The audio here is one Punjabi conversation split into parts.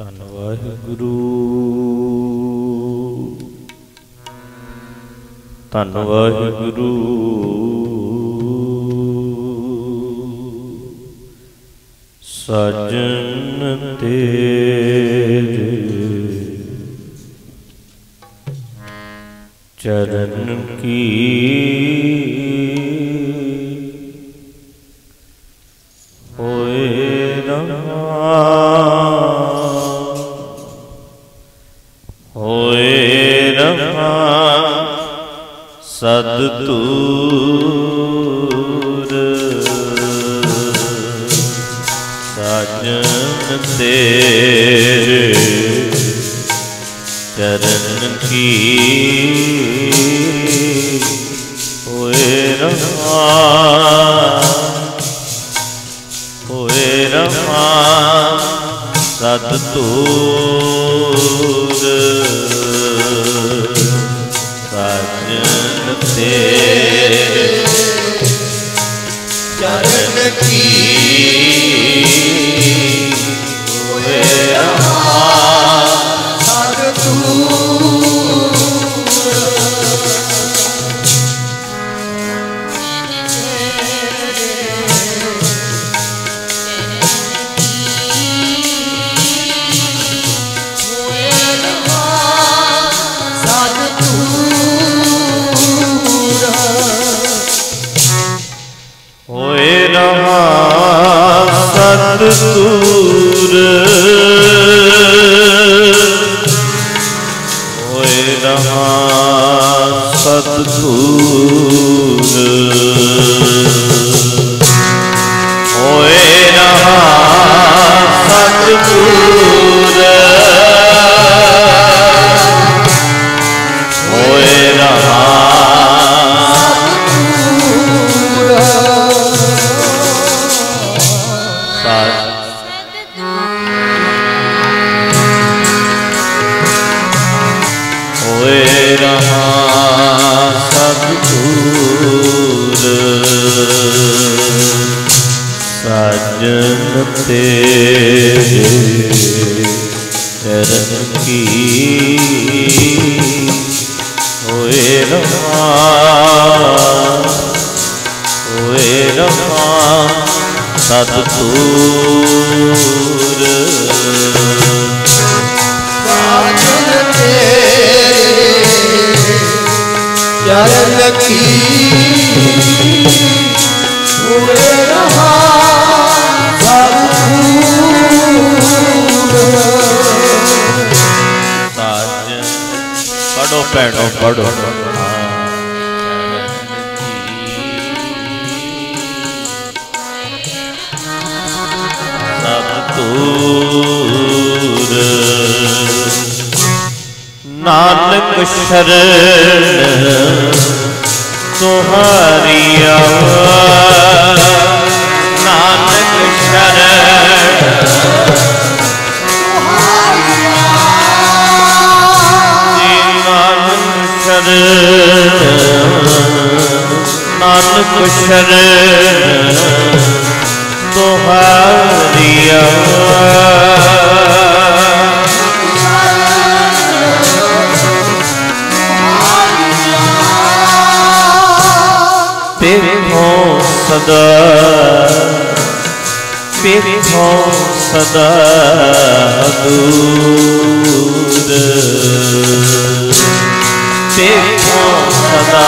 ਧੰਨ ਵਾਹਿਗੁਰੂ। ਧੰਨ ਵਾਹਿਗੁਰੂ। ਸਜਨ ਤੇਰੇ ਚਰਨ ਕੀ ਪੜੋ ਭੈਣੋ ਪੜੋ ਸਤ ਤੂਰ ਨਾਨਕ ਸ਼ਰਨ ਤੁਹਾਰੀਆ ਨਾਨਕ ਸ਼ਰਨ ਨਾਨਕ ਸ਼ਰਨ ਨਾਨਕ ਸ਼ਰਨ ਤੁਹਾਰੀਆ ਪੇਖੋ ਸਦਾ ਪੇਖੋ ਸਦਾ ਦੂਰ ਪੇਖੋ ਸਦਾ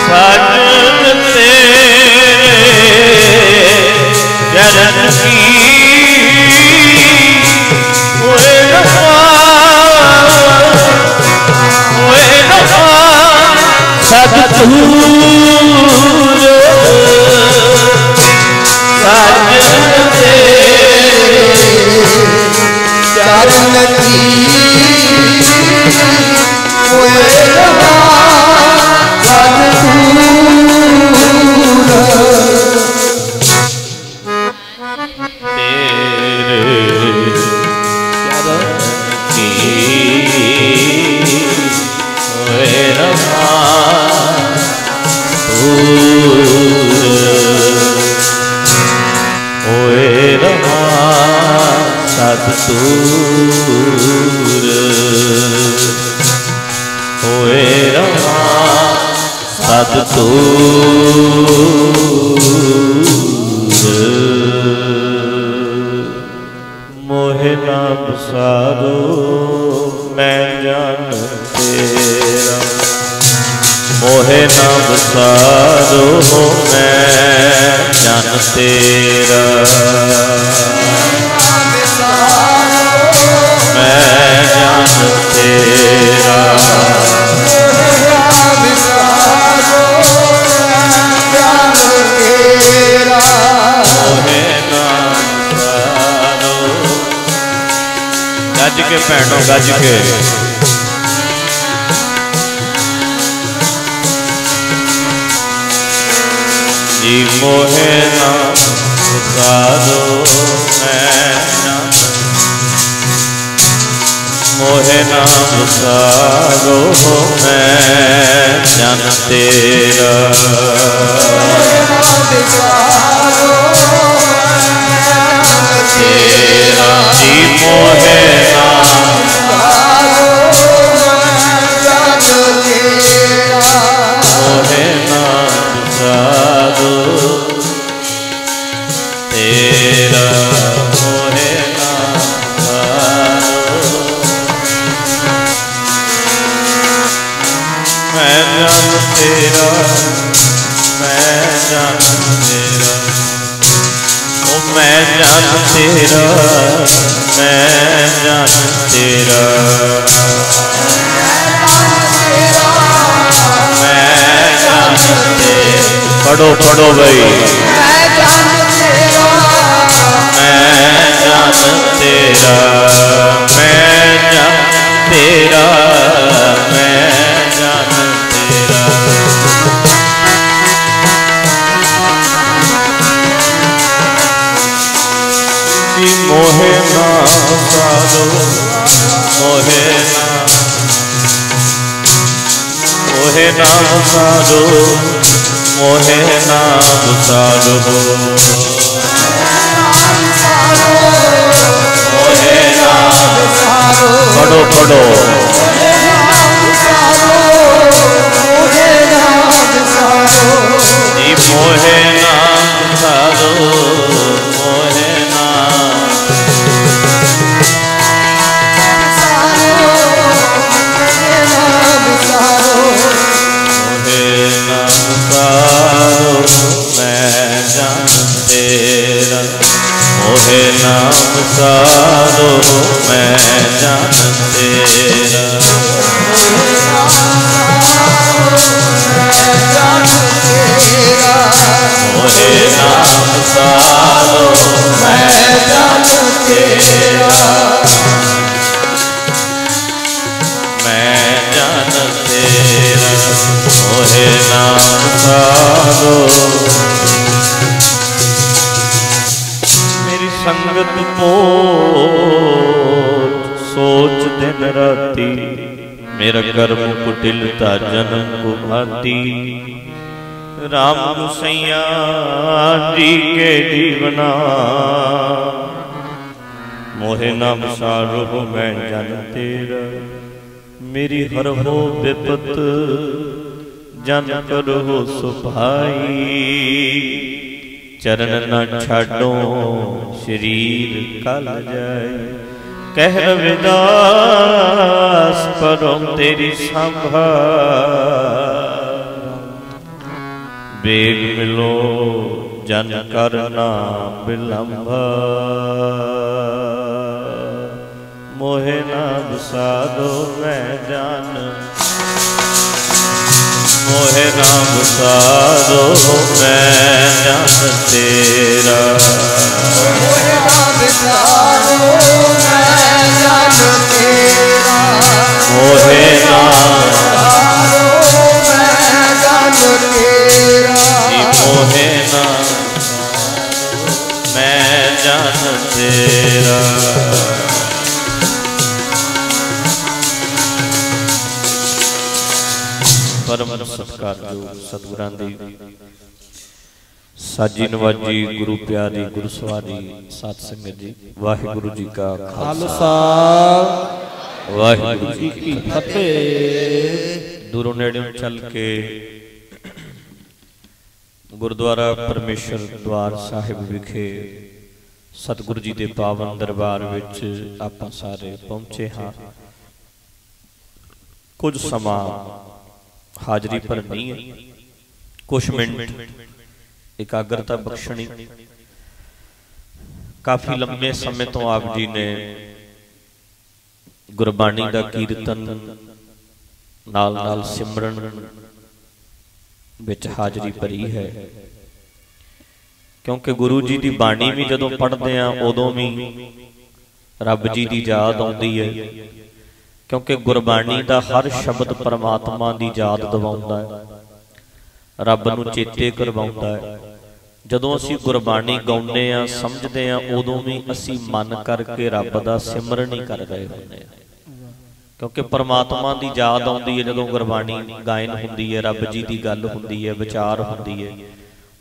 ਸਜਨ ਤੇਰੇ ਚਰਨ ਹੂਰ ਸਾਜਨ ਤੇ ਚਰਨ ਦੀ ਹੋਏ ਰਹਾ ਤੂਰ ਹੋਏ ਰਹਾ ਸਤ ਤੂਰ ਮੋਹਿ ਨਾ ਬਸਾਰੋ ਮੈਂ ਜਾਣ ਤੇਰਾ। ਮੋਹਿ ਨਾ ਬਸਾਰੋ ਮੈਂ ਜਨ ਤੇਰਾ। ਗੱਜ ਕੇ ਭੈਣੋ ਗੱਜ ਕੇ ਜੀ ਮੋਹਿ ਨਾ ਬਸਾਰੋ ਮੈਂ ਜਨ ਮੋਹਿ ਨਾ ਬਸਾਰੋ ਮੈਂ ਜਨ ਤੇਰਾ ਤੇਰਾ ਜੀ ਤੇਰਾ, ਮੈਂ ਜਨ ਤੇਰਾ। ਮੈਂ ਜਨ ਤੇਰਾ। ਪੜੋ ਪੜੋ ਬਈ। ਮੈਂ ਜਨ ਤੇਰਾ। ਮੈਂ ਜਨ ਤੇਰਾ ਮੈਂ ਜਨ ਤੇਰਾ। ਮੋਹਿ। ਨਾ ਮੋਹਿ ਨਾ ਸਾਧੋ ਮੋਹਿ ਨਾ ਸਾਧੋ ਮੋਹਿ ਨਾ ਪੜੋ ਪੜੋ ਮੋਹਿ ਨਾ ਸਾਧੋ ਨਾਮ ਸਾਧੋ, ਮੈਂ ਜਨ ਤੇਰਾ। ਮੋਹਿ ਨਾਮ ਸਾਧੋ ਮੈਂ ਜਨ ਤੇਰਾ ਮੈਂ ਜਨ ਤੇਰਾ, ਮੋਹਿ ਨਾਮ ਸਾਧੋ। ਸੰਗਤ ਪੋਚ ਸੋਚ ਦਿਨ ਰਾਤੀ, ਮੇਰਾ ਕਰਮ ਕੁਟਿਲਤਾ ਜਨਮ ਕੁਮਾਤੀ। ਰਾਮ ਗੁਸਈਆ ਜੀ ਕੇ ਜੀਵਨਾ। ਮੋਹਿ ਨਾਮ ਸਾਰੋ ਮੈਂ ਜਨ ਤੇਰਾ। ਮੇਰੀ ਹਰ ਹੋ ਵਿਪਤ, ਜਨ ਕਰੋ ਸੁਭਾਈ। ਚਰਨ ਨਾ ਛਾਡੋ, ਸਰੀਰ ਕਲ ਜਾਏ। ਕਹਿ ਰਵਿਦਾਸ, ਪਰਮ ਤੇਰੀ ਸੰਭਾਲ। ਬੇਗ ਮਿਲੋ, ਜਨ ਕਰਨਾ ਬਿਲੰਭ। ਮੋਹਿ ਨਾ ਬਸਾਦੋ ਮੈਂ ਜਨ ਮੋਹਿ ਨਾ ਬਸਾਦੋ ਮੈਂ ਜਨ ਤੇਰਾ। ਮੋਹਿ ਨਾ ਜੀ ਮੋਹਿ ਨਾ ਮੈਂ ਜਨ ਤੇਰਾ। ਪਰਮ ਸਤਿਕਾਰਯੋਗ ਸਤਿਗੁਰਾਂ ਦੀ। ਸਾਜੀ ਨਵਾਜੀ ਗੁਰੂ ਪਿਆਰੀ ਗੁਰੂ ਸਵਾਰੀ ਸਾਧ ਸੰਗਤ ਜੀ, ਵਾਹਿਗੁਰੂ ਜੀ ਕਾ ਖਾਲਸਾ। ਵਾਹਿਗੁਰੂ ਜੀ ਕੀ ਫਤਿਹ। ਦੂਰੋਂ ਨੇੜਿਓਂ ਚੱਲ ਕੇ ਗੁਰਦੁਆਰਾ ਪਰਮੇਸ਼ਰ ਦਵਾਰ ਸਾਹਿਬ ਵਿਖੇ ਸਤਿਗੁਰੂ ਜੀ ਦੇ ਪਾਵਨ ਦਰਬਾਰ ਵਿੱਚ ਆਪਾਂ ਸਾਰੇ ਪਹੁੰਚੇ ਹਾਂ। ਕੁਝ ਸਮਾਂ ਹਾਜ਼ਰੀ ਭਰਨੀ ਹੈ। ਕੁਝ ਮਿੰਟ ਇਕਾਗਰਤਾ ਬਖਸ਼ਣੀ। ਕਾਫੀ ਲੰਮੇ ਸਮੇਂ ਤੋਂ ਆਪ ਜੀ ਨੇ ਗੁਰਬਾਣੀ ਦਾ ਕੀਰਤਨ ਨਾਲ ਨਾਲ ਸਿਮਰਨ ਵਿੱਚ ਹਾਜ਼ਰੀ ਭਰੀ ਹੈ। ਕਿਉਂਕਿ ਗੁਰੂ ਜੀ ਦੀ ਬਾਣੀ ਵੀ ਜਦੋਂ ਪੜ੍ਹਦੇ ਆ, ਉਦੋਂ ਵੀ ਰੱਬ ਜੀ ਦੀ ਯਾਦ ਆਉਂਦੀ ਹੈ। ਕਿਉਂਕਿ ਗੁਰਬਾਣੀ ਦਾ ਹਰ ਸ਼ਬਦ ਪਰਮਾਤਮਾ ਦੀ ਯਾਦ ਦਿਵਾਉਂਦਾ ਹੈ। ਰੱਬ ਨੂੰ ਚੇਤੇ ਕਰਵਾਉਂਦਾ ਹੈ। ਜਦੋਂ ਅਸੀਂ ਗੁਰਬਾਣੀ ਗਾਉਂਦੇ ਆ ਸਮਝਦੇ ਆ ਉਦੋਂ ਵੀ ਅਸੀਂ ਮਨ ਕਰਕੇ ਰੱਬ ਦਾ ਸਿਮਰਨ ਹੀ ਕਰ ਰਹੇ ਹੁੰਦੇ ਆ ਕਿਉਂਕਿ ਪਰਮਾਤਮਾ ਦੀ ਯਾਦ ਆਉਂਦੀ ਹੈ, ਜਦੋਂ ਗੁਰਬਾਣੀ ਗਾਇਨ ਹੁੰਦੀ ਹੈ, ਰੱਬ ਜੀ ਦੀ ਗੱਲ ਹੁੰਦੀ ਹੈ, ਵਿਚਾਰ ਹੁੰਦੀ ਹੈ।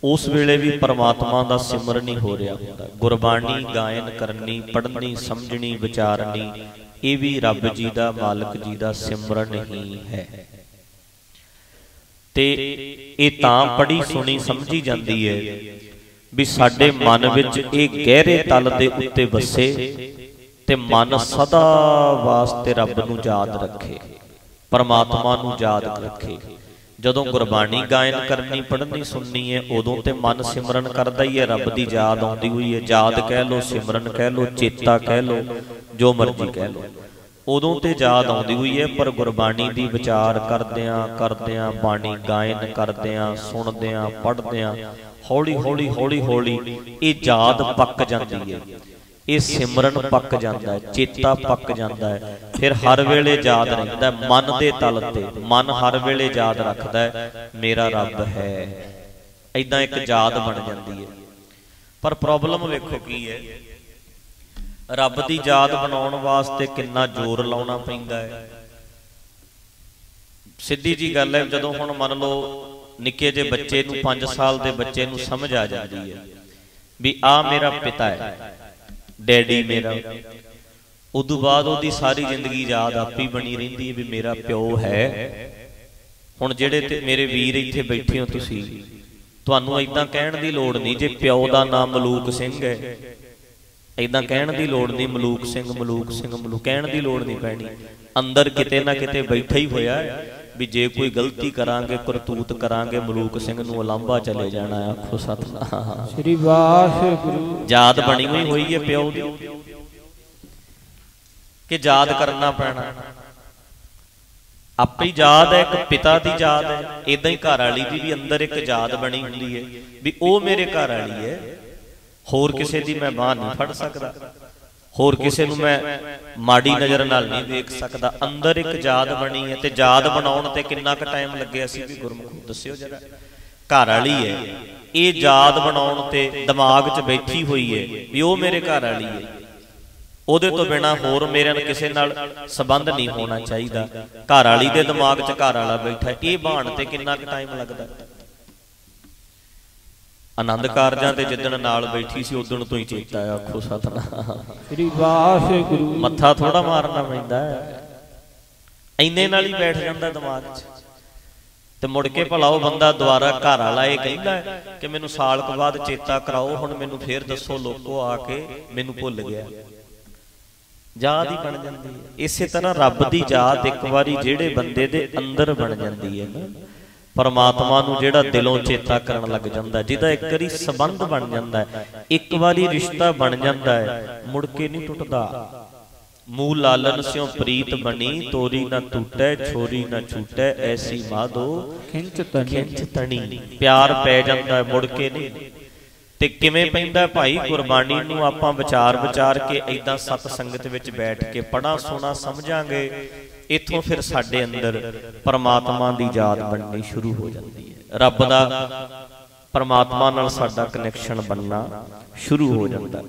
ਉਸ ਵੇਲੇ ਵੀ ਪਰਮਾਤਮਾ ਦਾ ਸਿਮਰਨ ਹੀ ਹੋ ਰਿਹਾ ਹੁੰਦਾ। ਗੁਰਬਾਣੀ ਗਾਇਨ ਕਰਨੀ, ਪੜ੍ਹਨੀ, ਸਮਝਣੀ, ਵਿਚਾਰਨੀ ਇਹ ਵੀ ਰੱਬ ਜੀ ਦਾ, ਮਾਲਕ ਜੀ ਦਾ ਸਿਮਰਨ ਹੀ ਹੈ। ਤੇ ਇਹ ਤਾਂ ਪੜੀ ਸੁਣੀ ਸਮਝੀ ਜਾਂਦੀ ਹੈ ਵੀ ਸਾਡੇ ਮਨ ਵਿੱਚ ਇਹ ਗਹਿਰੇ ਤਲ ਦੇ ਉੱਤੇ ਵਸੇ ਤੇ ਮਨ ਸਦਾ ਵਾਸਤੇ ਰੱਬ ਨੂੰ ਯਾਦ ਰੱਖੇ, ਪਰਮਾਤਮਾ ਨੂੰ ਯਾਦ ਰੱਖੇ। ਜਦੋਂ ਗੁਰਬਾਣੀ ਗਾਇਨ ਕਰਨੀ ਪੜ੍ਹਨੀ ਸੁਣਨੀ ਹੈ ਉਦੋਂ ਤੇ ਮਨ ਸਿਮਰਨ ਕਰਦਾ ਹੀ ਹੈ ਰੱਬ ਦੀ ਯਾਦ ਆਉਂਦੀ ਹੋਈ ਹੈ ਯਾਦ ਕਹਿ ਲੋ ਸਿਮਰਨ ਕਹਿ ਲੋ ਚੇਤਾ ਕਹਿ ਲੋ ਜੋ ਮਰਜ਼ੀ ਕਹਿ ਲੋ। ਉਦੋਂ ਤੇ ਯਾਦ ਆਉਂਦੀ ਹੋਈ ਹੈ ਪਰ ਗੁਰਬਾਣੀ ਦੀ ਵਿਚਾਰ ਕਰਦਿਆਂ ਕਰਦਿਆਂ ਬਾਣੀ ਗਾਇਨ ਕਰਦਿਆਂ ਸੁਣਦਿਆਂ ਪੜ੍ਹਦਿਆਂ ਹੌਲੀ ਹੌਲੀ ਹੌਲੀ ਹੌਲੀ ਇਹ ਯਾਦ ਪੱਕ ਜਾਂਦੀ ਹੈ ਇਹ ਸਿਮਰਨ ਪੱਕ ਜਾਂਦਾ ਹੈ, ਚੇਤਾ ਪੱਕ ਜਾਂਦਾ ਹੈ। ਫਿਰ ਹਰ ਵੇਲੇ ਯਾਦ ਰਹਿੰਦਾ ਮਨ ਦੇ ਤਲ ਤੇ, ਮਨ ਹਰ ਵੇਲੇ ਯਾਦ ਰੱਖਦਾ ਹੈ, ਮੇਰਾ ਰੱਬ ਹੈ। ਐਦਾਂ ਇੱਕ ਯਾਦ ਬਣ ਜਾਂਦੀ ਹੈ। ਪਰ ਪ੍ਰੋਬਲਮ ਵੇਖੋ ਕੀ ਹੈ, ਰੱਬ ਦੀ ਯਾਦ ਬਣਾਉਣ ਵਾਸਤੇ ਕਿੰਨਾ ਜ਼ੋਰ ਲਾਉਣਾ ਪੈਂਦਾ ਹੈ। ਸਿੱਧੀ ਜੀ ਗੱਲ ਹੈ, ਜਦੋਂ ਹੁਣ ਮੰਨ ਲਓ ਨਿੱਕੇ ਜਿਹੇ ਬੱਚੇ ਨੂੰ 5 ਸਾਲ ਦੇ ਬੱਚੇ ਨੂੰ ਸਮਝ ਆ ਜਾਂਦੀ ਹੈ ਵੀ ਆ ਮੇਰਾ ਪਿਤਾ ਹੈ ਡੈਡੀ ਮੇਰਾ। ਉਦੋਂ ਬਾਅਦ ਉਹਦੀ ਸਾਰੀ ਜ਼ਿੰਦਗੀ ਯਾਦ ਆਪੀ ਬਣੀ ਰਹਿੰਦੀ ਹੈ ਵੀ ਮੇਰਾ ਪਿਓ ਹੈ। ਹੁਣ ਜਿਹੜੇ ਤੇ ਮੇਰੇ ਵੀਰ ਇੱਥੇ ਬੈਠੇ ਹੋ ਤੁਸੀਂ, ਤੁਹਾਨੂੰ ਐਦਾਂ ਕਹਿਣ ਦੀ ਲੋੜ ਨਹੀਂ ਜੇ ਪਿਓ ਦਾ ਨਾਮ ਮਲੂਕ ਸਿੰਘ ਹੈ। ਐਦਾਂ ਕਹਿਣ ਦੀ ਲੋੜ ਨਹੀਂ ਮਲੂਕ ਸਿੰਘ ਮਲੂਕ ਸਿੰਘ, ਮਲੂਕ ਕਹਿਣ ਦੀ ਲੋੜ ਨਹੀਂ ਪੈਣੀ। ਅੰਦਰ ਕਿਤੇ ਨਾ ਕਿਤੇ ਬੈਠਾ ਹੀ ਹੋਇਆ ਵੀ ਜੇ ਕੋਈ ਗਲਤੀ ਕਰਾਂਗੇ ਕਰਤੂਤ ਕਰਾਂਗੇ ਮਲੂਕ ਸਿੰਘ ਨੂੰ ਉਲਾਂਭਾ ਚਲੇ ਜਾਣਾ ਆਖੋ ਸਤਨਾਮ। ਸ੍ਰੀ ਵਾਹਿਗੁਰੂ। ਯਾਦ ਬਣੀ ਹੋਈ ਹੋਈ ਹੈ ਪਿਓ ਦੀ। ਕਿ ਯਾਦ ਕਰਨਾ ਪੈਣਾ। ਆਪੇ ਹੀ ਯਾਦ ਹੈ ਇੱਕ ਪਿਤਾ ਦੀ ਯਾਦ ਹੈ। ਇਦਾਂ ਹੀ ਘਰ ਵਾਲੀ ਦੀ ਵੀ ਅੰਦਰ ਇੱਕ ਯਾਦ ਬਣੀ ਹੁੰਦੀ ਹੈ। ਵੀ ਉਹ ਮੇਰੇ ਘਰ ਵਾਲੀ ਹੈ। ਹੋਰ ਕਿਸੇ ਦੀ ਮੈਂ ਬਾਹ ਨਹੀਂ ਫੜ ਸਕਦਾ। ਹੋਰ ਕਿਸੇ ਨੂੰ ਮੈਂ ਮਾੜੀ ਨਜ਼ਰ ਨਾਲ ਨਹੀਂ ਵੇਖ ਸਕਦਾ। ਅੰਦਰ ਇੱਕ ਯਾਦ ਬਣੀ ਹੈ ਤੇ ਯਾਦ ਬਣਾਉਣ ਤੇ ਕਿੰਨਾ ਕੁ ਟਾਈਮ ਲੱਗਿਆ ਸੀ ਵੀ ਗੁਰਮੁਖ ਦੱਸਿਓ ਜਰਾ। ਘਰ ਵਾਲੀ ਹੈ। ਇਹ ਯਾਦ ਬਣਾਉਣ ਤੇ ਦਿਮਾਗ 'ਚ ਬੈਠੀ ਹੋਈ ਹੈ ਵੀ ਉਹ ਮੇਰੇ ਘਰ ਵਾਲੀ ਹੈ। ਉਹਦੇ ਤੋਂ ਬਿਨਾ ਹੋਰ ਮੇਰੇ ਨਾਲ ਕਿਸੇ ਨਾਲ ਸੰਬੰਧ ਨਹੀਂ ਹੋਣਾ ਚਾਹੀਦਾ। ਘਰ ਵਾਲੀ ਦੇ ਦਿਮਾਗ 'ਚ ਘਰ ਵਾਲਾ ਬੈਠਾ ਇਹ ਬਾਣ ਤੇ ਕਿੰਨਾ ਕੁ ਟਾਈਮ ਲੱਗਦਾ। ਆਨੰਦ ਕਾਰਜਾਂ ਤੇ ਜਿੱਦਣ ਨਾਲ ਬੈਠੀ ਸੀ ਉਦੋਂ ਤੋਂ ਹੀ ਚੇਤਾ ਆ ਆਖੋ ਸਤਨਾਮ। ਸ੍ਰੀ ਵਾਹਿਗੁਰੂ ਮੱਥਾ ਥੋੜਾ ਮਾਰਨਾ ਪੈਂਦਾ ਹੈ। ਐਨੇ ਨਾਲ ਹੀ ਬੈਠ ਜਾਂਦਾ ਦਿਮਾਗ 'ਚ। ਤੇ ਮੁੜ ਕੇ ਭਲਾ ਉਹ ਬੰਦਾ ਦੁਬਾਰਾ ਘਰ ਵਾਲਾ ਇਹ ਕਹਿੰਦਾ ਕਿ ਮੈਨੂੰ ਸਾਲ ਕੁ ਬਾਅਦ ਚੇਤਾ ਕਰਾਓ ਹੁਣ ਮੈਨੂੰ ਫੇਰ ਦੱਸੋ ਲੋਕੋ ਆ ਕੇ ਮੈਨੂੰ ਭੁੱਲ ਗਿਆ। ਯਾਦ ਹੀ ਬਣ ਜਾਂਦੀ ਹੈ। ਇਸੇ ਤਰ੍ਹਾਂ ਰੱਬ ਦੀ ਯਾਦ ਇੱਕ ਵਾਰੀ ਜਿਹੜੇ ਬੰਦੇ ਦੇ ਅੰਦਰ ਬਣ ਜਾਂਦੀ ਹੈ ਨਾ। ਪਰਮਾਤਮਾ ਨੂੰ ਜਿਹੜਾ ਦਿਲੋਂ ਚੇਤਾ ਕਰਨ ਲੱਗ ਜਾਂਦਾ ਜਿਹਦਾ ਇੱਕ ਵਾਰੀ ਸਬੰਧ ਬਣ ਜਾਂਦਾ ਇੱਕ ਵਾਰੀ ਰਿਸ਼ਤਾ ਬਣ ਜਾਂਦਾ ਹੈ ਮੁੜ ਕੇ ਨਹੀਂ ਟੁੱਟਦਾ। ਮੂਲ ਲਾਲਨ ਸਿਓ ਪ੍ਰੀਤ ਬਣੀ ਤੋਰੀ ਨਾ ਟੁੱਟੈ ਛੋਰੀ ਨਾ ਛੂਟੈ ਐਸੀ ਮਾਧੋ ਖਿੰਚ ਤਨੀ ਖਿੰਚ ਤਣੀ। ਪਿਆਰ ਪੈ ਜਾਂਦਾ ਮੁੜ ਕੇ ਨਹੀਂ। ਤੇ ਕਿਵੇਂ ਪੈਂਦਾ ਭਾਈ ਗੁਰਬਾਣੀ ਨੂੰ ਆਪਾਂ ਵਿਚਾਰ ਵਿਚਾਰ ਕੇ ਐਦਾਂ ਸਤ ਸੰਗਤ ਵਿੱਚ ਬੈਠ ਕੇ ਪੜਾ ਸੋਣਾ ਸਮਝਾਂਗੇ। ਇੱਥੋਂ ਫਿਰ ਸਾਡੇ ਅੰਦਰ ਪਰਮਾਤਮਾ ਦੀ ਯਾਦ ਬਣਨੀ ਸ਼ੁਰੂ ਹੋ ਜਾਂਦੀ ਹੈ। ਰੱਬ ਦਾ ਪਰਮਾਤਮਾ ਨਾਲ ਸਾਡਾ ਕਨੈਕਸ਼ਨ ਬਣਨਾ ਸ਼ੁਰੂ ਹੋ ਜਾਂਦਾ ਹੈ।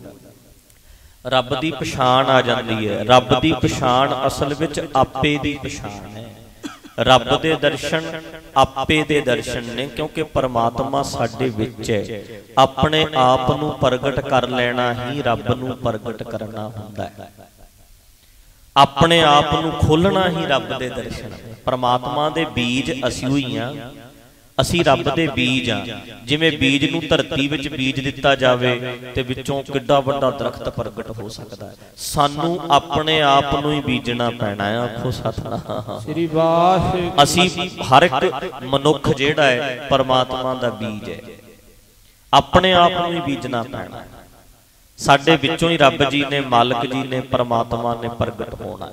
ਰੱਬ ਦੀ ਪਛਾਣ ਆ ਜਾਂਦੀ ਹੈ। ਰੱਬ ਦੀ ਪਛਾਣ ਅਸਲ ਵਿੱਚ ਆਪੇ ਦੀ ਪਛਾਣ ਹੈ। ਰੱਬ ਦੇ ਦਰਸ਼ਨ ਆਪੇ ਦੇ ਦਰਸ਼ਨ ਨੇ, ਕਿਉਂਕਿ ਪਰਮਾਤਮਾ ਸਾਡੇ ਵਿੱਚ ਹੈ। ਆਪਣੇ ਆਪ ਨੂੰ ਪ੍ਰਗਟ ਕਰ ਲੈਣਾ ਹੀ ਰੱਬ ਨੂੰ ਪ੍ਰਗਟ ਕਰਨਾ ਹੁੰਦਾ ਹੈ। ਆਪਣੇ ਆਪ ਨੂੰ ਖੋਲਣਾ ਹੀ ਰੱਬ ਦੇ ਦਰਸ਼ਨ ਪਰਮਾਤਮਾ ਦੇ ਬੀਜ ਅਸੀਂ ਹੋਈ ਆ ਅਸੀਂ ਰੱਬ ਦੇ ਬੀਜ ਆ ਜਿਵੇਂ ਬੀਜ ਨੂੰ ਧਰਤੀ ਵਿੱਚ ਬੀਜ ਦਿੱਤਾ ਜਾਵੇ ਤੇ ਵਿੱਚੋਂ ਕਿੱਡਾ ਵੱਡਾ ਦਰਖਤ ਪ੍ਰਗਟ ਹੋ ਸਕਦਾ ਹੈ। ਸਾਨੂੰ ਆਪਣੇ ਆਪ ਨੂੰ ਹੀ ਬੀਜਣਾ ਪੈਣਾ ਹੈ। ਆਖੋ ਸਤਨਾਮ। ਸ੍ਰੀ ਵਾਹਿਗੁਰੂ। ਅਸੀਂ ਹਰ ਇੱਕ ਮਨੁੱਖ ਜਿਹੜਾ ਹੈ ਪਰਮਾਤਮਾ ਦਾ ਬੀਜ ਹੈ। ਆਪਣੇ ਆਪ ਨੂੰ ਹੀ ਬੀਜਣਾ ਪੈਣਾ ਹੈ। ਸਾਡੇ ਵਿੱਚੋਂ ਹੀ ਰੱਬ ਜੀ ਨੇ, ਮਾਲਕ ਜੀ ਨੇ, ਪਰਮਾਤਮਾ ਨੇ ਪ੍ਰਗਟ ਹੋਣਾ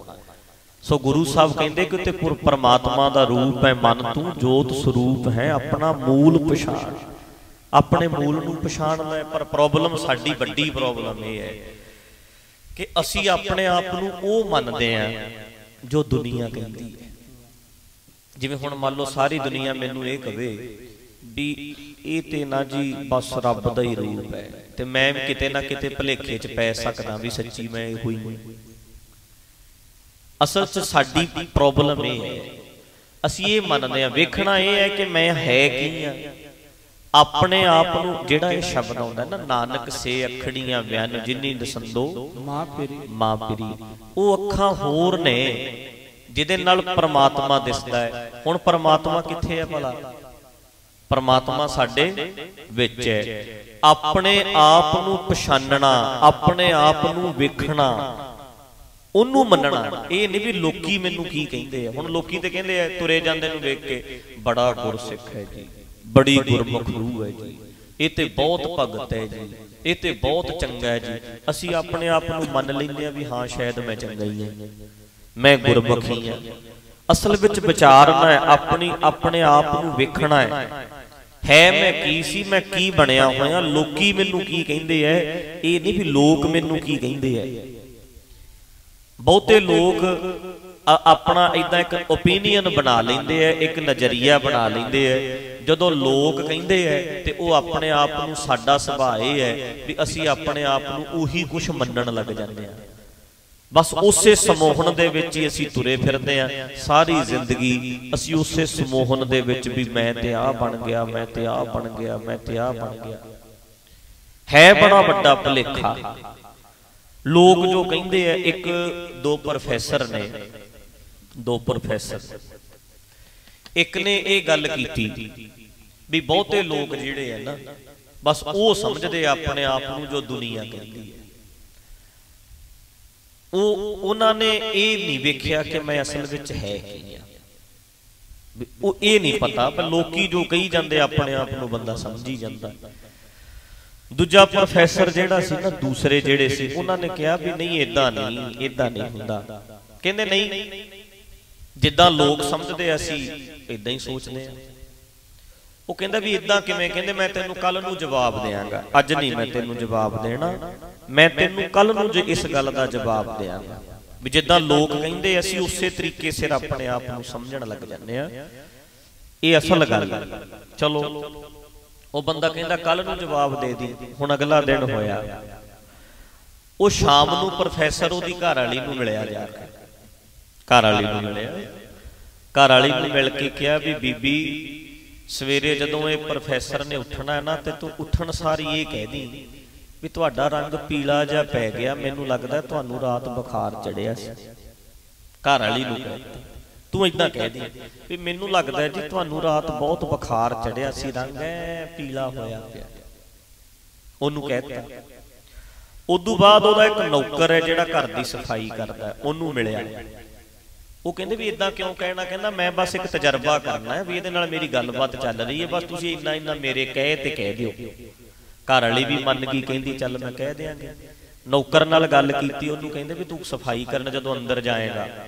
ਸੋ ਗੁਰੂ ਸਾਹਿਬ ਕਹਿੰਦੇ ਕਿ ਤੇ ਪੁਰ ਪਰਮਾਤਮਾ ਦਾ ਰੂਪ ਹੈ ਮਨ ਤੂੰ, ਜੋਤ ਸਰੂਪ ਹੈ, ਆਪਣਾ ਮੂਲ ਪਛਾਣ। ਆਪਣੇ ਮੂਲ ਨੂੰ ਪਛਾਣਦਾ ਹੈ, ਪਰ ਪ੍ਰੋਬਲਮ ਸਾਡੀ ਵੱਡੀ ਪ੍ਰੋਬਲਮ ਇਹ ਹੈ ਕਿ ਅਸੀਂ ਆਪਣੇ ਆਪ ਨੂੰ ਉਹ ਮੰਨਦੇ ਆ ਜੋ ਦੁਨੀਆ ਕਹਿੰਦੀ ਹੈ। ਜਿਵੇਂ ਹੁਣ ਮੰਨ ਲਓ ਸਾਰੀ ਦੁਨੀਆ ਮੈਨੂੰ ਇਹ ਕਵੇ ਵੀ ਇਹ ਤੇ ਨਾ ਜੀ ਬਸ ਰੱਬ ਦਾ ਹੀ ਰੂਪ ਹੈ। ਤੇ ਮੈਂ ਕਿਤੇ ਨਾ ਕਿਤੇ ਭਲੇਖੇ 'ਚ ਪੈ ਸਕਦਾ ਵੀ ਸੱਚੀ ਮੈਂ ਇਹ ਹੋਈ ਨਹੀਂ ਅਸਲ 'ਚ ਸਾਡੀ ਪ੍ਰੋਬਲਮ ਇਹ ਹੈ। ਅਸੀਂ ਇਹ ਮੰਨਦੇ ਆ ਵੇਖਣਾ ਇਹ ਹੈ ਕਿ ਮੈਂ ਹੈ ਕੀ ਆ ਆਪਣੇ ਆਪ ਨੂੰ ਜਿਹੜਾ ਇਹ ਸ਼ਬਦ ਆਉਂਦਾ ਨਾ ਨਾਨਕ ਸੇ ਅਖੜੀਆਂ ਬਿਆਨ ਜਿਨੀ ਦਸੰਦੋ ਮਾਂ ਪੇਰੀ। ਮਾਂ ਪਿਰੀ। ਉਹ ਅੱਖਾਂ ਹੋਰ ਨੇ ਜਿਹਦੇ ਨਾਲ ਪ੍ਰਮਾਤਮਾ ਦਿਸਦਾ ਹੈ। ਹੁਣ ਪ੍ਰਮਾਤਮਾ ਕਿੱਥੇ ਹੈ ਭਲਾ? ਪਰਮਾਤਮਾ ਸਾਡੇ ਵਿੱਚ ਹੈ। ਆਪਣੇ ਆਪ ਨੂੰ ਪਛਾਨਣਾ, ਆਪਣੇ ਆਪ ਨੂੰ ਵੇਖਣਾ, ਉਹਨੂੰ ਮੰਨਣਾ। ਇਹ ਨਹੀਂ ਵੀ ਲੋਕੀ ਮੈਨੂੰ ਕੀ ਕਹਿੰਦੇ ਆ। ਹੁਣ ਲੋਕੀ ਤੇ ਕਹਿੰਦੇ ਆ, ਤੁਰੇ ਜਾਂਦੇ ਨੂੰ ਵੇਖ ਕੇ ਬੜਾ ਗੁਰਸਿੱਖ ਹੈ ਜੀ, ਬੜੀ ਗੁਰਮੁਖ ਰੂਹ ਹੈ ਜੀ। ਇਹ ਤੇ ਬਹੁਤ ਭਗਤ ਹੈ ਜੀ, ਇਹ ਤੇ ਬਹੁਤ ਚੰਗਾ ਹੈ ਜੀ। ਅਸੀਂ ਆਪਣੇ ਆਪ ਨੂੰ ਮੰਨ ਲੈਂਦੇ ਆ ਵੀ ਹਾਂ, ਸ਼ਾਇਦ ਮੈਂ ਚੰਗਾ ਹੀ ਹਾਂ। ਮੈਂ ਗੁਰਮੁਖੀ ਹਾਂ। ਅਸਲ ਵਿੱਚ ਵਿਚਾਰਨਾ ਹੈ, ਆਪਣੀ ਆਪਣੇ ਆਪ ਨੂੰ ਵੇਖਣਾ ਹੈ। ਹੈ ਮੈਂ ਕੀ ਸੀ, ਮੈਂ ਕੀ ਬਣਿਆ ਹੋਇਆ, ਲੋਕੀ ਮੈਨੂੰ ਕੀ ਕਹਿੰਦੇ ਐ? ਇਹ ਨਹੀਂ ਵੀ ਲੋਕ ਮੈਨੂੰ ਕੀ ਕਹਿੰਦੇ ਐ। ਬਹੁਤੇ ਲੋਕ ਆ- ਆਪਣਾ ਇਦਾਂ ਇੱਕ ਓਪੀਨੀਅਨ ਬਣਾ ਲੈਂਦੇ ਐ, ਇੱਕ ਨਜ਼ਰੀਆ ਬਣਾ ਲੈਂਦੇ ਐ। ਜਦੋਂ ਲੋਕ ਕਹਿੰਦੇ ਐ ਤੇ ਉਹ ਆਪਣੇ ਆਪ ਨੂੰ ਸਾਡਾ ਸੁਭਾਅ ਇਹ ਹੈ ਵੀ ਅਸੀਂ ਆਪਣੇ ਆਪ ਨੂੰ ਉਹੀ ਕੁਝ ਮੰਨਣ ਲੱਗ ਜਾਂਦੇ ਆ। ਬਸ ਉਸੇ ਸਮੋਹਨ ਦੇ ਵਿੱਚ ਹੀ ਅਸੀਂ ਤੁਰੇ ਫਿਰਦੇ ਆ ਸਾਰੀ ਜ਼ਿੰਦਗੀ ਅਸੀਂ ਉਸੇ ਸਮੋਹਨ ਦੇ ਵਿੱਚ ਵੀ ਮੈਂ ਤੇ ਆ ਬਣ ਗਿਆ ਮੈਂ ਤੇ ਆ ਬਣ ਗਿਆ ਮੈਂ ਤੇ ਆ ਬਣ ਗਿਆ। ਹੈ ਬੜਾ ਵੱਡਾ ਭੁਲੇਖਾ। ਲੋਕ ਜੋ ਕਹਿੰਦੇ ਆ ਇੱਕ ਦੋ ਪ੍ਰੋਫੈਸਰ ਨੇ ਦੋ ਪ੍ਰੋਫੈਸਰ। ਇੱਕ ਨੇ ਇਹ ਗੱਲ ਕੀਤੀ ਵੀ ਬਹੁਤੇ ਲੋਕ ਜਿਹੜੇ ਆ ਨਾ ਬਸ ਉਹ ਸਮਝਦੇ ਆਪਣੇ ਆਪ ਨੂੰ ਜੋ ਦੁਨੀਆ ਕਹਿੰਦੀ ਹੈ। ਉਹ ਉਹਨਾਂ ਨੇ ਇਹ ਨਹੀਂ ਵੇਖਿਆ ਕਿ ਮੈਂ ਅਸਲ ਵਿੱਚ ਹੈ ਕੀ ਆ। ਉਹ ਇਹ ਨਹੀਂ ਪਤਾ ਪਰ ਲੋਕੀ ਜੋ ਕਹੀ ਜਾਂਦੇ ਆਪਣੇ ਆਪ ਨੂੰ ਬੰਦਾ ਸਮਝੀ ਜਾਂਦਾ। ਦੂਜਾ ਪ੍ਰੋਫੈਸਰ ਜਿਹੜਾ ਸੀ ਨਾ, ਦੂਸਰੇ ਜਿਹੜੇ ਸੀ, ਉਹਨਾਂ ਨੇ ਕਿਹਾ ਵੀ ਨਹੀਂ ਇਦਾਂ ਨਹੀਂ ਇਦਾਂ ਨਹੀਂ ਹੁੰਦਾ। ਕਹਿੰਦੇ ਨਹੀਂ, ਜਿੱਦਾਂ ਲੋਕ ਸਮਝਦੇ ਅਸੀਂ ਇਦਾਂ ਹੀ ਸੋਚਦੇ ਆ। ਉਹ ਕਹਿੰਦਾ ਵੀ ਇਦਾਂ ਕਿਵੇਂ? ਕਹਿੰਦੇ ਮੈਂ ਤੈਨੂੰ ਕੱਲ ਨੂੰ ਜਵਾਬ ਦੇਵਾਂਗਾ ਅੱਜ ਨਹੀਂ ਮੈਂ ਤੈਨੂੰ ਜਵਾਬ ਦੇਣਾ। ਮੈਂ ਤੈਨੂੰ ਕੱਲ ਨੂੰ ਜੇ ਇਸ ਗੱਲ ਦਾ ਜਵਾਬ ਦੇਵਾਂਗਾ ਵੀ ਜਿੱਦਾਂ ਲੋਕ ਕਹਿੰਦੇ ਅਸੀਂ ਉਸੇ ਤਰੀਕੇ ਸਿਰ ਆਪਣੇ ਆਪ ਨੂੰ ਸਮਝਣ ਲੱਗ ਜਾਂਦੇ ਆ ਇਹ ਅਸਲ ਗੱਲ ਹੈ। ਚਲੋ, ਉਹ ਬੰਦਾ ਕਹਿੰਦਾ ਕੱਲ ਨੂੰ ਜਵਾਬ ਦੇ ਦੀ, ਹੁਣ ਅਗਲਾ ਦਿਨ ਹੋਇਆ। ਉਹ ਸ਼ਾਮ ਨੂੰ ਪ੍ਰੋਫੈਸਰ ਉਹਦੀ ਘਰ ਵਾਲੀ ਨੂੰ ਮਿਲਿਆ ਜਾ ਕੇ। ਘਰ ਵਾਲੀ ਨੂੰ ਮਿਲਿਆ। ਘਰ ਵਾਲੀ ਨੂੰ ਮਿਲ ਕੇ ਕਿਹਾ ਵੀ ਬੀਬੀ ਸਵੇਰੇ ਜਦੋਂ ਇਹ ਪ੍ਰੋਫੈਸਰ ਨੇ ਉੱਠਣਾ ਨਾ ਤੇ ਤੂੰ ਉੱਠਣ ਸਾਰੀ ਇਹ ਕਹਿ ਦੀ ਵੀ ਤੁਹਾਡਾ ਰੰਗ ਪੀਲਾ ਜਿਹਾ ਪੈ ਗਿਆ, ਮੈਨੂੰ ਲੱਗਦਾ ਤੁਹਾਨੂੰ ਰਾਤ ਬੁਖਾਰ ਚੜਿਆ ਸੀ। ਘਰ ਵਾਲੀ ਨੂੰ ਕਹਿ ਤੂੰ ਇਦਾਂ ਕਹਿ ਦੀ ਵੀ ਮੈਨੂੰ ਲੱਗਦਾ ਜੀ ਤੁਹਾਨੂੰ ਰਾਤ ਬਹੁਤ ਬੁਖਾਰ ਚੜਿਆ ਸੀ, ਰੰਗ ਐ ਪੀਲਾ ਹੋਇਆ ਪਿਆ। ਉਹਨੂੰ ਕਹਿਤਾ ਉਦੋਂ ਬਾਅਦ ਉਹਦਾ ਇੱਕ ਨੌਕਰ ਹੈ ਜਿਹੜਾ ਘਰ ਦੀ ਸਫ਼ਾਈ ਕਰਦਾ, ਉਹਨੂੰ ਮਿਲਿਆ। ਉਹ ਕਹਿੰਦੇ ਵੀ ਇਦਾਂ ਕਿਉਂ ਕਹਿਣਾ? ਕਹਿੰਦਾ ਮੈਂ ਬਸ ਇੱਕ ਤਜਰਬਾ ਕਰਨਾ ਹੈ ਵੀ ਇਹਦੇ ਨਾਲ ਮੇਰੀ ਗੱਲਬਾਤ ਚੱਲ ਰਹੀ ਹੈ। ਬਸ ਤੁਸੀਂ ਇੰਨਾ ਇੰਨਾ ਮੇਰੇ ਕਹੇ ਤੇ ਕਹਿ ਦਿਓ। ਘਰ ਵਾਲੀ ਵੀ ਮੰਨ ਗਈ, ਕਹਿੰਦੀ ਚੱਲ ਮੈਂ ਕਹਿ ਦਿਆਂਗੇ। ਨੌਕਰ ਨਾਲ ਗੱਲ ਕੀਤੀ, ਉਹਨੂੰ ਕਹਿੰਦੇ ਵੀ ਤੂੰ ਸਫ਼ਾਈ ਕਰਨ ਜਦੋਂ ਅੰਦਰ ਜਾਏਗਾ।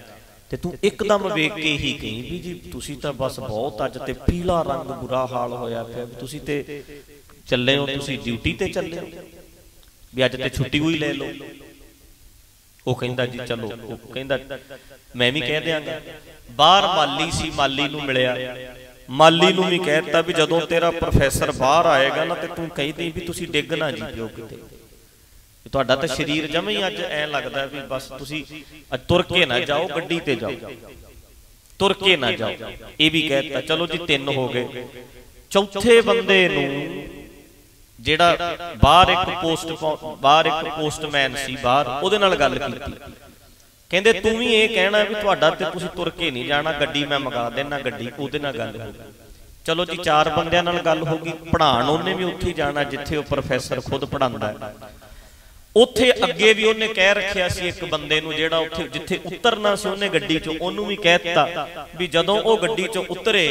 ਤੇ ਤੂੰ ਇੱਕਦਮ ਵੇਖ ਕੇ ਹੀ ਕਹੀਂ ਵੀ ਜੀ, ਤੁਸੀਂ ਤਾਂ ਬਸ ਬਹੁਤ ਅੱਜ ਤੇ ਪੀਲਾ ਰੰਗ ਬੁਰਾ ਹਾਲ ਹੋਇਆ ਪਿਆ। ਵੀ ਤੁਸੀਂ ਤੇ ਚੱਲੇ ਹੋ, ਤੁਸੀਂ ਡਿਊਟੀ ਤੇ ਚੱਲੇ ਹੋ। ਵੀ ਅੱਜ ਤੇ ਛੁੱਟੀ ਹੋਈ ਲੈ ਲਓ। ਉਹ ਕਹਿੰਦਾ ਜੀ, ਚਲੋ। ਉਹ ਕਹਿੰਦਾ, ਮੈਂ ਵੀ ਕਹਿ ਦਿਆਂਗਾ। ਬਾਹਰ ਮਾਲੀ ਸੀ, ਮਾਲੀ ਨੂੰ ਮਿਲਿਆ। ਮਾਲੀ ਨੂੰ ਵੀ ਕਹਿਤਾ ਵੀ ਜਦੋਂ ਤੇਰਾ ਪ੍ਰੋਫੈਸਰ ਬਾਹਰ ਆਏਗਾ ਨਾ ਤੇ ਤੂੰ ਕਹਿੰਦੀ ਵੀ ਤੁਸੀਂ ਡਿੱਗ ਨਾ ਜੀ ਪਿਓ ਕਿਤੇ। ਤੁਹਾਡਾ ਤਾਂ ਸਰੀਰ ਜਮੇ ਹੀ ਅੱਜ ਐ ਲੱਗਦਾ ਵੀ ਬਸ ਤੁਸੀਂ ਤੁਰ ਕੇ ਨਾ ਜਾਓ, ਗੱਡੀ ਤੇ ਜਾਓ। ਤੁਰ ਕੇ ਨਾ ਜਾਓ। ਇਹ ਵੀ ਕਹਿ ਦਿੱਤਾ ਚਲੋ ਜੀ, ਤਿੰਨ ਹੋ ਗਏ। ਚੌਥੇ ਬੰਦੇ ਨੂੰ ਜਿਹੜਾ ਬਾਹਰ ਇੱਕ ਪੋਸਟ ਬਾਹਰ ਇੱਕ ਪੋਸਟਮੈਨ ਸੀ ਬਾਹਰ, ਉਹਦੇ ਨਾਲ ਗੱਲ ਕੀਤੀ। ਕਹਿੰਦੇ, ਤੂੰ ਵੀ ਇਹ ਕਹਿਣਾ ਵੀ ਤੁਹਾਡਾ ਤੇ ਤੁਸੀਂ ਤੁਰ ਕੇ ਨਹੀਂ ਜਾਣਾ, ਗੱਡੀ ਮੈਂ ਮੰਗਾ ਦੇਣਾ ਗੱਡੀ ਉਹਦੇ ਨਾਲ ਗੱਲ ਹੋ ਚਲੋ ਜੀ, ਚਾਰ ਬੰਦਿਆਂ ਨਾਲ ਗੱਲ ਹੋ ਗਈ, ਪੜ੍ਹਾਉਣ ਉਹਨੇ ਵੀ ਉੱਥੇ ਜਾਣਾ ਜਿੱਥੇ ਉਹ ਪ੍ਰੋਫੈਸਰ ਖੁਦ ਪੜਾਉਂਦਾ ਹੈ। ਉੱਥੇ ਅੱਗੇ ਵੀ ਉਹਨੇ ਕਹਿ ਰੱਖਿਆ ਸੀ ਇੱਕ ਬੰਦੇ ਨੂੰ ਜਿਹੜਾ ਉੱਥੇ ਜਿੱਥੇ ਉਤਰਨਾ ਸੀ ਉਹਨੇ ਗੱਡੀ 'ਚੋਂ, ਉਹਨੂੰ ਵੀ ਕਹਿ ਦਿੱਤਾ ਵੀ ਜਦੋਂ ਉਹ ਗੱਡੀ 'ਚੋਂ ਉਤਰੇ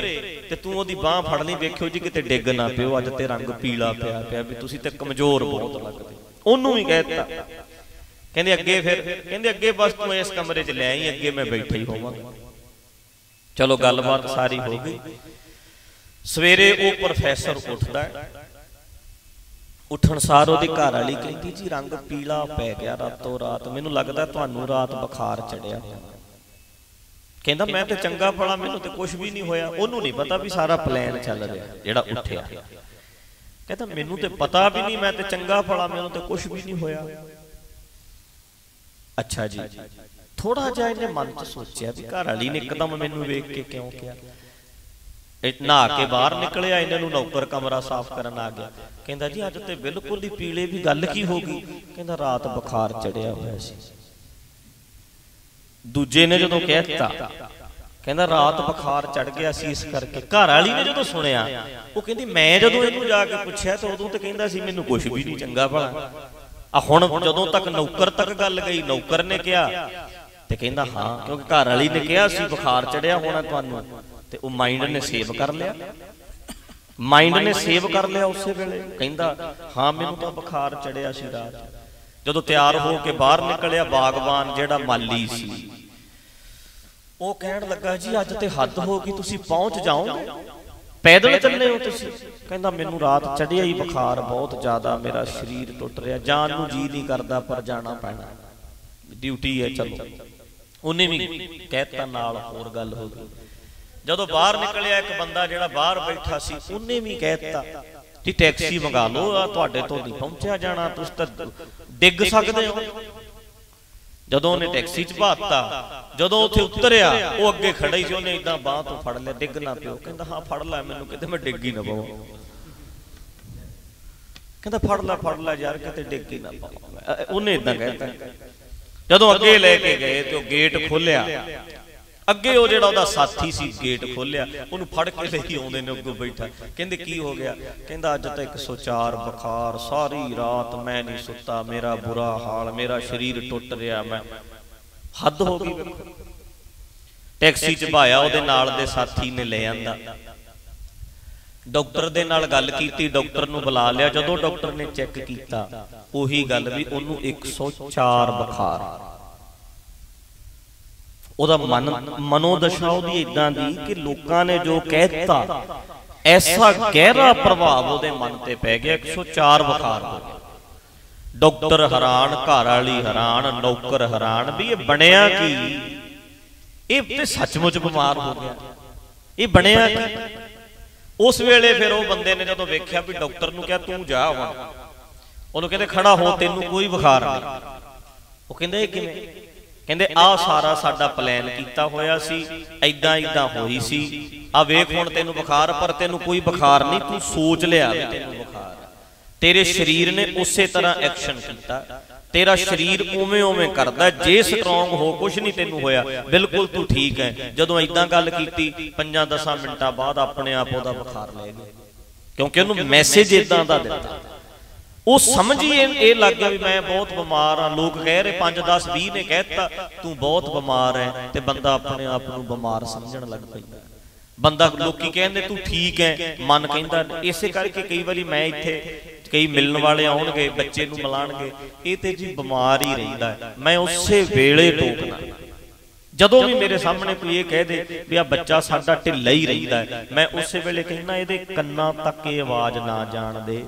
ਤੇ ਤੂੰ ਉਹਦੀ ਬਾਹ ਫੜ ਲਈ, ਵੇਖਿਓ ਜੀ ਕਿਤੇ ਡਿੱਗ ਨਾ ਪਿਓ, ਅੱਜ ਤੇ ਰੰਗ ਪੀਲਾ ਪਿਆ ਪਿਆ ਵੀ ਤੁਸੀਂ ਤੇ ਕਮਜ਼ੋਰ ਬਹੁਤ ਲੱਗਦੇ। ਉਹਨੂੰ ਵੀ ਕਹਿ ਦਿੱਤਾ। ਕਹਿੰਦੇ ਅੱਗੇ ਫਿਰ ਕਹਿੰਦੇ ਅੱਗੇ ਬਸ ਤੂੰ ਇਸ ਕਮਰੇ 'ਚ ਲੈ ਆਈ, ਅੱਗੇ ਮੈਂ ਬੈਠੀ ਹੀ ਹੋਵਾਂਗਾ। ਚਲੋ ਗੱਲਬਾਤ ਸਾਰੀ ਹੋ ਗਈ। ਸਵੇਰੇ ਉਹ ਪ੍ਰੋਫੈਸਰ ਉੱਠਦਾ ਹੈ। ਉੱਠਣ ਸਾਰ ਉਹਦੀ ਘਰ ਵਾਲੀ ਕਹਿੰਦੀ, ਜੀ, ਰੰਗ ਪੀਲਾ ਪੈ ਗਿਆ ਰਾਤੋਂ ਰਾਤ। ਮੈਨੂੰ ਲੱਗਦਾ ਤੁਹਾਨੂੰ ਰਾਤ ਬੁਖਾਰ ਚੜਿਆ ਕਹਿੰਦਾ, ਮੈਂ ਤੇ ਚੰਗਾ ਫਲਾ ਮੈਨੂੰ ਤੇ ਕੁਝ ਵੀ ਨਹੀਂ ਹੋਇਆ। ਉਹਨੂੰ ਨਹੀਂ ਪਤਾ ਵੀ ਸਾਰਾ ਪਲਾਨ ਚੱਲ ਰਿਹਾ, ਜਿਹੜਾ ਉੱਠਿਆ। ਕਹਿੰਦਾ, ਮੈਨੂੰ ਤੇ ਪਤਾ ਵੀ ਨਹੀਂ, ਮੈਂ ਤੇ ਚੰਗਾ ਫਲਾ ਮੈਨੂੰ ਤੇ ਕੁਝ ਵੀ ਨਹੀਂ ਹੋਇਆ। ਅੱਛਾ ਜੀ। ਥੋੜਾ ਜਿਹਾ ਇਹਨੇ ਮਨ 'ਚ ਸੋਚਿਆ ਵੀ ਘਰ ਵਾਲੀ ਨੇ ਇੱਕਦਮ ਮੈਨੂੰ ਵੇਖ ਕੇ ਕਿਉਂ ਕਿਹਾ। ਇਹ ਨਹਾ ਕੇ ਬਾਹਰ ਨਿਕਲਿਆ, ਇਹਨਾਂ ਨੂੰ ਨੌਕਰ ਕਮਰਾ ਸਾਫ਼ ਕਰਨ ਆ ਗਿਆ। ਕਹਿੰਦਾ ਜੀ, ਅੱਜ ਤੇ ਬਿਲਕੁਲ ਹੀ ਪੀਲੇ ਵੀ ਗੱਲ ਕੀ ਹੋ ਗਈ? ਕਹਿੰਦਾ, ਰਾਤ ਬੁਖਾਰ ਚੜਿਆ ਹੋਇਆ ਸੀ। ਦੂਜੇ ਨੇ ਜਦੋਂ ਕਹਿਤਾ, ਕਹਿੰਦਾ, ਰਾਤ ਬੁਖਾਰ ਚੜ ਗਿਆ ਸੀ ਇਸ ਕਰਕੇ। ਘਰ ਵਾਲੀ ਨੇ ਜਦੋਂ ਸੁਣਿਆ, ਉਹ ਕਹਿੰਦੀ, ਮੈਂ ਜਦੋਂ ਇਹਨੂੰ ਜਾ ਕੇ ਪੁੱਛਿਆ ਤਾਂ ਉਦੋਂ ਤੇ ਕਹਿੰਦਾ ਸੀ, ਮੈਨੂੰ ਕੁਝ ਵੀ ਨਹੀਂ ਚੰਗਾ ਭਲਾ। ਆ ਹੁਣ ਜਦੋਂ ਤੱਕ ਨੌਕਰ ਤੱਕ ਗੱਲ ਗਈ, ਨੌਕਰ ਨੇ ਕਿਹਾ। ਤੇ ਕਹਿੰਦਾ, ਹਾਂ, ਕਿਉਂਕਿ ਘਰ ਵਾਲੀ ਨੇ ਕਿਹਾ ਸੀ, ਬੁਖਾਰ ਚੜਿਆ ਹੋਣਾ ਤੁਹਾਨੂੰ। ਤੇ ਉਹ ਮਾਈਂਡ ਨੇ ਸੇਵ ਕਰ ਲਿਆ। ਮਾਈਂਡ ਨੇ ਸੇਵ ਕਰ ਲਿਆ ਉਸੇ ਵੇਲੇ। ਕਹਿੰਦਾ, ਹਾਂ, ਮੈਨੂੰ ਤਾਂ ਬੁਖਾਰ ਚੜਿਆ ਸੀ ਰਾਤ। ਜਦੋਂ ਤਿਆਰ ਹੋ ਕੇ ਬਾਹਰ ਨਿਕਲਿਆ, ਬਾਗਬਾਨ ਜਿਹੜਾ ਮਾਲੀ ਸੀ। ਉਹ ਕਹਿਣ ਲੱਗਾ, ਜੀ, ਅੱਜ ਤੇ ਹੱਦ ਹੋ ਗਈ, ਤੁਸੀਂ ਪਹੁੰਚ ਜਾਓਗੇ? ਪੈਦਲ ਚੱਲੇ ਹੋ ਤੁਸੀਂ? ਕਹਿੰਦਾ, ਮੈਨੂੰ ਰਾਤ ਚੜਿਆ ਹੀ ਬੁਖਾਰ ਬਹੁਤ ਜ਼ਿਆਦਾ, ਮੇਰਾ ਸਰੀਰ ਟੁੱਟ ਰਿਹਾ ਜਾਨ ਨੂੰ ਜੀ ਨਹੀਂ ਕਰਦਾ, ਪਰ ਜਾਣਾ ਪੈਣਾ। ਡਿਊਟੀ ਹੈ, ਚਲੋ। ਉਹਨੇ ਵੀ ਕਹਿਤਾ ਨਾਲ ਹੋਰ ਗੱਲ ਹੋ ਗਈ। ਜਦੋਂ ਬਾਹਰ ਨਿਕਲਿਆ ਇੱਕ ਬੰਦਾ ਜਿਹੜਾ ਬਾਹਰ ਬੈਠਾ ਸੀ, ਉਹਨੇ ਵੀ ਕਹਿਤਾ ਕਿ ਟੈਕਸੀ ਮੰਗਾ ਲਓ ਆ ਤੁਹਾਡੇ ਤੋਂ ਨਹੀਂ ਪਹੁੰਚਿਆ ਜਾਣਾ, ਤੁਸੀਂ ਤਾਂ ਡਿੱਗ ਸਕਦੇ ਹੋ। ਜਦੋਂ ਉਹਨੇ ਟੈਕਸੀ 'ਚ ਬਾਤਾ ਜਦੋਂ ਉੱਥੇ ਉਤਰਿਆ, ਉਹ ਅੱਗੇ ਖੜਾ ਹੀ ਸੀ, ਉਹਨੇ ਇਦਾਂ ਬਾਹ ਤੋਂ ਫੜ ਲਿਆ, ਡਿੱਗ ਨਾ ਪਿਓ ਕਹਿੰਦਾ, ਹਾਂ, ਫੜ ਲੈ ਮੈਨੂੰ, ਕਿਤੇ ਮੈਂ ਡਿੱਗ ਹੀ ਨਾ ਪਵਾਂ। ਕਹਿੰਦਾ, ਫੜ ਲੈ ਫੜ ਲੈ ਯਾਰ, ਕਿਤੇ ਡਿੱਗ ਹੀ ਨਾ ਪਵਾਂ ਉਹਨੇ ਇਦਾਂ ਕਹਿਤਾ ਜਦੋਂ ਅੱਗੇ ਲੈ ਕੇ ਗਏ ਤੇ ਉਹ ਗੇਟ ਖੋਲਿਆ ਅੱਗੇ ਉਹ ਜਿਹੜਾ ਉਹਦਾ ਸਾਥੀ ਸੀ, ਗੇਟ ਖੋਲਿਆ ਉਹਨੂੰ ਫੜ ਕੇ ਲਈ ਆਉਂਦੇ ਨੇ ਅੱਗੋਂ ਬੈਠਾ। ਕਹਿੰਦੇ, ਕੀ ਹੋ ਗਿਆ? ਕਹਿੰਦਾ, ਅੱਜ ਤਾਂ 104 ਬੁਖਾਰ, ਸਾਰੀ ਰਾਤ ਮੈਂ ਨਹੀਂ ਸੁੱਤਾ, ਮੇਰਾ ਬੁਰਾ ਹਾਲ, ਮੇਰਾ ਸਰੀਰ ਟੁੱਟ ਰਿਹਾ, ਮੈਂ ਹੱਦ ਹੋ ਗਈ। ਟੈਕਸੀ ਚ ਭਾਇਆ ਉਹਦੇ ਨਾਲ ਦੇ ਸਾਥੀ ਨੇ ਲੈ ਆਂਦਾ। ਡਾਕਟਰ ਦੇ ਨਾਲ ਗੱਲ ਕੀਤੀ, ਡਾਕਟਰ ਨੂੰ ਬੁਲਾ ਲਿਆ। ਜਦੋਂ ਡਾਕਟਰ ਨੇ ਚੈੱਕ ਕੀਤਾ, ਉਹੀ ਗੱਲ ਵੀ ਉਹਨੂੰ 104 ਬੁਖਾਰ। ਉਹਦਾ ਮਨ ਮਨੋਦਸ਼ਾ ਉਹਦੀ ਇਦਾਂ ਦੀ ਕਿ ਲੋਕਾਂ ਨੇ ਜੋ ਕਹਿਤਾ ਐਸਾ ਗਹਿਰਾ ਪ੍ਰਭਾਵ ਉਹਦੇ ਮਨ ਤੇ ਪੈ ਗਿਆ 104 ਬੁਖਾਰ ਹੋ ਗਿਆ ਡਾਕਟਰ ਹੈਰਾਨ ਘਰ ਵਾਲੀ ਹੈਰਾਨ, ਨੌਕਰ ਹੈਰਾਨ ਵੀ ਇਹ ਬਣਿਆ ਕੀ? ਇਹ ਤੇ ਸੱਚਮੁੱਚ ਬਿਮਾਰ ਹੋ ਗਿਆ। ਇਹ ਬਣਿਆ ਕੀ? ਉਸ ਵੇਲੇ ਫਿਰ ਉਹ ਬੰਦੇ ਨੇ ਜਦੋਂ ਵੇਖਿਆ ਵੀ ਡਾਕਟਰ ਨੂੰ ਕਿਹਾ, ਤੂੰ ਜਾ ਹੁਣ। ਉਹਨੂੰ ਕਹਿੰਦੇ, ਖੜਾ ਹੋ, ਤੈਨੂੰ ਕੋਈ ਬੁਖਾਰ ਨਹੀਂ। ਉਹ ਕਹਿੰਦਾ, ਇਹ ਕਿਵੇਂ? ਕਹਿੰਦੇ ਆਹ ਸਾਰਾ ਸਾਡਾ ਪਲਾਨ ਕੀਤਾ ਹੋਇਆ ਸੀ ਐਦਾਂ ਐਦਾਂ ਹੋਈ ਸੀ। ਆ ਵੇਖ ਹੁਣ ਤੈਨੂੰ ਬੁਖਾਰ ਪਰ ਤੈਨੂੰ ਕੋਈ ਬੁਖਾਰ ਨਹੀਂ ਤੂੰ ਸੋਚ ਲਿਆ ਵੀ ਤੈਨੂੰ ਬੁਖਾਰ ਤੇਰੇ ਸਰੀਰ ਨੇ ਉਸੇ ਤਰ੍ਹਾਂ ਐਕਸ਼ਨ ਕੀਤਾ। ਤੇਰਾ ਸਰੀਰ ਉਵੇਂ ਉਵੇਂ ਕਰਦਾ ਜੇ ਸਟਰੋਂਗ ਹੋ ਕੁਝ ਨਹੀਂ ਤੈਨੂੰ ਹੋਇਆ। ਬਿਲਕੁਲ ਤੂੰ ਠੀਕ ਹੈ। ਜਦੋਂ ਐਦਾਂ ਗੱਲ ਕੀਤੀ 5-10 ਮਿੰਟਾਂ ਬਾਅਦ ਆਪਣੇ ਆਪ ਉਹਦਾ ਬੁਖਾਰ ਲੈ ਗਿਆ ਕਿਉਂਕਿ ਉਹਨੂੰ ਮੈਸੇਜ ਇਦਾਂ ਦਾ ਦਿੱਤਾ। ਉਹ ਸਮਝ ਹੀ ਇਹ ਲੱਗ ਗਿਆ ਵੀ ਮੈਂ ਬਹੁਤ ਬਿਮਾਰ ਆ ਲੋਕ ਕਹਿ ਰਹੇ 5 10 20 ਨੇ ਕਹਿਤਾ, ਤੂੰ ਬਹੁਤ ਬਿਮਾਰ ਹੈ ਤੇ ਬੰਦਾ ਆਪਣੇ ਆਪ ਨੂੰ ਬਿਮਾਰ ਸਮਝਣ ਲੱਗ ਪੈਂਦਾ। ਬੰਦਾ ਲੋਕੀ ਕਹਿੰਦੇ, ਤੂੰ ਠੀਕ ਹੈ ਮਨ ਕਹਿੰਦਾ। ਇਸੇ ਕਰਕੇ ਕਈ ਵਾਰੀ ਮੈਂ ਇੱਥੇ ਕਈ ਮਿਲਣ ਵਾਲੇ ਆਉਣਗੇ, ਬੱਚੇ ਨੂੰ ਮਿਲਾਣਗੇ, ਇਹ ਤੇ ਜੀ ਬਿਮਾਰ ਹੀ ਰਹਿੰਦਾ ਮੈਂ ਉਸੇ ਵੇਲੇ ਟੋਕਣਾ ਜਦੋਂ ਵੀ ਮੇਰੇ ਸਾਹਮਣੇ ਕੋਈ ਇਹ ਕਹਿ ਦੇ ਵੀ ਆ ਬੱਚਾ ਸਾਡਾ ਢਿੱਲਾ ਹੀ ਰਹਿੰਦਾ ਮੈਂ ਉਸੇ ਵੇਲੇ ਕਹਿੰਦਾ, ਇਹਦੇ ਕੰਨਾਂ ਤੱਕ ਇਹ ਆਵਾਜ਼ ਨਾ ਜਾਣ ਦੇ।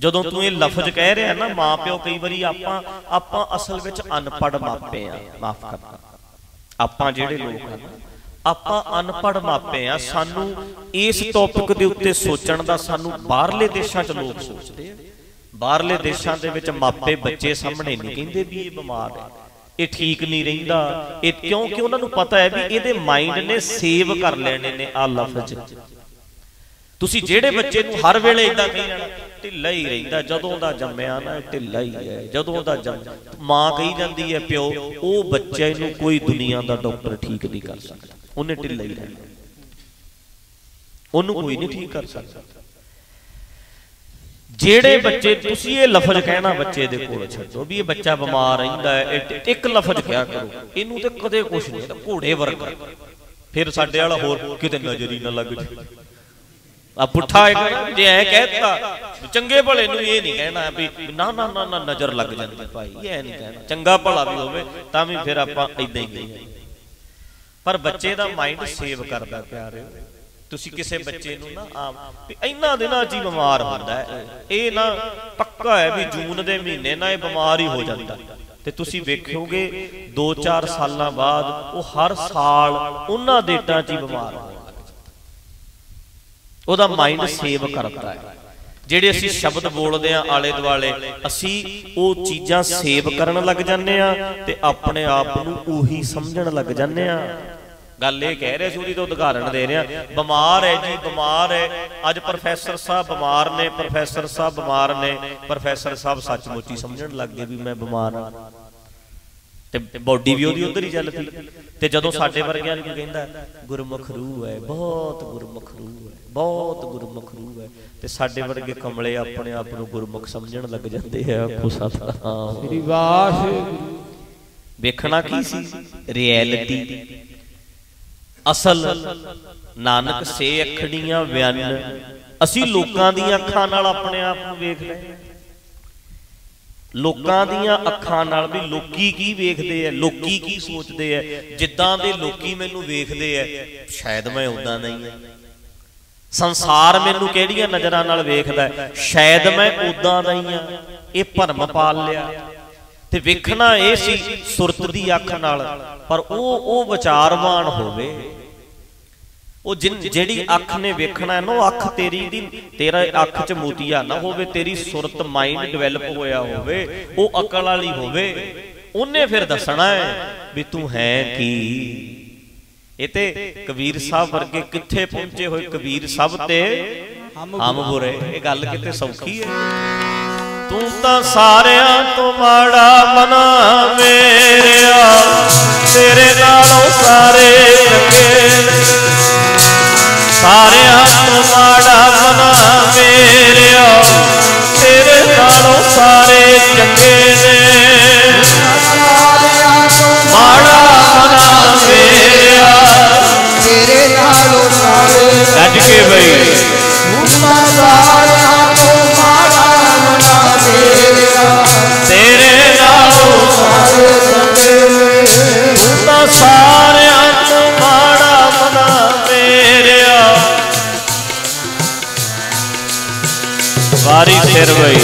ਜਦੋਂ ਤੂੰ ਇਹ ਲਫ਼ਜ਼ ਕਹਿ ਰਿਹਾ ਨਾ ਮਾਂ ਪਿਓ ਕਈ ਵਾਰੀ ਆਪਾਂ ਆਪਾਂ ਅਸਲ ਵਿੱਚ ਅਨਪੜ ਮਾਪੇ ਆ। ਮਾਫ ਕਰਨਾ। ਆਪਾਂ ਜਿਹੜੇ ਲੋਕ ਹਨ ਆਪਾਂ ਅਨਪੜ ਮਾਪੇ ਆ। ਸਾਨੂੰ ਇਸ ਟੌਪਿਕ ਦੇ ਉੱਤੇ ਸੋਚਣ ਦਾ ਸਾਨੂੰ ਬਾਹਰਲੇ ਦੇਸ਼ਾਂ 'ਚ ਲੋਕ ਸੋਚਦੇ ਆ। ਬਾਹਰਲੇ ਦੇਸ਼ਾਂ ਦੇ ਵਿੱਚ ਮਾਪੇ ਬੱਚੇ ਸਾਹਮਣੇ ਨਹੀਂ ਕਹਿੰਦੇ ਵੀ ਇਹ ਬਿਮਾਰ ਹੈ ਇਹ ਠੀਕ ਨਹੀਂ ਰਹਿੰਦਾ। ਇਹ ਕਿਉਂਕਿ ਉਹਨਾਂ ਨੂੰ ਪਤਾ ਹੈ ਵੀ ਇਹਦੇ ਮਾਈਂਡ ਨੇ ਸੇਵ ਕਰ ਲੈਣੇ ਨੇ ਆ ਲਫ਼ਜ਼। ਤੁਸੀਂ ਜਿਹੜੇ ਬੱਚੇ ਨੂੰ ਹਰ ਵੇਲੇ ਇਦਾਂ ਕਹੀ ਜਾਣਾ ਢਿੱਲਾ ਹੀ ਰਹਿੰਦਾ, ਜਦੋਂ ਦਾ ਜੰਮਿਆ ਨਾ ਢਿੱਲਾ ਹੀ ਹੈ। ਜਦੋਂ ਦਾ ਜੰਮ, ਮਾਂ ਕਹੀ ਜਾਂਦੀ ਹੈ, ਪਿਓ, ਉਹ ਬੱਚੇ ਨੂੰ ਕੋਈ ਦੁਨੀਆ ਦਾ ਡਾਕਟਰ ਠੀਕ ਨਹੀਂ ਕਰ ਸਕਦਾ। ਉਹਨੇ ਢਿੱਲਾ ਹੀ ਰਹਿਣਾ। ਉਹਨੂੰ ਕੋਈ ਨਹੀਂ ਠੀਕ ਕਰ ਸਕਦਾ। ਜਿਹੜੇ ਬੱਚੇ, ਤੁਸੀਂ ਇਹ ਲਫ਼ਜ਼ ਕਹਿਣਾ ਬੱਚੇ ਦੇ ਕੋਲ ਛੱਡੋ ਵੀ ਇਹ ਬੱਚਾ ਬਿਮਾਰ ਰਹਿੰਦਾ ਹੈ ਇੱਕ ਲਫ਼ਜ਼ ਕਿਹਾ ਕਰੋ? ਇਹਨੂੰ ਤੇ ਕਦੇ ਕੁਝ ਨਹੀਂ ਘੋੜੇ ਵਰਗਾ। ਫਿਰ ਸਾਡੇ ਵਾਲਾ ਹੋਰ ਕਿਤੇ ਨਜ਼ਰ ਹੀ ਨਾ ਲੱਗ ਜੇ ਆ ਪੁੱਠਾ ਇੱਕ ਜੇ ਐ ਕਹਿਤਾ ਚੰਗੇ ਭਲੇ ਨੂੰ ਇਹ ਨਹੀਂ ਕਹਿਣਾ ਵੀ ਨਾ ਨਾ ਨਾ ਨਾ ਨਜ਼ਰ ਲੱਗ ਜਾਂਦੀ ਭਾਈ, ਇਹ ਨਹੀਂ ਕਹਿਣਾ। ਚੰਗਾ ਭਲਾ ਵੀ ਹੋਵੇ, ਤਾਂ ਵੀ ਫਿਰ ਆਪਾਂ ਇਦਾਂ ਹੀ ਕਹੀਏ। ਪਰ ਬੱਚੇ ਦਾ ਮਾਈਂਡ ਸੇਵ ਕਰਦਾ ਪਿਆਰੇ ਤੁਸੀਂ ਕਿਸੇ ਬੱਚੇ ਨੂੰ ਨਾ ਆਮ ਵੀ ਇੰਨਾ ਦਿਨਾਂ 'ਚ ਹੀ ਬਿਮਾਰ ਹੁੰਦਾ ਹੈ, ਇਹ ਨਾ ਪੱਕਾ ਹੈ ਵੀ ਜੂਨ ਦੇ ਮਹੀਨੇ ਨਾਲ ਇਹ ਬਿਮਾਰ ਹੀ ਹੋ ਜਾਂਦਾ। ਤੇ ਤੁਸੀਂ ਵੇਖੋਗੇ 2-4 ਸਾਲਾਂ ਬਾਅਦ ਉਹ ਹਰ ਸਾਲ ਉਹਨਾਂ ਡੇਟਾਂ 'ਚ ਹੀ ਬਿਮਾਰ ਹੋ ਉਹਦਾ ਮਾਈਂਡ ਸੇਵ ਕਰਦਾ ਹੈ। ਜਿਹੜੇ ਅਸੀਂ ਸ਼ਬਦ ਬੋਲਦੇ ਆ ਆਲੇ ਦੁਆਲੇ, ਅਸੀਂ ਉਹ ਚੀਜ਼ਾਂ ਸੇਵ ਕਰਨ ਲੱਗ ਜਾਂਦੇ ਆ ਤੇ ਆਪਣੇ ਆਪ ਨੂੰ ਉਹੀ ਸਮਝਣ ਲੱਗ ਜਾਂਦੇ ਆ ਗੱਲ ਇਹ ਕਹਿ ਰਹੇ ਸੀ ਉਹਦੀ ਤਾਂ ਉਦਾਹਰਣ ਦੇ ਰਿਹਾ। ਬਿਮਾਰ ਹੈ ਜੀ, ਬਿਮਾਰ ਹੈ। ਅੱਜ ਪ੍ਰੋਫੈਸਰ ਸਾਹਿਬ ਬਿਮਾਰ ਨੇ ਪ੍ਰੋਫੈਸਰ ਸਾਹਿਬ ਬਿਮਾਰ ਨੇ। ਪ੍ਰੋਫੈਸਰ ਸਾਹਿਬ ਸੱਚਮੁੱਚ ਹੀ ਸਮਝਣ ਲੱਗ ਗਏ ਵੀ ਮੈਂ ਬਿਮਾਰ ਹਾਂ। ਤੇ ਬਾਡੀ ਵੀ ਉਹਦੀ ਉਧਰ ਹੀ ਚੱਲ ਪਈ। ਤੇ ਜਦੋਂ ਸਾਡੇ ਵਰਗਿਆਂ ਨੂੰ ਕਹਿੰਦਾ ਗੁਰਮੁਖ ਰੂਹ ਹੈ ਬਹੁਤ ਗੁਰਮੁਖ ਰੂਹ ਹੈ ਬਹੁਤ ਗੁਰਮੁਖ ਰੂਹ ਹੈ। ਤੇ ਸਾਡੇ ਵਰਗੇ ਕਮਲੇ ਆਪਣੇ ਆਪ ਨੂੰ ਗੁਰਮੁਖ ਸਮਝਣ ਲੱਗ ਜਾਂਦੇ ਆ ਆਖੋ ਸਤਨਾਮ। ਸ੍ਰੀ ਵਾਹਿਗੁਰੂ। ਵੇਖਣਾ ਕੀ ਸੀ? ਰਿਐਲਿਟੀ ਅਸਲ ਨਾਨਕ ਸੇ ਅੱਖੜੀਆਂ ਵਿਅਨ ਅਸੀਂ ਲੋਕਾਂ ਦੀਆਂ ਅੱਖਾਂ ਨਾਲ ਆਪਣੇ ਆਪ ਨੂੰ ਵੇਖ ਰਹੇ ਲੋਕਾਂ ਦੀਆਂ ਅੱਖਾਂ ਨਾਲ ਵੀ ਲੋਕੀ ਕੀ ਵੇਖਦੇ ਆ, ਲੋਕੀ ਕੀ ਸੋਚਦੇ ਆ, ਜਿੱਦਾਂ ਦੇ ਲੋਕੀ ਮੈਨੂੰ ਵੇਖਦੇ ਆ, ਸ਼ਾਇਦ ਮੈਂ ਉਦਾਂ ਨਹੀਂ ਆ। ਸੰਸਾਰ ਮੈਨੂੰ ਕਿਹੜੀਆਂ ਨਜ਼ਰਾਂ ਨਾਲ ਵੇਖਦਾ ਸ਼ਾਇਦ ਮੈਂ ਉਦਾਂ ਦਾ ਹੀ ਆ। ਇਹ ਭਰਮ ਪਾਲ ਲਿਆ। ਤੇ ਵੇਖਣਾ ਇਹ ਸੀ ਸੁਰਤ ਦੀ ਅੱਖ ਨਾਲ, ਪਰ ਉਹ ਉਹ ਵਿਚਾਰਵਾਨ ਹੋਵੇ ਉਹ ਜਿਹੜੀ ਅੱਖ ਨੇ ਵੇਖਣਾ ਹੈ ਨਾ ਉਹ ਅੱਖ ਤੇਰੀ ਦੀ ਤੇਰਾ ਅੱਖ 'ਚ ਮੋਤੀਆ ਨਾ ਹੋਵੇ ਤੇਰੀ ਸੁਰਤ ਮਾਈਂਡ ਡਿਵੈਲਪ ਹੋਇਆ ਹੋਵੇ ਉਹ ਅਕਲ ਵਾਲੀ ਹੋਵੇ ਉਹਨੇ ਫਿਰ ਦੱਸਣਾ ਹੈ ਵੀ ਤੂੰ ਹੈ ਕੀ। ਇਹ ਤੇ ਕਬੀਰ ਸਾਹਿਬ ਵਰਗੇ ਕਿੱਥੇ ਪਹੁੰਚੇ ਹੋਏ? ਕਬੀਰ ਸਭ ਤੇ ਹਮ ਬੁਰੇ ਇਹ ਗੱਲ ਕਿਤੇ ਸੌਖੀ ਹੈ। ਤੂੰ ਤਾਂ ਸਾਰਿਆਂ ਤੋਂ ਮਾੜਾ ਮਨਾ ਮੇਰਿਆ। ਤੇਰੇ ਨਾਲੋਂ ਸਾਰੇ ਚੰਗੇ ਸਾਰਿਆਂ ਤੋਂ ਮਾੜਾ ਮਨਾ ਮੇਰਿਆ ਤੇਰੇ ਨਾਲੋਂ ਸਾਰੇ ਚੰਗੇ ਸਿਰ ਬਈ।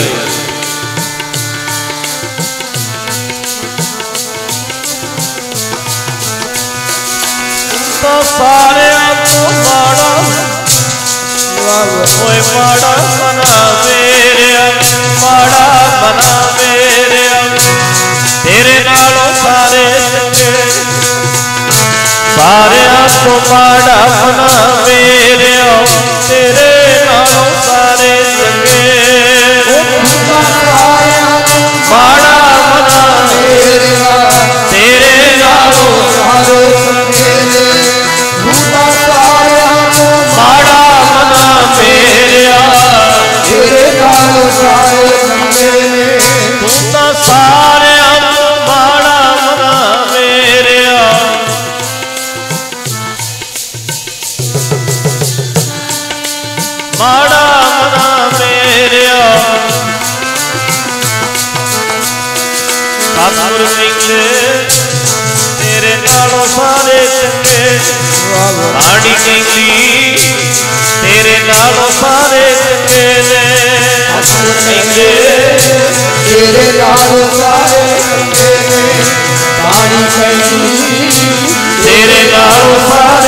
ਤਾਂ ਸਾਰਿਆਂ ਤੋਂ ਮਾੜਾ ਓਏ ਮਾੜਾ ਮਨਾ ਮੇਰਿਆ ਮਾੜਾ ਮਨਾ ਮੇਰਿਆ। ਤੇਰੇ ਨਾਲੋਂ ਸਾਰੇ ਚੰਗੇ। ਸਾਰਿਆਂ ਤੋਂ ਮਾੜਾ ਮਨਾ ਮੇਰਿਆ। ਤੇਰੇ ਤੇਰੇ ਨਾਲ ਸਾਰੇ ਚੰਗੇ ਨੇ ਬਾਣੀ ਤੇਰੇ ਨਾਲੋਂ ਸਾਰੇ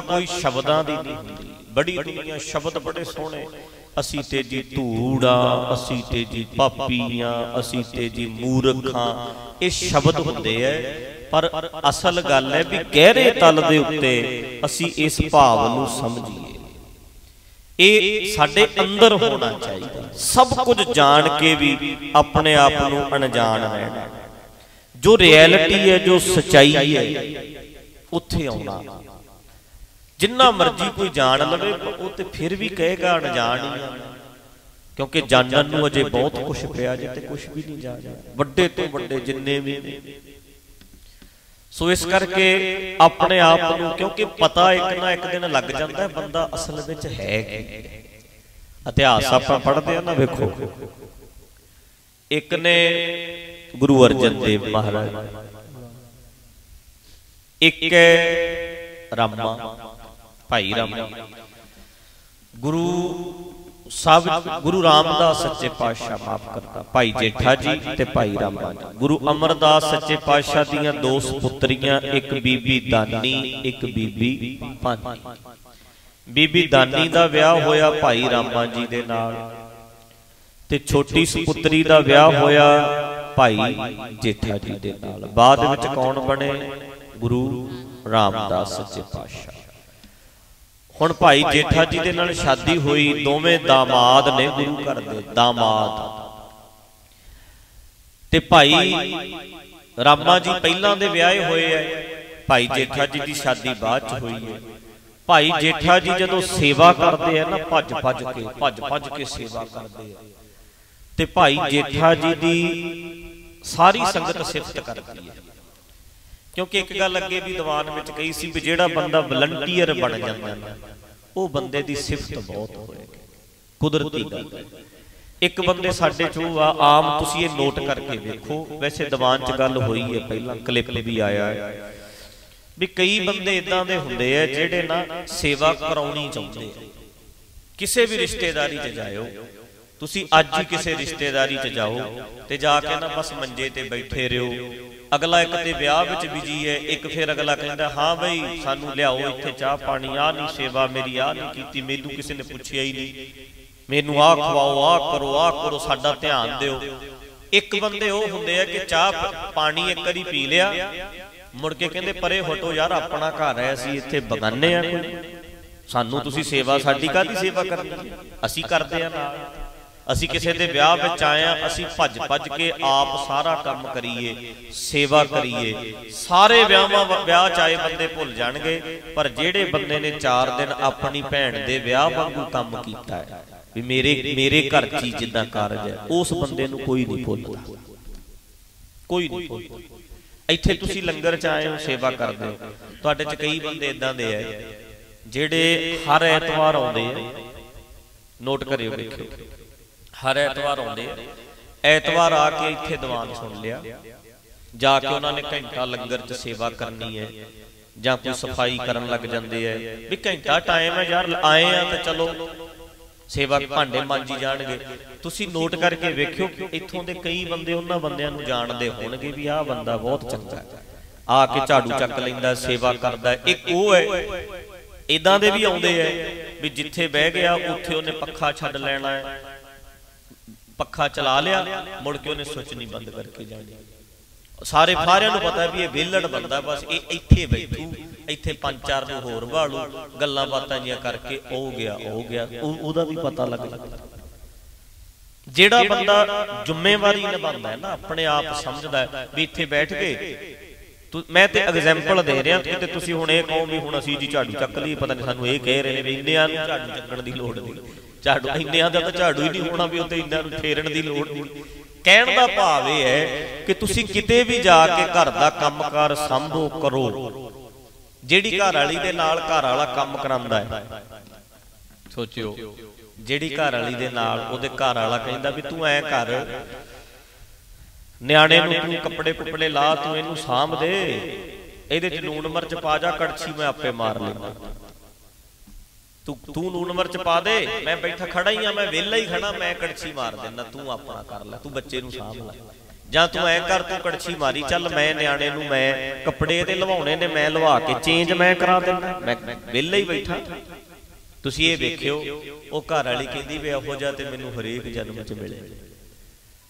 ਨਿਮਰਤਾ ਕੋਈ ਸ਼ਬਦਾਂ ਦੀ ਨਹੀਂ ਹੁੰਦੀ। ਬੜੀ ਦੁਨੀਆ ਸ਼ਬਦ ਬੜੇ ਸੋਹਣੇ। ਅਸੀਂ ਤੇ ਜੀ ਧੂੜਾ ਅਸੀਂ ਤੇ ਜੀ ਪਾਪੀਆਂ ਅਸੀਂ ਤੇ ਜੀ ਮੂਰਖਾਂ ਇਹ ਸ਼ਬਦ ਹੁੰਦੇ ਐ। ਪਰ ਅਸਲ ਗੱਲ ਹੈ ਵੀ ਗਹਿਰੇ ਤਲ ਦੇ ਉੱਤੇ ਅਸੀਂ ਇਸ ਭਾਵ ਨੂੰ ਸਮਝੀਏ। ਇਹ ਸਾਡੇ ਅੰਦਰ ਹੋਣਾ ਚਾਹੀਦਾ। ਸਭ ਕੁਝ ਜਾਣ ਕੇ ਵੀ ਆਪਣੇ ਆਪ ਨੂੰ ਅਣਜਾਣ ਰਹਿਣਾ। ਜੋ ਰਿਐਲਿਟੀ ਹੈ ਜੋ ਸਚਾਈ ਹੈ ਉੱਥੇ ਆਉਣਾ। ਜਿੰਨਾ ਮਰਜ਼ੀ ਕੋਈ ਜਾਣ ਲਵੇ, ਉਹ ਤੇ ਫਿਰ ਵੀ ਕਹੇਗਾ ਅਣਜਾਣ ਹੀ ਆ। ਕਿਉਂਕਿ ਜਾਣਨ ਨੂੰ ਅਜੇ ਬਹੁਤ ਕੁਝ ਪਿਆ ਜੇ ਤੇ ਕੁਝ ਵੀ ਨਹੀਂ ਜਾਣਿਆ। ਵੱਡੇ ਤੋਂ ਵੱਡੇ ਜਿੰਨੇ ਵੀ। ਨੇ ਸੋ ਇਸ ਕਰਕੇ ਆਪਣੇ ਆਪ ਨੂੰ, ਕਿਉਂਕਿ ਪਤਾ ਇੱਕ ਨਾ ਇੱਕ ਦਿਨ ਲੱਗ ਜਾਂਦਾ ਹੈ, ਬੰਦਾ ਅਸਲ ਵਿੱਚ ਹੈ ਕੀ। ਇਤਿਹਾਸ ਆਪਾਂ ਪੜ੍ਹਦੇ ਆ ਨਾ, ਵੇਖੋ। ਇੱਕ ਨੇ ਗੁਰੂ ਅਰਜਨ ਦੇਵ ਮਹਾਰਾਜ, ਇੱਕ ਹੈ ਰਾਮਾ। ਭਾਈ ਰਾਮਾ ਗੁਰੂ ਸਾਹਿਬ ਗੁਰੂ ਰਾਮਦਾਸ ਸੱਚੇ ਪਾਤਸ਼ਾਹ ਮਾਫ ਕਰਤਾ ਭਾਈ ਜੇਠਾ ਜੀ ਤੇ ਭਾਈ ਰਾਮਾ ਜੀ। ਗੁਰੂ ਅਮਰਦਾਸ ਸੱਚੇ ਪਾਤਸ਼ਾਹ ਦੀਆਂ ਦੋ ਸੁਪੁੱਤਰੀਆਂ ਇੱਕ ਬੀਬੀ ਦਾਨੀ ਇੱਕ ਬੀਬੀ ਭਾਨੀ ਬੀਬੀ ਦਾਨੀ ਦਾ ਵਿਆਹ ਹੋਇਆ ਭਾਈ ਰਾਮਾ ਜੀ ਦੇ ਨਾਲ ਤੇ ਛੋਟੀ ਸੁਪੁੱਤਰੀ ਦਾ ਵਿਆਹ ਹੋਇਆ ਭਾਈ ਜੇਠਾ ਜੀ ਦੇ ਨਾਲ। ਬਾਅਦ ਵਿੱਚ ਕੌਣ ਬਣੇ? ਗੁਰੂ ਰਾਮਦਾਸ ਸੱਚੇ ਪਾਤਸ਼ਾਹ। ਹੁਣ ਭਾਈ ਜੇਠਾ ਜੀ ਦੇ ਨਾਲ ਸ਼ਾਦੀ ਹੋਈ, ਦੋਵੇਂ ਦਾਮਾਦ ਨੇ ਗੁਰੂ ਘਰ ਦੇ, ਦਾਮਾਦ। ਤੇ ਭਾਈ ਰਾਮਾ ਜੀ ਪਹਿਲਾਂ ਦੇ ਵਿਆਹੇ ਹੋਏ ਐ ਭਾਈ ਜੇਠਾ ਜੀ ਦੀ ਸ਼ਾਦੀ ਬਾਅਦ ਚ ਹੋਈ ਹੈ ਭਾਈ ਜੇਠਾ ਜੀ ਜਦੋਂ ਸੇਵਾ ਕਰਦੇ ਆ ਨਾ, ਭੱਜ ਭੱਜ ਕੇ, ਭੱਜ ਭੱਜ ਕੇ ਸੇਵਾ ਕਰਦੇ ਆ। ਤੇ ਭਾਈ ਜੇਠਾ ਜੀ ਦੀ ਸਾਰੀ ਸੰਗਤ ਸਿਫਤ ਕਰਦੀ ਹੈ ਕਿਉਂਕਿ ਇੱਕ ਗੱਲ ਅੱਗੇ ਵੀ ਦੀਵਾਨ ਵਿੱਚ ਕਹੀ ਸੀ ਵੀ ਜਿਹੜਾ ਬੰਦਾ ਵਲੰਟੀਅਰ ਬਣ ਜਾਂਦਾ ਨਾ ਉਹ ਬੰਦੇ ਦੀ ਸਿਫਤ ਬਹੁਤ ਹੋਏਗੀ। ਕੁਦਰਤੀ ਗੱਲ। ਹੈ ਇੱਕ ਬੰਦੇ ਸਾਡੇ ਚੋਂ ਆ ਆਮ ਤੁਸੀਂ ਇਹ ਨੋਟ ਕਰਕੇ ਵੇਖੋ ਵੈਸੇ ਦੀਵਾਨ 'ਚ ਗੱਲ ਹੋਈ ਹੈ ਪਹਿਲਾਂ ਕਲਿੱਪ ਵੀ ਆਇਆ ਹੈ। ਵੀ ਕਈ ਬੰਦੇ ਇਦਾਂ ਦੇ ਹੁੰਦੇ ਆ ਜਿਹੜੇ ਨਾ ਸੇਵਾ ਕਰਾਉਣੀ ਚਾਹੁੰਦੇ ਆ। ਕਿਸੇ ਵੀ ਰਿਸ਼ਤੇਦਾਰੀ 'ਚ ਜਾਇਓ। ਤੁਸੀਂ ਅੱਜ ਹੀ ਕਿਸੇ ਰਿਸ਼ਤੇਦਾਰੀ 'ਚ ਜਾਓ ਤੇ ਜਾ ਕੇ ਨਾ ਬਸ ਮੰਜੇ ਤੇ ਬੈਠੇ ਰਹੋ। ਅਗਲਾ ਇੱਕ ਤੇ ਵਿਆਹ ਵਿੱਚ ਬਿਜ਼ੀ ਹੈ, ਇੱਕ ਫਿਰ ਅਗਲਾ ਕਹਿੰਦਾ, ਹਾਂ ਬਈ, ਸਾਨੂੰ ਲਿਆਓ ਇੱਥੇ ਚਾਹ ਪਾਣੀ ਆ ਨਹੀਂ ਸੇਵਾ ਮੇਰੀ ਆ ਨਹੀਂ ਕੀਤੀ, ਮੈਨੂੰ ਕਿਸੇ ਨੇ ਪੁੱਛਿਆ ਹੀ ਨਹੀਂ। ਮੈਨੂੰ ਆਹ ਖਵਾਓ, ਆਹ ਕਰੋ ਆਹ ਕਰੋ, ਸਾਡਾ ਧਿਆਨ ਦਿਓ। ਇੱਕ ਬੰਦੇ ਉਹ ਹੁੰਦੇ ਆ ਕਿ ਚਾਹ ਪਾਣੀ ਇੱਕ ਵਾਰੀ ਪੀ ਲਿਆ, ਮੁੜ ਕੇ ਕਹਿੰਦੇ, ਪਰੇ ਹਟੋ ਯਾਰ, ਆਪਣਾ ਘਰ ਹੈ, ਅਸੀਂ ਇੱਥੇ ਬਗਾਨੇ ਆ ਕੋਈ। ਸਾਨੂੰ ਤੁਸੀਂ ਸੇਵਾ, ਸਾਡੀ ਕਾਹਦੀ ਸੇਵਾ ਕਰਨੀ ਅਸੀਂ ਕਰਦੇ ਆ ਨਾਲ। ਅਸੀਂ ਕਿਸੇ ਦੇ ਵਿਆਹ ਵਿੱਚ ਆਏ ਆ ਅਸੀਂ ਭੱਜ ਭੱਜ ਕੇ ਆਪ ਸਾਰਾ ਕੰਮ ਕਰੀਏ ਸੇਵਾ ਕਰੀਏ। ਸਾਰੇ ਵਿਆਹਾਂ ਵਿਆਹ ਚ ਆਏ ਬੰਦੇ ਭੁੱਲ ਜਾਣਗੇ ਪਰ ਜਿਹੜੇ ਬੰਦੇ ਨੇ 4 ਦਿਨ ਆਪਣੀ ਭੈਣ ਦੇ ਵਿਆਹ ਵਾਂਗੂ ਕੰਮ ਕੀਤਾ ਹੈ ਵੀ ਮੇਰੇ ਮੇਰੇ ਘਰ 'ਚ ਜਿੱਦਾਂ ਕਾਰਜ ਹੈ ਉਸ ਬੰਦੇ ਨੂੰ ਕੋਈ ਨਹੀਂ ਭੁੱਲਦਾ। ਕੋਈ ਨਹੀਂ ਭੁੱਲਦਾ। ਇੱਥੇ ਤੁਸੀਂ ਲੰਗਰ ਚ ਆਏ ਹੋ ਸੇਵਾ ਕਰਦੇ ਹੋ। ਤੁਹਾਡੇ ਚ ਕਈ ਬੰਦੇ ਇਦਾਂ ਦੇ ਆ ਜਿਹੜੇ ਹਰ ਐਤਵਾਰ ਆਉਂਦੇ ਆ। ਨੋਟ ਕਰਿਓ ਵੇਖਿਓ। ਹਰ ਐਤਵਾਰ ਆਉਂਦੇ ਆ। ਐਤਵਾਰ ਆ ਕੇ ਇੱਥੇ ਦੀਵਾਨ ਸੁਣ ਲਿਆ। ਜਾ ਕੇ ਉਹਨਾਂ ਨੇ ਘੰਟਾ ਲੰਗਰ 'ਚ ਸੇਵਾ ਕਰਨੀ ਹੈ, ਜਾਂ ਕੋਈ ਸਫ਼ਾਈ ਕਰਨ ਲੱਗ ਜਾਂਦੇ ਐ ਵੀ ਘੰਟਾ ਟਾਈਮ ਹੈ ਯਾਰ, ਆਏ ਆ ਤਾਂ ਚਲੋ। ਸੇਵਾ ਭਾਂਡੇ ਮਾਂਜੀ ਜਾਣਗੇ। ਤੁਸੀਂ ਨੋਟ ਕਰਕੇ ਵੇਖਿਓ ਇੱਥੋਂ ਦੇ ਕਈ ਬੰਦੇ ਉਹਨਾਂ ਬੰਦਿਆਂ ਨੂੰ ਜਾਣਦੇ ਹੋਣਗੇ ਵੀ ਆਹ ਬੰਦਾ ਬਹੁਤ ਚੰਗਾ ਹੈ। ਆ ਕੇ ਝਾੜੂ ਚੱਕ ਲੈਂਦਾ, ਸੇਵਾ ਕਰਦਾ। ਇੱਕ ਉਹ ਹੈ ਇਦਾਂ ਦੇ ਵੀ ਆਉਂਦੇ ਐ ਵੀ ਜਿੱਥੇ ਬਹਿ ਗਿਆ, ਉੱਥੇ ਉਹਨੇ ਪੱਖਾ ਛੱਡ ਲੈਣਾ ਹੈ। ਪੱਖਾ ਚਲਾ ਲਿਆ, ਮੁੜ ਕੇ ਉਹਨੇ ਸੁੱਚ ਨਹੀਂ ਬੰਦ ਕਰਕੇ ਜਾਣੀ। ਸਾਰੇ ਸਾਰਿਆਂ ਨੂੰ ਪਤਾ ਵੀ ਇਹ ਵਿਹਲੜ ਬੰਦਾ, ਬਸ ਇਹ ਇੱਥੇ ਬੈਠੂ, ਇੱਥੇ ਪੰਜ ਚਾਰ ਨੂੰ ਹੋਰ ਭਾਲੂ ਗੱਲਾਂ ਬਾਤਾਂ ਜੀਆਂ ਕਰਕੇ ਉਹ ਗਿਆ ਉਹ ਗਿਆ ਉਹਦਾ ਵੀ ਪਤਾ ਲੱਗ ਜਾਂਦਾ। ਜਿਹੜਾ ਬੰਦਾ ਜ਼ਿੰਮੇਵਾਰੀ ਨਿਭਾਉਂਦਾ ਹੈ ਨਾ, ਆਪਣੇ ਆਪ ਸਮਝਦਾ ਹੈ ਵੀ ਇੱਥੇ ਬੈਠ ਕੇ ਮੈਂ ਤੇ ਐਗਜ਼ਾਮਪਲ ਦੇ ਰਿਹਾ, ਕਿਤੇ ਤੁਸੀਂ ਹੁਣ ਇਹ ਕਹੋ ਵੀ ਹੁਣ ਅਸੀਂ ਜੀ ਝਾੜੂ ਚੱਕ ਲਈ ਪਤਾ ਨਹੀਂ ਸਾਨੂੰ ਇਹ ਕਹਿ ਰਹੇ ਨੇ ਵੀ ਇੰਨਿਆਂ ਨੂੰ ਝਾੜੂ ਚੱਕਣ ਦੀ ਲੋੜ ਨਹੀਂ। ਝਾੜੂ ਇੰਨਿਆਂ ਦਾ ਤਾਂ ਝਾੜੂ ਹੀ ਨਹੀਂ ਹੋਣਾ ਵੀ ਉੱਤੇ ਇੰਨਿਆਂ ਨੂੰ ਫੇਰਨ ਦੀ ਲੋੜ ਨਹੀਂ। ਕਹਿਣ ਦਾ ਭਾਵ ਇਹ ਹੈ ਕਿ ਤੁਸੀਂ ਕਿਤੇ ਵੀ ਜਾ ਕੇ ਘਰ ਦਾ ਕੰਮਕਾਰ ਸੰਭੋ ਕਰੋ। ਜਿਹੜੀ ਘਰ ਵਾਲੀ ਦੇ ਨਾਲ ਘਰ ਵਾਲਾ ਕੰਮ ਕਰਾਉਂਦਾ ਹੈ। ਸੋਚਿਓ। ਜਿਹੜੀ ਘਰ ਵਾਲੀ ਦੇ ਨਾਲ ਉਹਦੇ ਘਰ ਵਾਲਾ ਕਹਿੰਦਾ ਵੀ ਤੂੰ ਐ ਕਰ ਨਿਆਣੇ ਨੂੰ ਤੂੰ ਕੱਪੜੇ ਕੁੱਪੜੇ ਲਾ ਤੂੰ ਇਹਨੂੰ ਸਾਂਭ ਦੇ। ਇਹਦੇ ਚ ਲੂਣ ਮਿਰਚ ਪਾ ਜਾ ਕੜਛੀ ਮੈਂ ਆਪੇ ਮਾਰ ਲੈਂਦਾ। ਤੂੰ ਤੂੰ ਲੂਣ ਮਿਰਚ ਪਾ ਦੇ, ਮੈਂ ਬੈਠਾ ਖੜਾ ਹੀ ਆ, ਮੈਂ ਵਿਹਲਾ ਹੀ ਖੜਾ ਮੈਂ ਕੜਛੀ ਮਾਰ ਦਿੰਦਾ, ਤੂੰ ਆਪਣਾ ਕਰ ਲੈ, ਤੂੰ ਬੱਚੇ ਨੂੰ ਸਾਂਭ ਲੈ। ਜਾਂ ਤੂੰ ਐ ਕਰ, ਤੂੰ ਕੜਛੀ ਮਾਰੀ, ਚੱਲ ਮੈਂ ਨਿਆਣੇ ਨੂੰ ਮੈਂ ਕੱਪੜੇ ਤੇ ਲਵਾਉਣੇ ਨੇ, ਮੈਂ ਲਵਾ ਕੇ ਚੇਂਜ ਮੈਂ ਕਰਾ ਦਿੰਦਾ, ਮੈਂ ਵਿਹਲਾ ਹੀ ਬੈਠਾ। ਤੁਸੀਂ ਇਹ ਵੇਖਿਓ, ਉਹ ਘਰ ਵਾਲੀ ਕਹਿੰਦੀ ਵੀ ਇਹੋ ਜਿਹਾ ਤੇ ਮੈਨੂੰ ਹਰੇਕ ਜਨਮ 'ਚ ਮਿਲੇ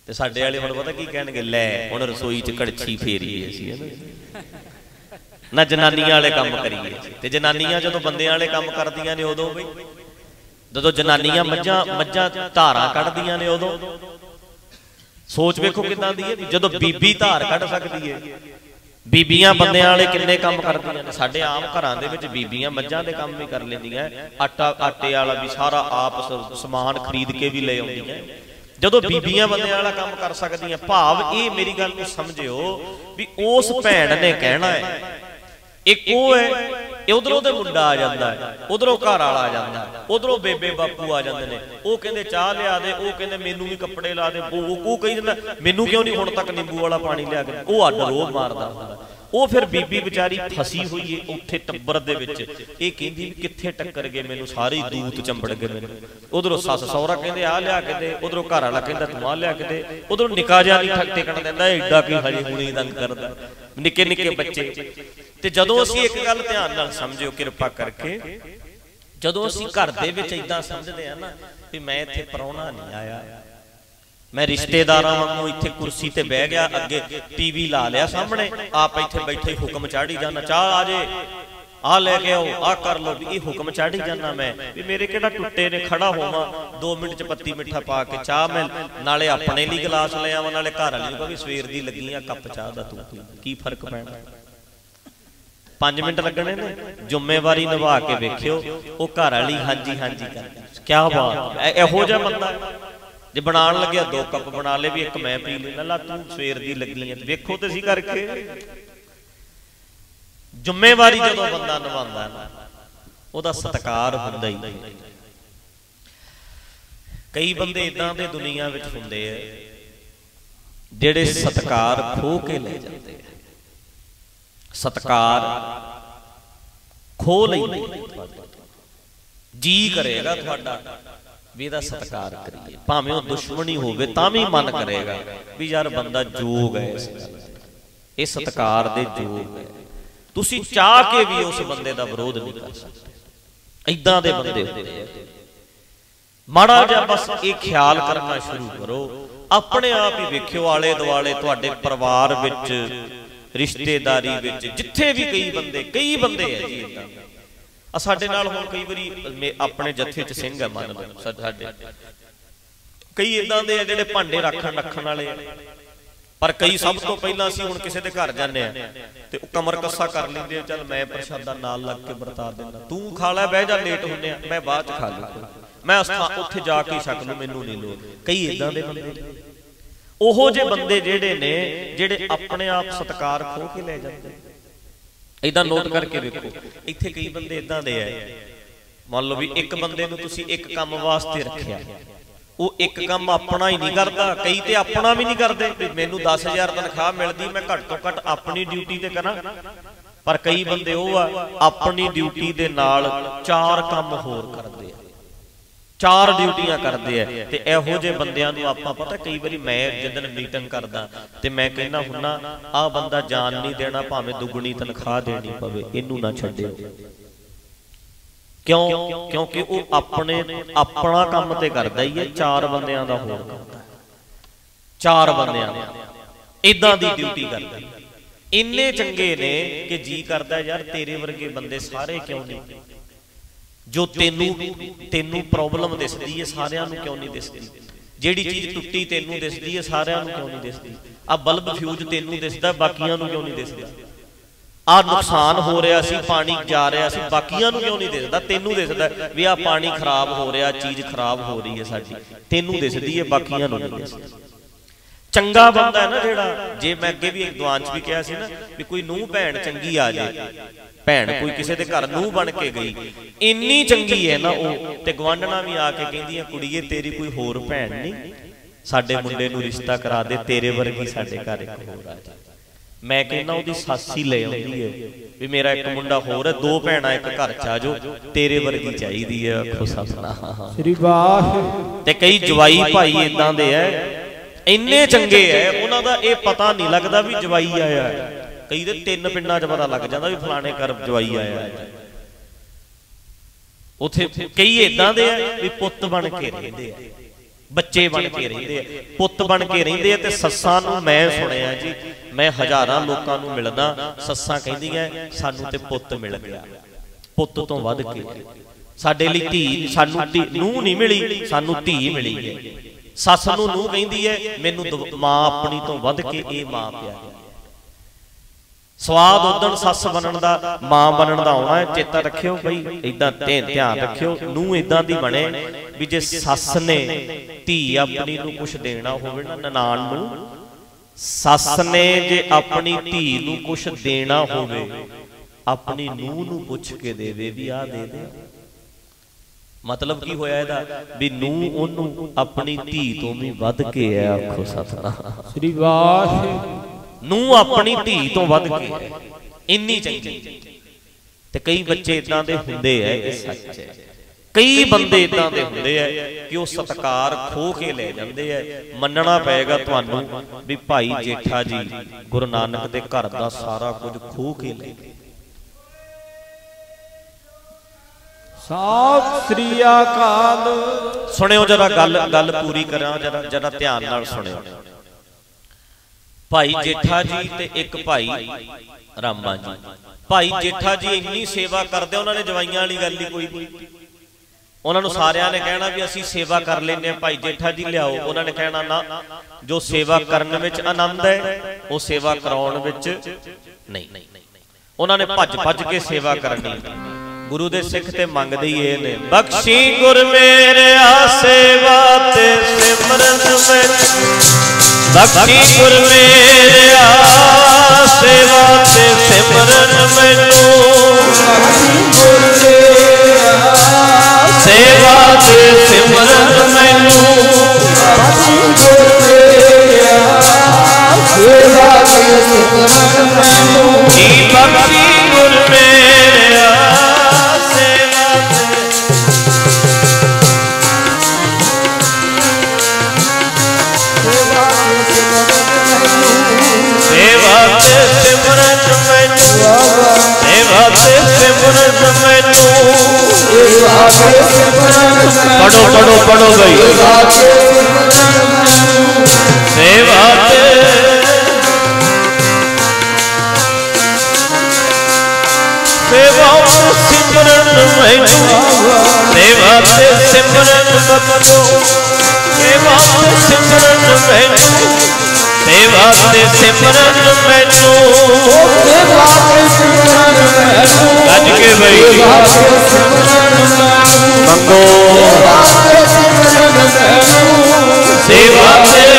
ਤੇ ਸਾਡੇ ਵਾਲੇ ਹੁਣ ਪਤਾ ਕੀ ਕਹਿਣਗੇ, ਲੈ, ਹੁਣ ਰਸੋਈ 'ਚ ਕੜਛੀ ਫੇਰੀ ਅਸੀਂ ਹਨਾ ਨਾ। ਨਾ ਜਨਾਨੀਆਂ ਵਾਲੇ ਕੰਮ ਕਰੀਏ। ਤੇ ਜਨਾਨੀਆਂ ਜਦੋਂ ਬੰਦਿਆਂ ਵਾਲੇ ਕੰਮ ਕਰਦੀਆਂ ਨੇ ਉਦੋਂ ਬਈ ਜਦੋਂ ਜਨਾਨੀਆਂ ਮੱਝਾਂ ਮੱਝਾਂ ਧਾਰਾਂ ਕੱਢਦੀਆਂ ਨੇ ਉਦੋਂ। ਸੋਚ ਵੇਖੋ ਕਿਦਾਂ ਦੀ ਹੈ ਵੀ ਜਦੋਂ ਬੀਬੀ ਧਾਰ ਕੱਢ ਸਕਦੀ ਹੈ। ਬੀਬੀਆਂ ਬੰਦਿਆਂ ਵਾਲੇ ਕਿੰਨੇ ਕੰਮ ਕਰਦੀਆਂ ਨੇ। ਸਾਡੇ ਆਮ ਘਰਾਂ ਦੇ ਵਿੱਚ ਬੀਬੀਆਂ ਮੱਝਾਂ ਦੇ ਕੰਮ ਵੀ ਕਰ ਲੈਂਦੀਆਂ ਆਟਾ ਆਟੇ ਵਾਲਾ ਵੀ ਸਾਰਾ ਆਪ ਸਮਾਨ ਖਰੀਦ ਕੇ ਵੀ ਲੈ ਆਉਂਦੀਆਂ ਜਦੋਂ ਬੀਬੀਆਂ ਬੰਦਿਆਂ ਵਾਲਾ ਕੰਮ ਕਰ ਸਕਦੀਆਂ, ਭਾਵ ਇਹ ਮੇਰੀ ਗੱਲ ਨੂੰ ਸਮਝਿਓ ਵੀ ਉਸ ਭੈਣ ਨੇ ਕਹਿਣਾ ਹੈ ਇੱਕ ਉਹ ਹੈ ਇਹ ਉਧਰੋਂ ਦੇ ਮੁੰਡਾ ਆ ਜਾਂਦਾ ਹੈ, ਉਧਰੋਂ ਘਰ ਵਾਲਾ ਆ ਜਾਂਦਾ ਹੈ, ਉਧਰੋਂ ਬੇਬੇ ਬਾਪੂ ਆ ਜਾਂਦੇ ਨੇ। ਉਹ ਕਹਿੰਦੇ ਚਾਹ ਲਿਆ ਦੇ, ਉਹ ਕਹਿੰਦੇ ਮੈਨੂੰ ਵੀ ਕੱਪੜੇ ਲਾ ਦੇ, ਉਹ ਉਹ ਕਹੀ ਜਾਂਦਾ, ਮੈਨੂੰ ਕਿਉਂ ਨਹੀਂ ਹੁਣ ਤੱਕ ਨਿੰਬੂ ਵਾਲਾ ਪਾਣੀ ਲਿਆ ਕੇ ਉਹ ਅੱਡ ਰੋਹ ਮਾਰਦਾ ਹੁੰਦਾ। ਉਹ ਫਿਰ ਬੀਬੀ ਵਿਚਾਰੀ ਫਸੀ ਹੋਈ ਏ, ਉੱਥੇ ਟੱਬਰ ਦੇ ਵਿੱਚ। ਇਹ ਕਹਿੰਦੀ ਵੀ ਕਿੱਥੇ ਟੱਕਰ ਗਏ ਮੈਨੂੰ, ਸਾਰੇ ਦੂਤ ਚੰਬੜ ਗਏ ਮੈਨੂੰ। ਉਧਰੋਂ ਸੱਸ ਸਹੁਰਾ ਕਹਿੰਦੇ ਆ ਲਿਆ ਕੇ ਦੇ। ਉਧਰੋਂ ਘਰ ਵਾਲਾ ਕਹਿੰਦਾ, ਤੂੰ ਆ ਲਿਆ ਕੇ ਦੇ। ਉਧਰੋਂ ਨਿਕਾ ਜਿਹਾ ਨਹੀਂ ਠੱਕ ਟਿਕਣ ਦਿੰਦਾ ਐਡਾ ਕੀ ਹਜੇ ਹੁਣੀ ਦੰਗ ਕਰਦਾ। ਨਿੱਕੇ ਨਿੱਕੇ ਬੱਚੇ। ਤੇ ਜਦੋਂ ਅਸੀਂ ਇੱਕ ਗੱਲ ਧਿਆਨ ਨਾਲ ਸਮਝਿਓ, ਕਿਰਪਾ ਕਰਕੇ, ਜਦੋਂ ਅਸੀਂ ਘਰ ਦੇ ਵਿੱਚ ਇਦਾਂ ਸਮਝਦੇ ਆ ਨਾ ਵੀ ਮੈਂ ਇੱਥੇ ਪਰੌਣਾ ਨਹੀਂ ਆਇਆ, ਮੈਂ ਰਿਸ਼ਤੇਦਾਰਾਂ ਵਾਂਗੂ ਇੱਥੇ ਕੁਰਸੀ ਤੇ ਬਹਿ ਗਿਆ, ਅੱਗੇ ਟੀਵੀ ਲਾ ਲਿਆ ਸਾਹਮਣੇ, ਆਪ ਇੱਥੇ ਬੈਠੇ ਹੁਕਮ ਚਾੜੀ ਜਾਣਾ ਚਾਹ ਆ ਜੇ, ਆ ਲੈ ਕੇ ਆਓ, ਆ ਕਰ ਲਓ। ਵੀ ਇਹ ਹੁਕਮ ਚਾੜੀ ਜਾਣਾ ਮੈਂ, ਵੀ ਮੇਰੇ ਕਿਹੜਾ ਟੁੱਟੇ ਨੇ, ਖੜਾ ਹੋਵਾਂ 2 ਮਿੰਟ ਚ ਪੱਤੀ ਮਿੱਠਾ ਪਾ ਕੇ ਚਾਹ ਮੈਂ ਨਾਲੇ ਆਪਣੇ ਲਈ ਗਲਾਸ ਲੈ ਆਵਾਂ, ਨਾਲੇ ਘਰ ਵਾਲੀ ਨੂੰ ਕਹਾਂ ਵੀ ਸਵੇਰ ਦੀ ਲੱਗੀ ਆ ਕੱਪ ਚਾਹ ਦਾ ਤੂੰ, ਕੀ ਫ਼ਰਕ ਪੈਣਾ? 5 ਮਿੰਟ ਲੱਗਣੇ ਨੇ। ਜ਼ਿੰਮੇਵਾਰੀ ਨਿਭਾ ਕੇ ਵੇਖਿਓ, ਉਹ ਘਰ ਵਾਲੀ ਹਾਂਜੀ ਹਾਂਜੀ ਕਰਦੀ। ਕੀ ਬਾਤ। ਇਹੋ ਜਿਹਾ ਬੰਦਾ। ਜੇ ਬਣਾਉਣ ਲੱਗਿਆ, ਦੋ ਕੱਪ ਬਣਾ ਲੇ ਵੀ ਇੱਕ ਮੈਂ ਪੀ ਲੈਣਾ ਲਾ ਤੂੰ ਸਵੇਰ ਦੀ ਲੱਗੀ ਐ ਵੇਖੋ ਤੇ ਸੀ ਕਰਕੇ। ਜ਼ਿੰਮੇਵਾਰੀ ਜਦੋਂ ਬੰਦਾ ਨਿਭਾਉਂਦਾ ਨਾ, ਉਹਦਾ ਸਤਿਕਾਰ ਹੁੰਦਾ ਹੀ। ਨਹੀਂ। ਕਈ ਬੰਦੇ ਇਦਾਂ ਦੇ ਦੁਨੀਆ ਵਿੱਚ ਹੁੰਦੇ ਐ ਜਿਹੜੇ ਸਤਿਕਾਰ ਖੋ ਕੇ ਲੈ ਜਾਂਦੇ ਐ ਸਤਕਾਰ ਖੋ ਲੈਂਦੇ ਜੀ ਕਰੇਗਾ ਤੁਹਾਡਾ ਵੀ ਇਹਦਾ ਸਤਕਾਰ ਕਰੀਏ। ਭਾਵੇਂ ਉਹ ਦੁਸ਼ਮਣੀ ਹੋਵੇ ਤਾਂ ਵੀ ਮਨ ਕਰੇਗਾ ਵੀ ਯਾਰ ਬੰਦਾ ਜੋਗ ਹੈ ਇਸ ਗੱਲ ਇਹ ਸਤਕਾਰ ਦੇ ਜੋਗ ਹੈ। ਤੁਸੀਂ ਚਾਹ ਕੇ ਵੀ ਉਸ ਬੰਦੇ ਦਾ ਵਿਰੋਧ ਨਹੀਂ ਕਰ ਸਕਦੇ। ਐਦਾਂ ਦੇ ਬੰਦੇ ਹੁੰਦੇ ਆ। ਮਾੜਾ ਜਿਹਾ ਬਸ ਇਹ ਖਿਆਲ ਕਰਨਾ ਸ਼ੁਰੂ ਕਰੋ। ਆਪਣੇ ਆਪ ਹੀ ਵੇਖਿਓ ਆਲੇ ਦੁਆਲੇ ਤੁਹਾਡੇ ਪਰਿਵਾਰ ਵਿੱਚ ਰਿਸ਼ਤੇਦਾਰੀ ਵਿੱਚ ਜਿੱਥੇ ਵੀ ਕਈ ਬੰਦੇ ਕਈ ਬੰਦੇ ਆ ਜੀ ਇਦਾਂ ਆ ਸਾਡੇ ਨਾਲ ਹੁਣ ਕਈ ਵਾਰੀ ਆਪਣੇ ਜੱਥੇ 'ਚ ਸਿੰਘ ਹੈ ਮੰਨ ਲਓ ਸਾਡੇ। ਕਈ ਇਦਾਂ ਦੇ ਆ ਜਿਹੜੇ ਭਾਂਡੇ ਰੱਖਣ ਰੱਖਣ ਵਾਲੇ ਆ। ਪਰ ਕਈ ਸਭ ਤੋਂ ਪਹਿਲਾਂ ਅਸੀਂ ਹੁਣ ਕਿਸੇ ਦੇ ਘਰ ਜਾਂਦੇ ਆ ਤੇ ਉਹ ਕਮਰ ਕੱਸਾ ਕਰ ਲੈਂਦੇ ਆ ਚੱਲ ਮੈਂ ਪ੍ਰਸ਼ਾਦਾ ਨਾਲ ਲੱਗ ਕੇ ਵਰਤਾ ਦਿੰਦਾ। ਤੂੰ ਖਾ ਲੈ ਬਹਿ ਜਾ ਲੇਟ ਹੁੰਨੇ ਆ ਮੈਂ ਬਾਅਦ ਚ ਖਾ ਲੂੰਗਾ। ਮੈਂ ਉੱਥੇ ਜਾ ਕੇ ਛਕ ਲੂ ਮੈਨੂੰ ਨਹੀਂ ਲੋੜ। ਕਈ ਇਦਾਂ ਦੇ ਬੰਦੇ ਉਹੋ ਜੇ ਬੰਦੇ ਜਿਹੜੇ ਨੇ ਜਿਹੜੇ ਆਪਣੇ ਆਪ ਸਤਕਾਰ ਖੋ ਕੇ ਲੈ ਜਾਂਦੇ ਇਦਾਂ ਨੋਟ ਕਰਕੇ ਵੇਖੋ। ਇੱਥੇ ਕਈ ਬੰਦੇ ਇਦਾਂ ਦੇ ਆ। ਮੰਨ ਲਓ ਵੀ ਇੱਕ ਬੰਦੇ ਨੂੰ ਤੁਸੀਂ ਇੱਕ ਕੰਮ ਵਾਸਤੇ ਰੱਖਿਆ। ਉਹ ਇੱਕ ਕੰਮ ਆਪਣਾ ਹੀ ਨਹੀਂ ਕਰਦਾ। ਕਈ ਤੇ ਆਪਣਾ ਵੀ ਨਹੀਂ ਕਰਦੇ। ਵੀ ਮੈਨੂੰ 10000 ਤਨਖਾਹ ਮਿਲਦੀ ਮੈਂ ਘੱਟ ਤੋਂ ਘੱਟ ਆਪਣੀ ਡਿਊਟੀ ਤੇ ਕਰਾਂ। ਪਰ ਕਈ ਬੰਦੇ ਉਹ ਆ ਆਪਣੀ ਡਿਊਟੀ ਦੇ ਨਾਲ ਚਾਰ ਕੰਮ ਹੋਰ ਕਰਦੇ ਆ। ਚਾਰ ਡਿਊਟੀਆਂ ਕਰਦੇ ਆ ਤੇ ਇਹੋ ਜਿਹੇ ਬੰਦਿਆਂ ਨੂੰ ਆਪਾਂ ਪਤਾ ਕਈ ਵਾਰੀ ਮੈਂ ਜਦੋਂ ਮੀਟਿੰਗ ਕਰਦਾ ਤੇ ਮੈਂ ਕਹਿੰਦਾ ਹੁੰਨਾ, ਆਹ ਬੰਦਾ ਜਾਨ ਨਹੀਂ ਦੇਣਾ, ਭਾਵੇਂ ਦੁੱਗਣੀ ਤਨਖਾਹ ਦੇਣੀ ਪਵੇ, ਇਹਨੂੰ ਨਾ ਛੱਡਿਓ। ਕਿਉਂ? ਕਿਉਂਕਿ ਉਹ ਆਪਣੇ, ਆਪਣਾ ਕੰਮ ਤੇ ਕਰਦਾ ਹੀ ਹੈ, ਚਾਰ ਬੰਦਿਆਂ ਦਾ ਹੋਰ ਕਰਦਾ ਚਾਰ ਬੰਦਿਆਂ ਦਾ। ਇਦਾਂ ਦੀ ਡਿਊਟੀ ਕਰਦਾ। ਇੰਨੇ ਚੰਗੇ ਨੇ ਕਿ ਜੀ ਕਰਦਾ, ਯਾਰ ਤੇਰੇ ਵਰਗੇ ਬੰਦੇ ਸਾਰੇ ਕਿਉਂ ਨਹੀਂ? ਜੋ ਤੈਨੂੰ ਤੈਨੂੰ ਪ੍ਰੋਬਲਮ ਦਿਸਦੀ ਹੈ, ਸਾਰਿਆਂ ਨੂੰ ਕਿਉਂ ਨਹੀਂ ਦਿਸਦੀ? ਜਿਹੜੀ ਚੀਜ਼ ਟੁੱਟੀ ਤੈਨੂੰ ਦਿਸਦੀ ਹੈ, ਸਾਰਿਆਂ ਨੂੰ ਕਿਉਂ ਨਹੀਂ ਦਿਸਦੀ? ਆ ਬਲਬ ਫਿਊਜ਼ ਤੈਨੂੰ ਦਿਸਦਾ, ਬਾਕੀਆਂ ਨੂੰ ਕਿਉਂ ਨਹੀਂ ਦਿਸਦਾ? ਆ ਨੁਕਸਾਨ ਹੋ ਰਿਹਾ ਸੀ, ਪਾਣੀ ਜਾ ਰਿਹਾ ਸੀ, ਬਾਕੀਆਂ ਨੂੰ ਕਿਉਂ ਨਹੀਂ ਦਿਸਦਾ? ਤੈਨੂੰ ਦਿਸਦਾ ਵੀ ਆ ਪਾਣੀ ਖਰਾਬ ਹੋ ਰਿਹਾ ਚੀਜ਼ ਖਰਾਬ ਹੋ ਰਹੀ ਹੈ ਸਾਡੀ। ਤੈਨੂੰ ਦਿਸਦੀ ਹੈ, ਬਾਕੀਆਂ ਨੂੰ ਨਹੀਂ ਦਿਸਦੀ। ਚੰਗਾ ਬੰਦਾ ਹੈ ਨਾ ਜਿਹੜਾ, ਜੇ ਮੈਂ ਅੱਗੇ ਵੀ ਇੱਕ ਦੁਆਨ ਚ ਵੀ ਕਿਹਾ ਸੀ ਨਾ, ਵੀ ਕੋਈ ਨੂੰਹ ਭੈਣ ਚੰਗੀ ਆ ਜੇ ਭੈਣ ਕੋਈ ਕਿਸੇ ਦੇ ਘਰ ਨੂੰਹ ਬਣ ਕੇ ਗਈ। ਇੰਨੀ ਚੰਗੀ ਹੈ ਨਾ ਉਹ। ਤੇ ਗਵਾਂਢਣਾ ਵੀ ਆ ਕੇ ਕਹਿੰਦੀਆਂ ਕੁੜੀਏ ਤੇਰੀ ਕੋਈ ਹੋਰ ਭੈਣ ਨਹੀਂ। ਸਾਡੇ ਮੁੰਡੇ ਨੂੰ ਰਿਸ਼ਤਾ ਕਰਾ ਦੇ ਤੇਰੇ ਵਰਗੀ ਸਾਡੇ ਘਰ ਇੱਕ ਹੋਰ ਆ ਜਾ ਮੈਂ ਕਹਿੰਦਾ ਉਹਦੀ ਸੱਸ ਹੀ ਲੈ ਆਉਂਦੀ ਹੈ ਵੀ ਮੇਰਾ ਇੱਕ ਮੁੰਡਾ ਹੋਰ ਹੈ ਦੋ ਭੈਣਾਂ ਇੱਕ ਘਰ ਚ ਆ ਜਾਓ ਤੇਰੇ ਵਰਗੀ ਚਾਹੀਦੀ ਹੈ ਆਖੋ ਸੱਸਣਾ। ਸ੍ਰੀ ਵਾਹਿਗੁਰੂ ਤੇ ਕਈ ਜਵਾਈ ਭਾਈ ਇਦਾਂ ਦੇ ਐ ਇੰਨੇ ਚੰਗੇ ਐ ਉਹਨਾਂ ਦਾ ਇਹ ਪਤਾ ਨਹੀਂ ਲੱਗਦਾ ਵੀ ਜਵਾਈ ਆਇਆ। ਹੈ ਕਈ ਦੇ ਤਿੰਨ ਪਿੰਡਾਂ 'ਚ ਪਤਾ ਲੱਗ ਜਾਂਦਾ ਵੀ ਫਲਾਣੇ ਘਰ ਜਵਾਈ ਆਇਆ ਹੈ ਉਥੇ ਕਈ ਇਦਾਂ ਦੇ ਆ ਵੀ ਪੁੱਤ ਬਣ ਕੇ ਰਹਿੰਦੇ ਆ। ਬੱਚੇ ਬਣ ਕੇ ਰਹਿੰਦੇ ਆ। ਪੁੱਤ ਬਣ ਕੇ ਰਹਿੰਦੇ ਆ ਤੇ ਸੱਸਾਂ ਨੂੰ ਮੈਂ ਸੁਣਿਆ ਜੀ, ਮੈਂ ਹਜ਼ਾਰਾਂ ਲੋਕਾਂ ਨੂੰ ਮਿਲਦਾ, ਸੱਸਾਂ ਕਹਿੰਦੀਆਂ, ਸਾਨੂੰ ਤੇ ਪੁੱਤ ਮਿਲ ਗਿਆ। ਪੁੱਤ ਤੋਂ ਵੱਧ ਕੇ? ਸਾਡੇ ਲਈ ਧੀ, ਸਾਨੂੰ ਧੀ ਨੂੰ ਨਹੀਂ ਮਿਲੀ, ਸਾਨੂੰ ਧੀ ਮਿਲੀ ਹੈ। ਸੱਸ ਨੂੰ ਨੂੰ ਕਹਿੰਦੀ ਹੈ, ਮੈਨੂੰ ਦਵ- ਮਾਂ ਆਪਣੀ ਤੋਂ ਵੱਧ ਕੇ ਇਹ ਮਾਂ ਪਿਆਰੀ ਸਵਾਦ ਉਦਣ ਸੱਸ ਬਣਨ ਦਾ, ਮਾਂ ਬਣਨ ਦਾ ਆਉਣਾ ਹੈ, ਚੇਤਾ ਰੱਖਿਓ ਬਈ ਇਦਾਂ ਧਿਆਨ ਰੱਖਿਓ ਨੂੰ ਇਦਾਂ ਦੀ ਬਣੇ ਵੀ ਜੇ ਸੱਸ ਨੇ ਧੀ ਆਪਣੀ ਨੂੰ ਕੁਝ ਦੇਣਾ ਹੋਵੇ ਨਾ, ਨਨਾਣ ਨੂੰ, ਸੱਸ ਨੇ ਜੇ ਆਪਣੀ ਧੀ ਨੂੰ ਕੁਝ ਦੇਣਾ ਹੋਵੇ, ਆਪਣੀ ਨੂੰਹ ਨੂੰ ਪੁੱਛ ਕੇ ਦੇਵੇ ਵੀ ਆ ਦੇ ਦੇ। ਮਤਲਬ ਕੀ ਹੋਇਆ ਇਹਦਾ? ਵੀ ਨੂੰ ਉਹਨੂੰ ਆਪਣੀ ਧੀ ਤੋਂ ਵੀ ਵੱਧ ਕੇ ਹੈ ਆਖੋ ਸਤਨਾਮ। ਸ੍ਰੀ ਵਾਹਿਗੁਰੂ। ਨੂੰ ਆਪਣੀ ਧੀ ਤੋਂ ਵੱਧ ਕੇ। ਇੰਨੀ ਚੰਗੀ ਤੇ ਕਈ ਬੱਚੇ ਇਦਾਂ ਦੇ ਹੁੰਦੇ ਐ ਇਹ ਸੱਚ ਹੈ। ਕਈ ਬੰਦੇ ਇਦਾਂ ਦੇ ਹੁੰਦੇ ਐ ਕਿ ਉਹ ਸਤਕਾਰ ਖੋ ਕੇ ਲੈ ਜਾਂਦੇ ਐ ਮੰਨਣਾ ਪਏਗਾ ਤੁਹਾਨੂੰ ਵੀ ਭਾਈ ਜੇਠਾ ਜੀ ਗੁਰੂ ਨਾਨਕ ਦੇ ਘਰ ਦਾ ਸਾਰਾ ਕੁਝ ਖੋ ਕੇ ਲੈ ਗਏ। ਸਤਿ ਸ੍ਰੀ ਅਕਾਲ। ਸੁਣਿਓ ਜਰਾ ਗੱਲ ਗੱਲ ਪੂਰੀ ਕਰਾਂ ਜਰਾ ਜਰਾ ਧਿਆਨ ਨਾਲ ਸੁਣਿਓ। ਭਾਈ ਜੇਠਾ ਜੀ ਤੇ ਇੱਕ ਭਾਈ ਰਾਮਾ ਜੀ। ਭਾਈ ਜੇਠਾ ਜੀ ਇੰਨੀ ਸੇਵਾ ਕਰਦੇ ਉਹਨਾਂ ਨੇ ਜਵਾਈਆਂ ਵਾਲੀ ਗੱਲ ਹੀ ਕੋਈ ਨਹੀਂ। ਉਹਨਾਂ ਨੂੰ ਸਾਰਿਆਂ ਨੇ ਕਹਿਣਾ ਵੀ ਅਸੀਂ ਸੇਵਾ ਕਰ ਲੈਨੇ ਆ ਭਾਈ ਜੇਠਾ ਜੀ ਲਿਆਓ। ਉਹਨਾਂ ਨੇ ਕਹਿਣਾ ਨਾ ਜੋ ਸੇਵਾ ਕਰਨ ਵਿੱਚ ਆਨੰਦ ਹੈ ਉਹ ਸੇਵਾ ਕਰਾਉਣ ਵਿੱਚ ਨਹੀਂ। ਉਹਨਾਂ ਨੇ ਭੱਜ ਭੱਜ ਕੇ ਸੇਵਾ ਕਰਨੀ। ਗੁਰੂ ਦੇ ਸਿੱਖ ਤੇ ਮੰਗਦੇ ਹੀ ਇਹ ਨੇ ਬਖਸ਼ੀ ਗੁਰ ਮੇਰਿਆ ਸੇਵਾ ਤੇ ਸਿਮਰਨ ਵਿੱਚ। ਬਖਸ਼ੀ ਗੁਰ ਮੇਰਿਆ ਸੇਵਾ ਤੇ ਸਿਮਰਨ ਮੈਨੂੰ। ਸੇਵਾ ਤੇ ਸਿਮਰਨ ਮੈਨੂੰ। ਜੀ ਬਖਸ਼ੀ ਪੜੋ ਪੜੋ ਪੜੋ ਗਈ ਸੇਵਾ ਤੇ ਸੇਵਾ ਤੇ ਸਿਮਰਨ ਮੈਨੂੰ ਸੇਵਾ ਤੇ ਸਿਮਰਨ ਬਖਸ਼ੋ ਸੇਵਾ ਸੇਵਾ ਤੇ ਸਿਮਰਨ ਮੈਨੂੰ। ਸੇਵਾ ਤੇ ਸਿਮਰਨ ਮੈਨੂੰ ਗੱਜ ਕੇ ਬਈ। ਸੇਵਾ ਤੇ ਸਿਮਰਨ ਮੈਨੂੰ ਮੰਗੋ। ਸੇਵਾ ਤੇ ਸਿਮਰਨ ਮੈਨੂੰ। ਸੇਵਾ ਤੇ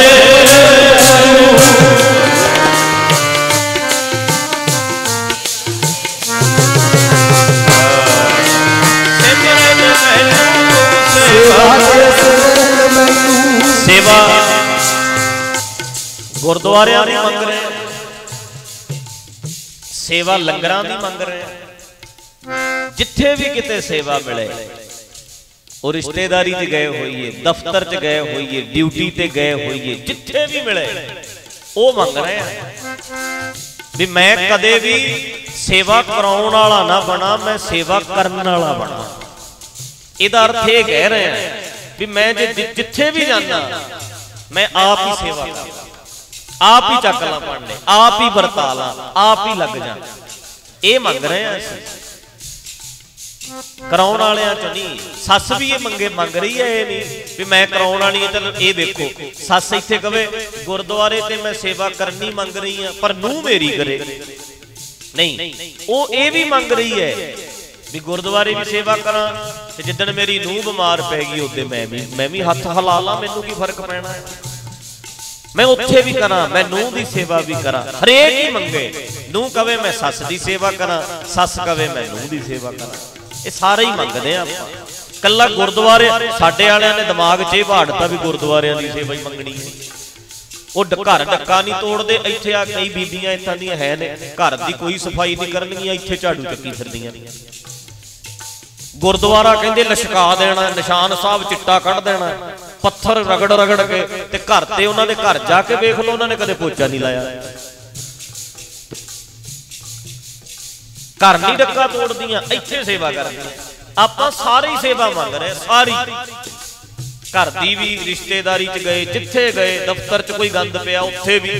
ਗੁਰਦੁਆਰਿਆਂ ਦੀ ਮੰਗ ਰਹੇ ਆ। ਸੇਵਾ ਲੰਗਰਾਂ ਦੀ ਮੰਗ ਰਹੇ ਆ। ਜਿੱਥੇ ਵੀ ਕਿਤੇ ਸੇਵਾ ਮਿਲੇ ਉਹ ਰਿਸ਼ਤੇਦਾਰੀ 'ਚ ਗਏ ਹੋਈਏ, ਦਫ਼ਤਰ 'ਚ ਗਏ ਹੋਈਏ, ਡਿਊਟੀ ਤੇ ਗਏ ਹੋਈਏ, ਜਿੱਥੇ ਵੀ ਮਿਲੇ, ਉਹ ਮੰਗ ਰਹੇ ਆ ਵੀ ਮੈਂ ਕਦੇ ਵੀ ਸੇਵਾ ਕਰਾਉਣ ਵਾਲਾ ਨਾ ਬਣਾ, ਮੈਂ ਸੇਵਾ ਕਰਨ ਵਾਲਾ ਬਣਾ ਇਹਦਾ ਅਰਥ ਇਹ ਕਹਿ ਰਹੇ ਆ ਵੀ ਮੈਂ ਜੇ ਜਿੱਥੇ ਵੀ ਜਾਂਦਾ ਮੈਂ ਆਪ ਹੀ ਸੇਵਾ ਕਰਦਾ ਆਪ ਹੀ ਚੱਕ ਲਾਂ ਪੜਨੇ ਆਪ ਹੀ ਵਰਤਾ ਲਾਂ ਆਪ ਹੀ ਲੱਗ ਜਾ। ਇਹ ਮੰਗ ਰਹੇ ਆ ਅਸੀਂ। ਕਰਾਉਣ ਵਾਲਿਆਂ ਚ ਨਹੀਂ ਸੱਸ ਵੀ ਇਹ ਮੰਗੇ ਮੰਗ ਰਹੀ ਹੈ ਇਹ ਨਹੀਂ ਵੀ ਮੈਂ ਕਰਾਉਣ ਵਾਲੀ ਹਾਂ ਚਲ ਇਹ ਦੇਖੋ। ਸੱਸ ਇੱਥੇ ਕਵੇ ਗੁਰਦੁਆਰੇ ਤੇ ਮੈਂ ਸੇਵਾ ਕਰਨੀ ਮੰਗ ਰਹੀ ਹਾਂ ਪਰ ਨੂੰ ਮੇਰੀ ਕਰੇ। ਨਹੀਂ ਉਹ ਇਹ ਵੀ ਮੰਗ ਰਹੀ ਹੈ ਵੀ ਗੁਰਦੁਆਰੇ ਵੀ ਸੇਵਾ ਕਰਾਂ ਤੇ ਜਿੱਦਣ ਮੇਰੀ ਨੂੰਹ ਬਿਮਾਰ ਪੈ ਗਈ ਉਹਦੇ ਮੈਂ ਵੀ ਮੈਂ ਵੀ ਹੱਥ ਹਿਲਾ ਲਾਂ ਮੈਨੂੰ ਕੀ ਫ਼ਰਕ ਪੈਣਾ? ਹੈ ਮੈਂ ਉੱਥੇ ਵੀ ਕਰਾਂ, ਮੈਂ ਨੂੰਹ ਦੀ ਸੇਵਾ ਵੀ ਕਰਾਂ। ਹਰੇਕ ਹੀ ਮੰਗੇ। ਨੂੰਹ ਕਵੇ ਮੈਂ ਸੱਸ ਦੀ ਸੇਵਾ ਕਰਾਂ, ਸੱਸ ਕਵੇ ਮੈਂ ਨੂੰਹ ਦੀ ਸੇਵਾ ਕਰਾਂ। ਇਹ ਸਾਰੇ ਹੀ ਮੰਗਦੇ ਆ ਆਪਾਂ। ਕੱਲਾ ਗੁਰਦੁਆਰੇ, ਸਾਡੇ ਵਾਲਿਆਂ ਨੇ ਦਿਮਾਗ 'ਚ ਇਹ ਬਾੜਤਾ ਵੀ ਗੁਰਦੁਆਰਿਆਂ ਦੀ ਸੇਵਾ ਹੀ ਮੰਗਣੀ ਹੈ। ਉਹ ਡ- ਘਰ ਡੱਕਾ ਨਹੀਂ ਤੋੜਦੇ, ਇੱਥੇ ਆ ਕਈ ਬੀਬੀਆਂ ਇਤਾਂ ਦੀਆਂ ਹੈ ਨੇ। ਘਰ ਦੀ ਕੋਈ ਸਫ਼ਾਈ ਨਹੀਂ ਕਰਨਗੀਆਂ, ਇੱਥੇ ਝਾੜੂ ਚੱਕੀ ਫਿਰਦੀਆਂ। ਨੇ ਗੁਰਦੁਆਰਾ ਕਹਿੰਦੇ ਲਸ਼ਕਾ ਦੇਣਾ, ਨਿਸ਼ਾਨ ਸਾਹਿਬ ਚਿੱਟਾ ਕੱਢ ਦੇਣਾ, ਪੱਥਰ ਰਗੜ ਰਗੜ ਕੇ ਤੇ ਘਰ ਤੇ ਉਹਨਾਂ ਦੇ ਘਰ ਜਾ ਕੇ ਵੇਖ ਲਓ, ਉਹਨਾਂ ਨੇ ਕਦੇ ਪੋਚਾ ਨਹੀਂ ਲਾਇਆ। ਘਰ ਨਹੀਂ ਡੱਕਾ ਤੋੜਦੀਆਂ, ਇੱਥੇ ਸੇਵਾ ਕਰਦੀਆਂ। ਆਪਾਂ ਸਾਰੀ ਸੇਵਾ ਮੰਗ ਰਹੇ ਸਾਰੀ। ਘਰ ਦੀ ਵੀ ਰਿਸ਼ਤੇਦਾਰੀ 'ਚ ਗਏ, ਜਿੱਥੇ ਗਏ, ਦਫ਼ਤਰ 'ਚ ਕੋਈ ਗੰਦ ਪਿਆ, ਉੱਥੇ ਵੀ।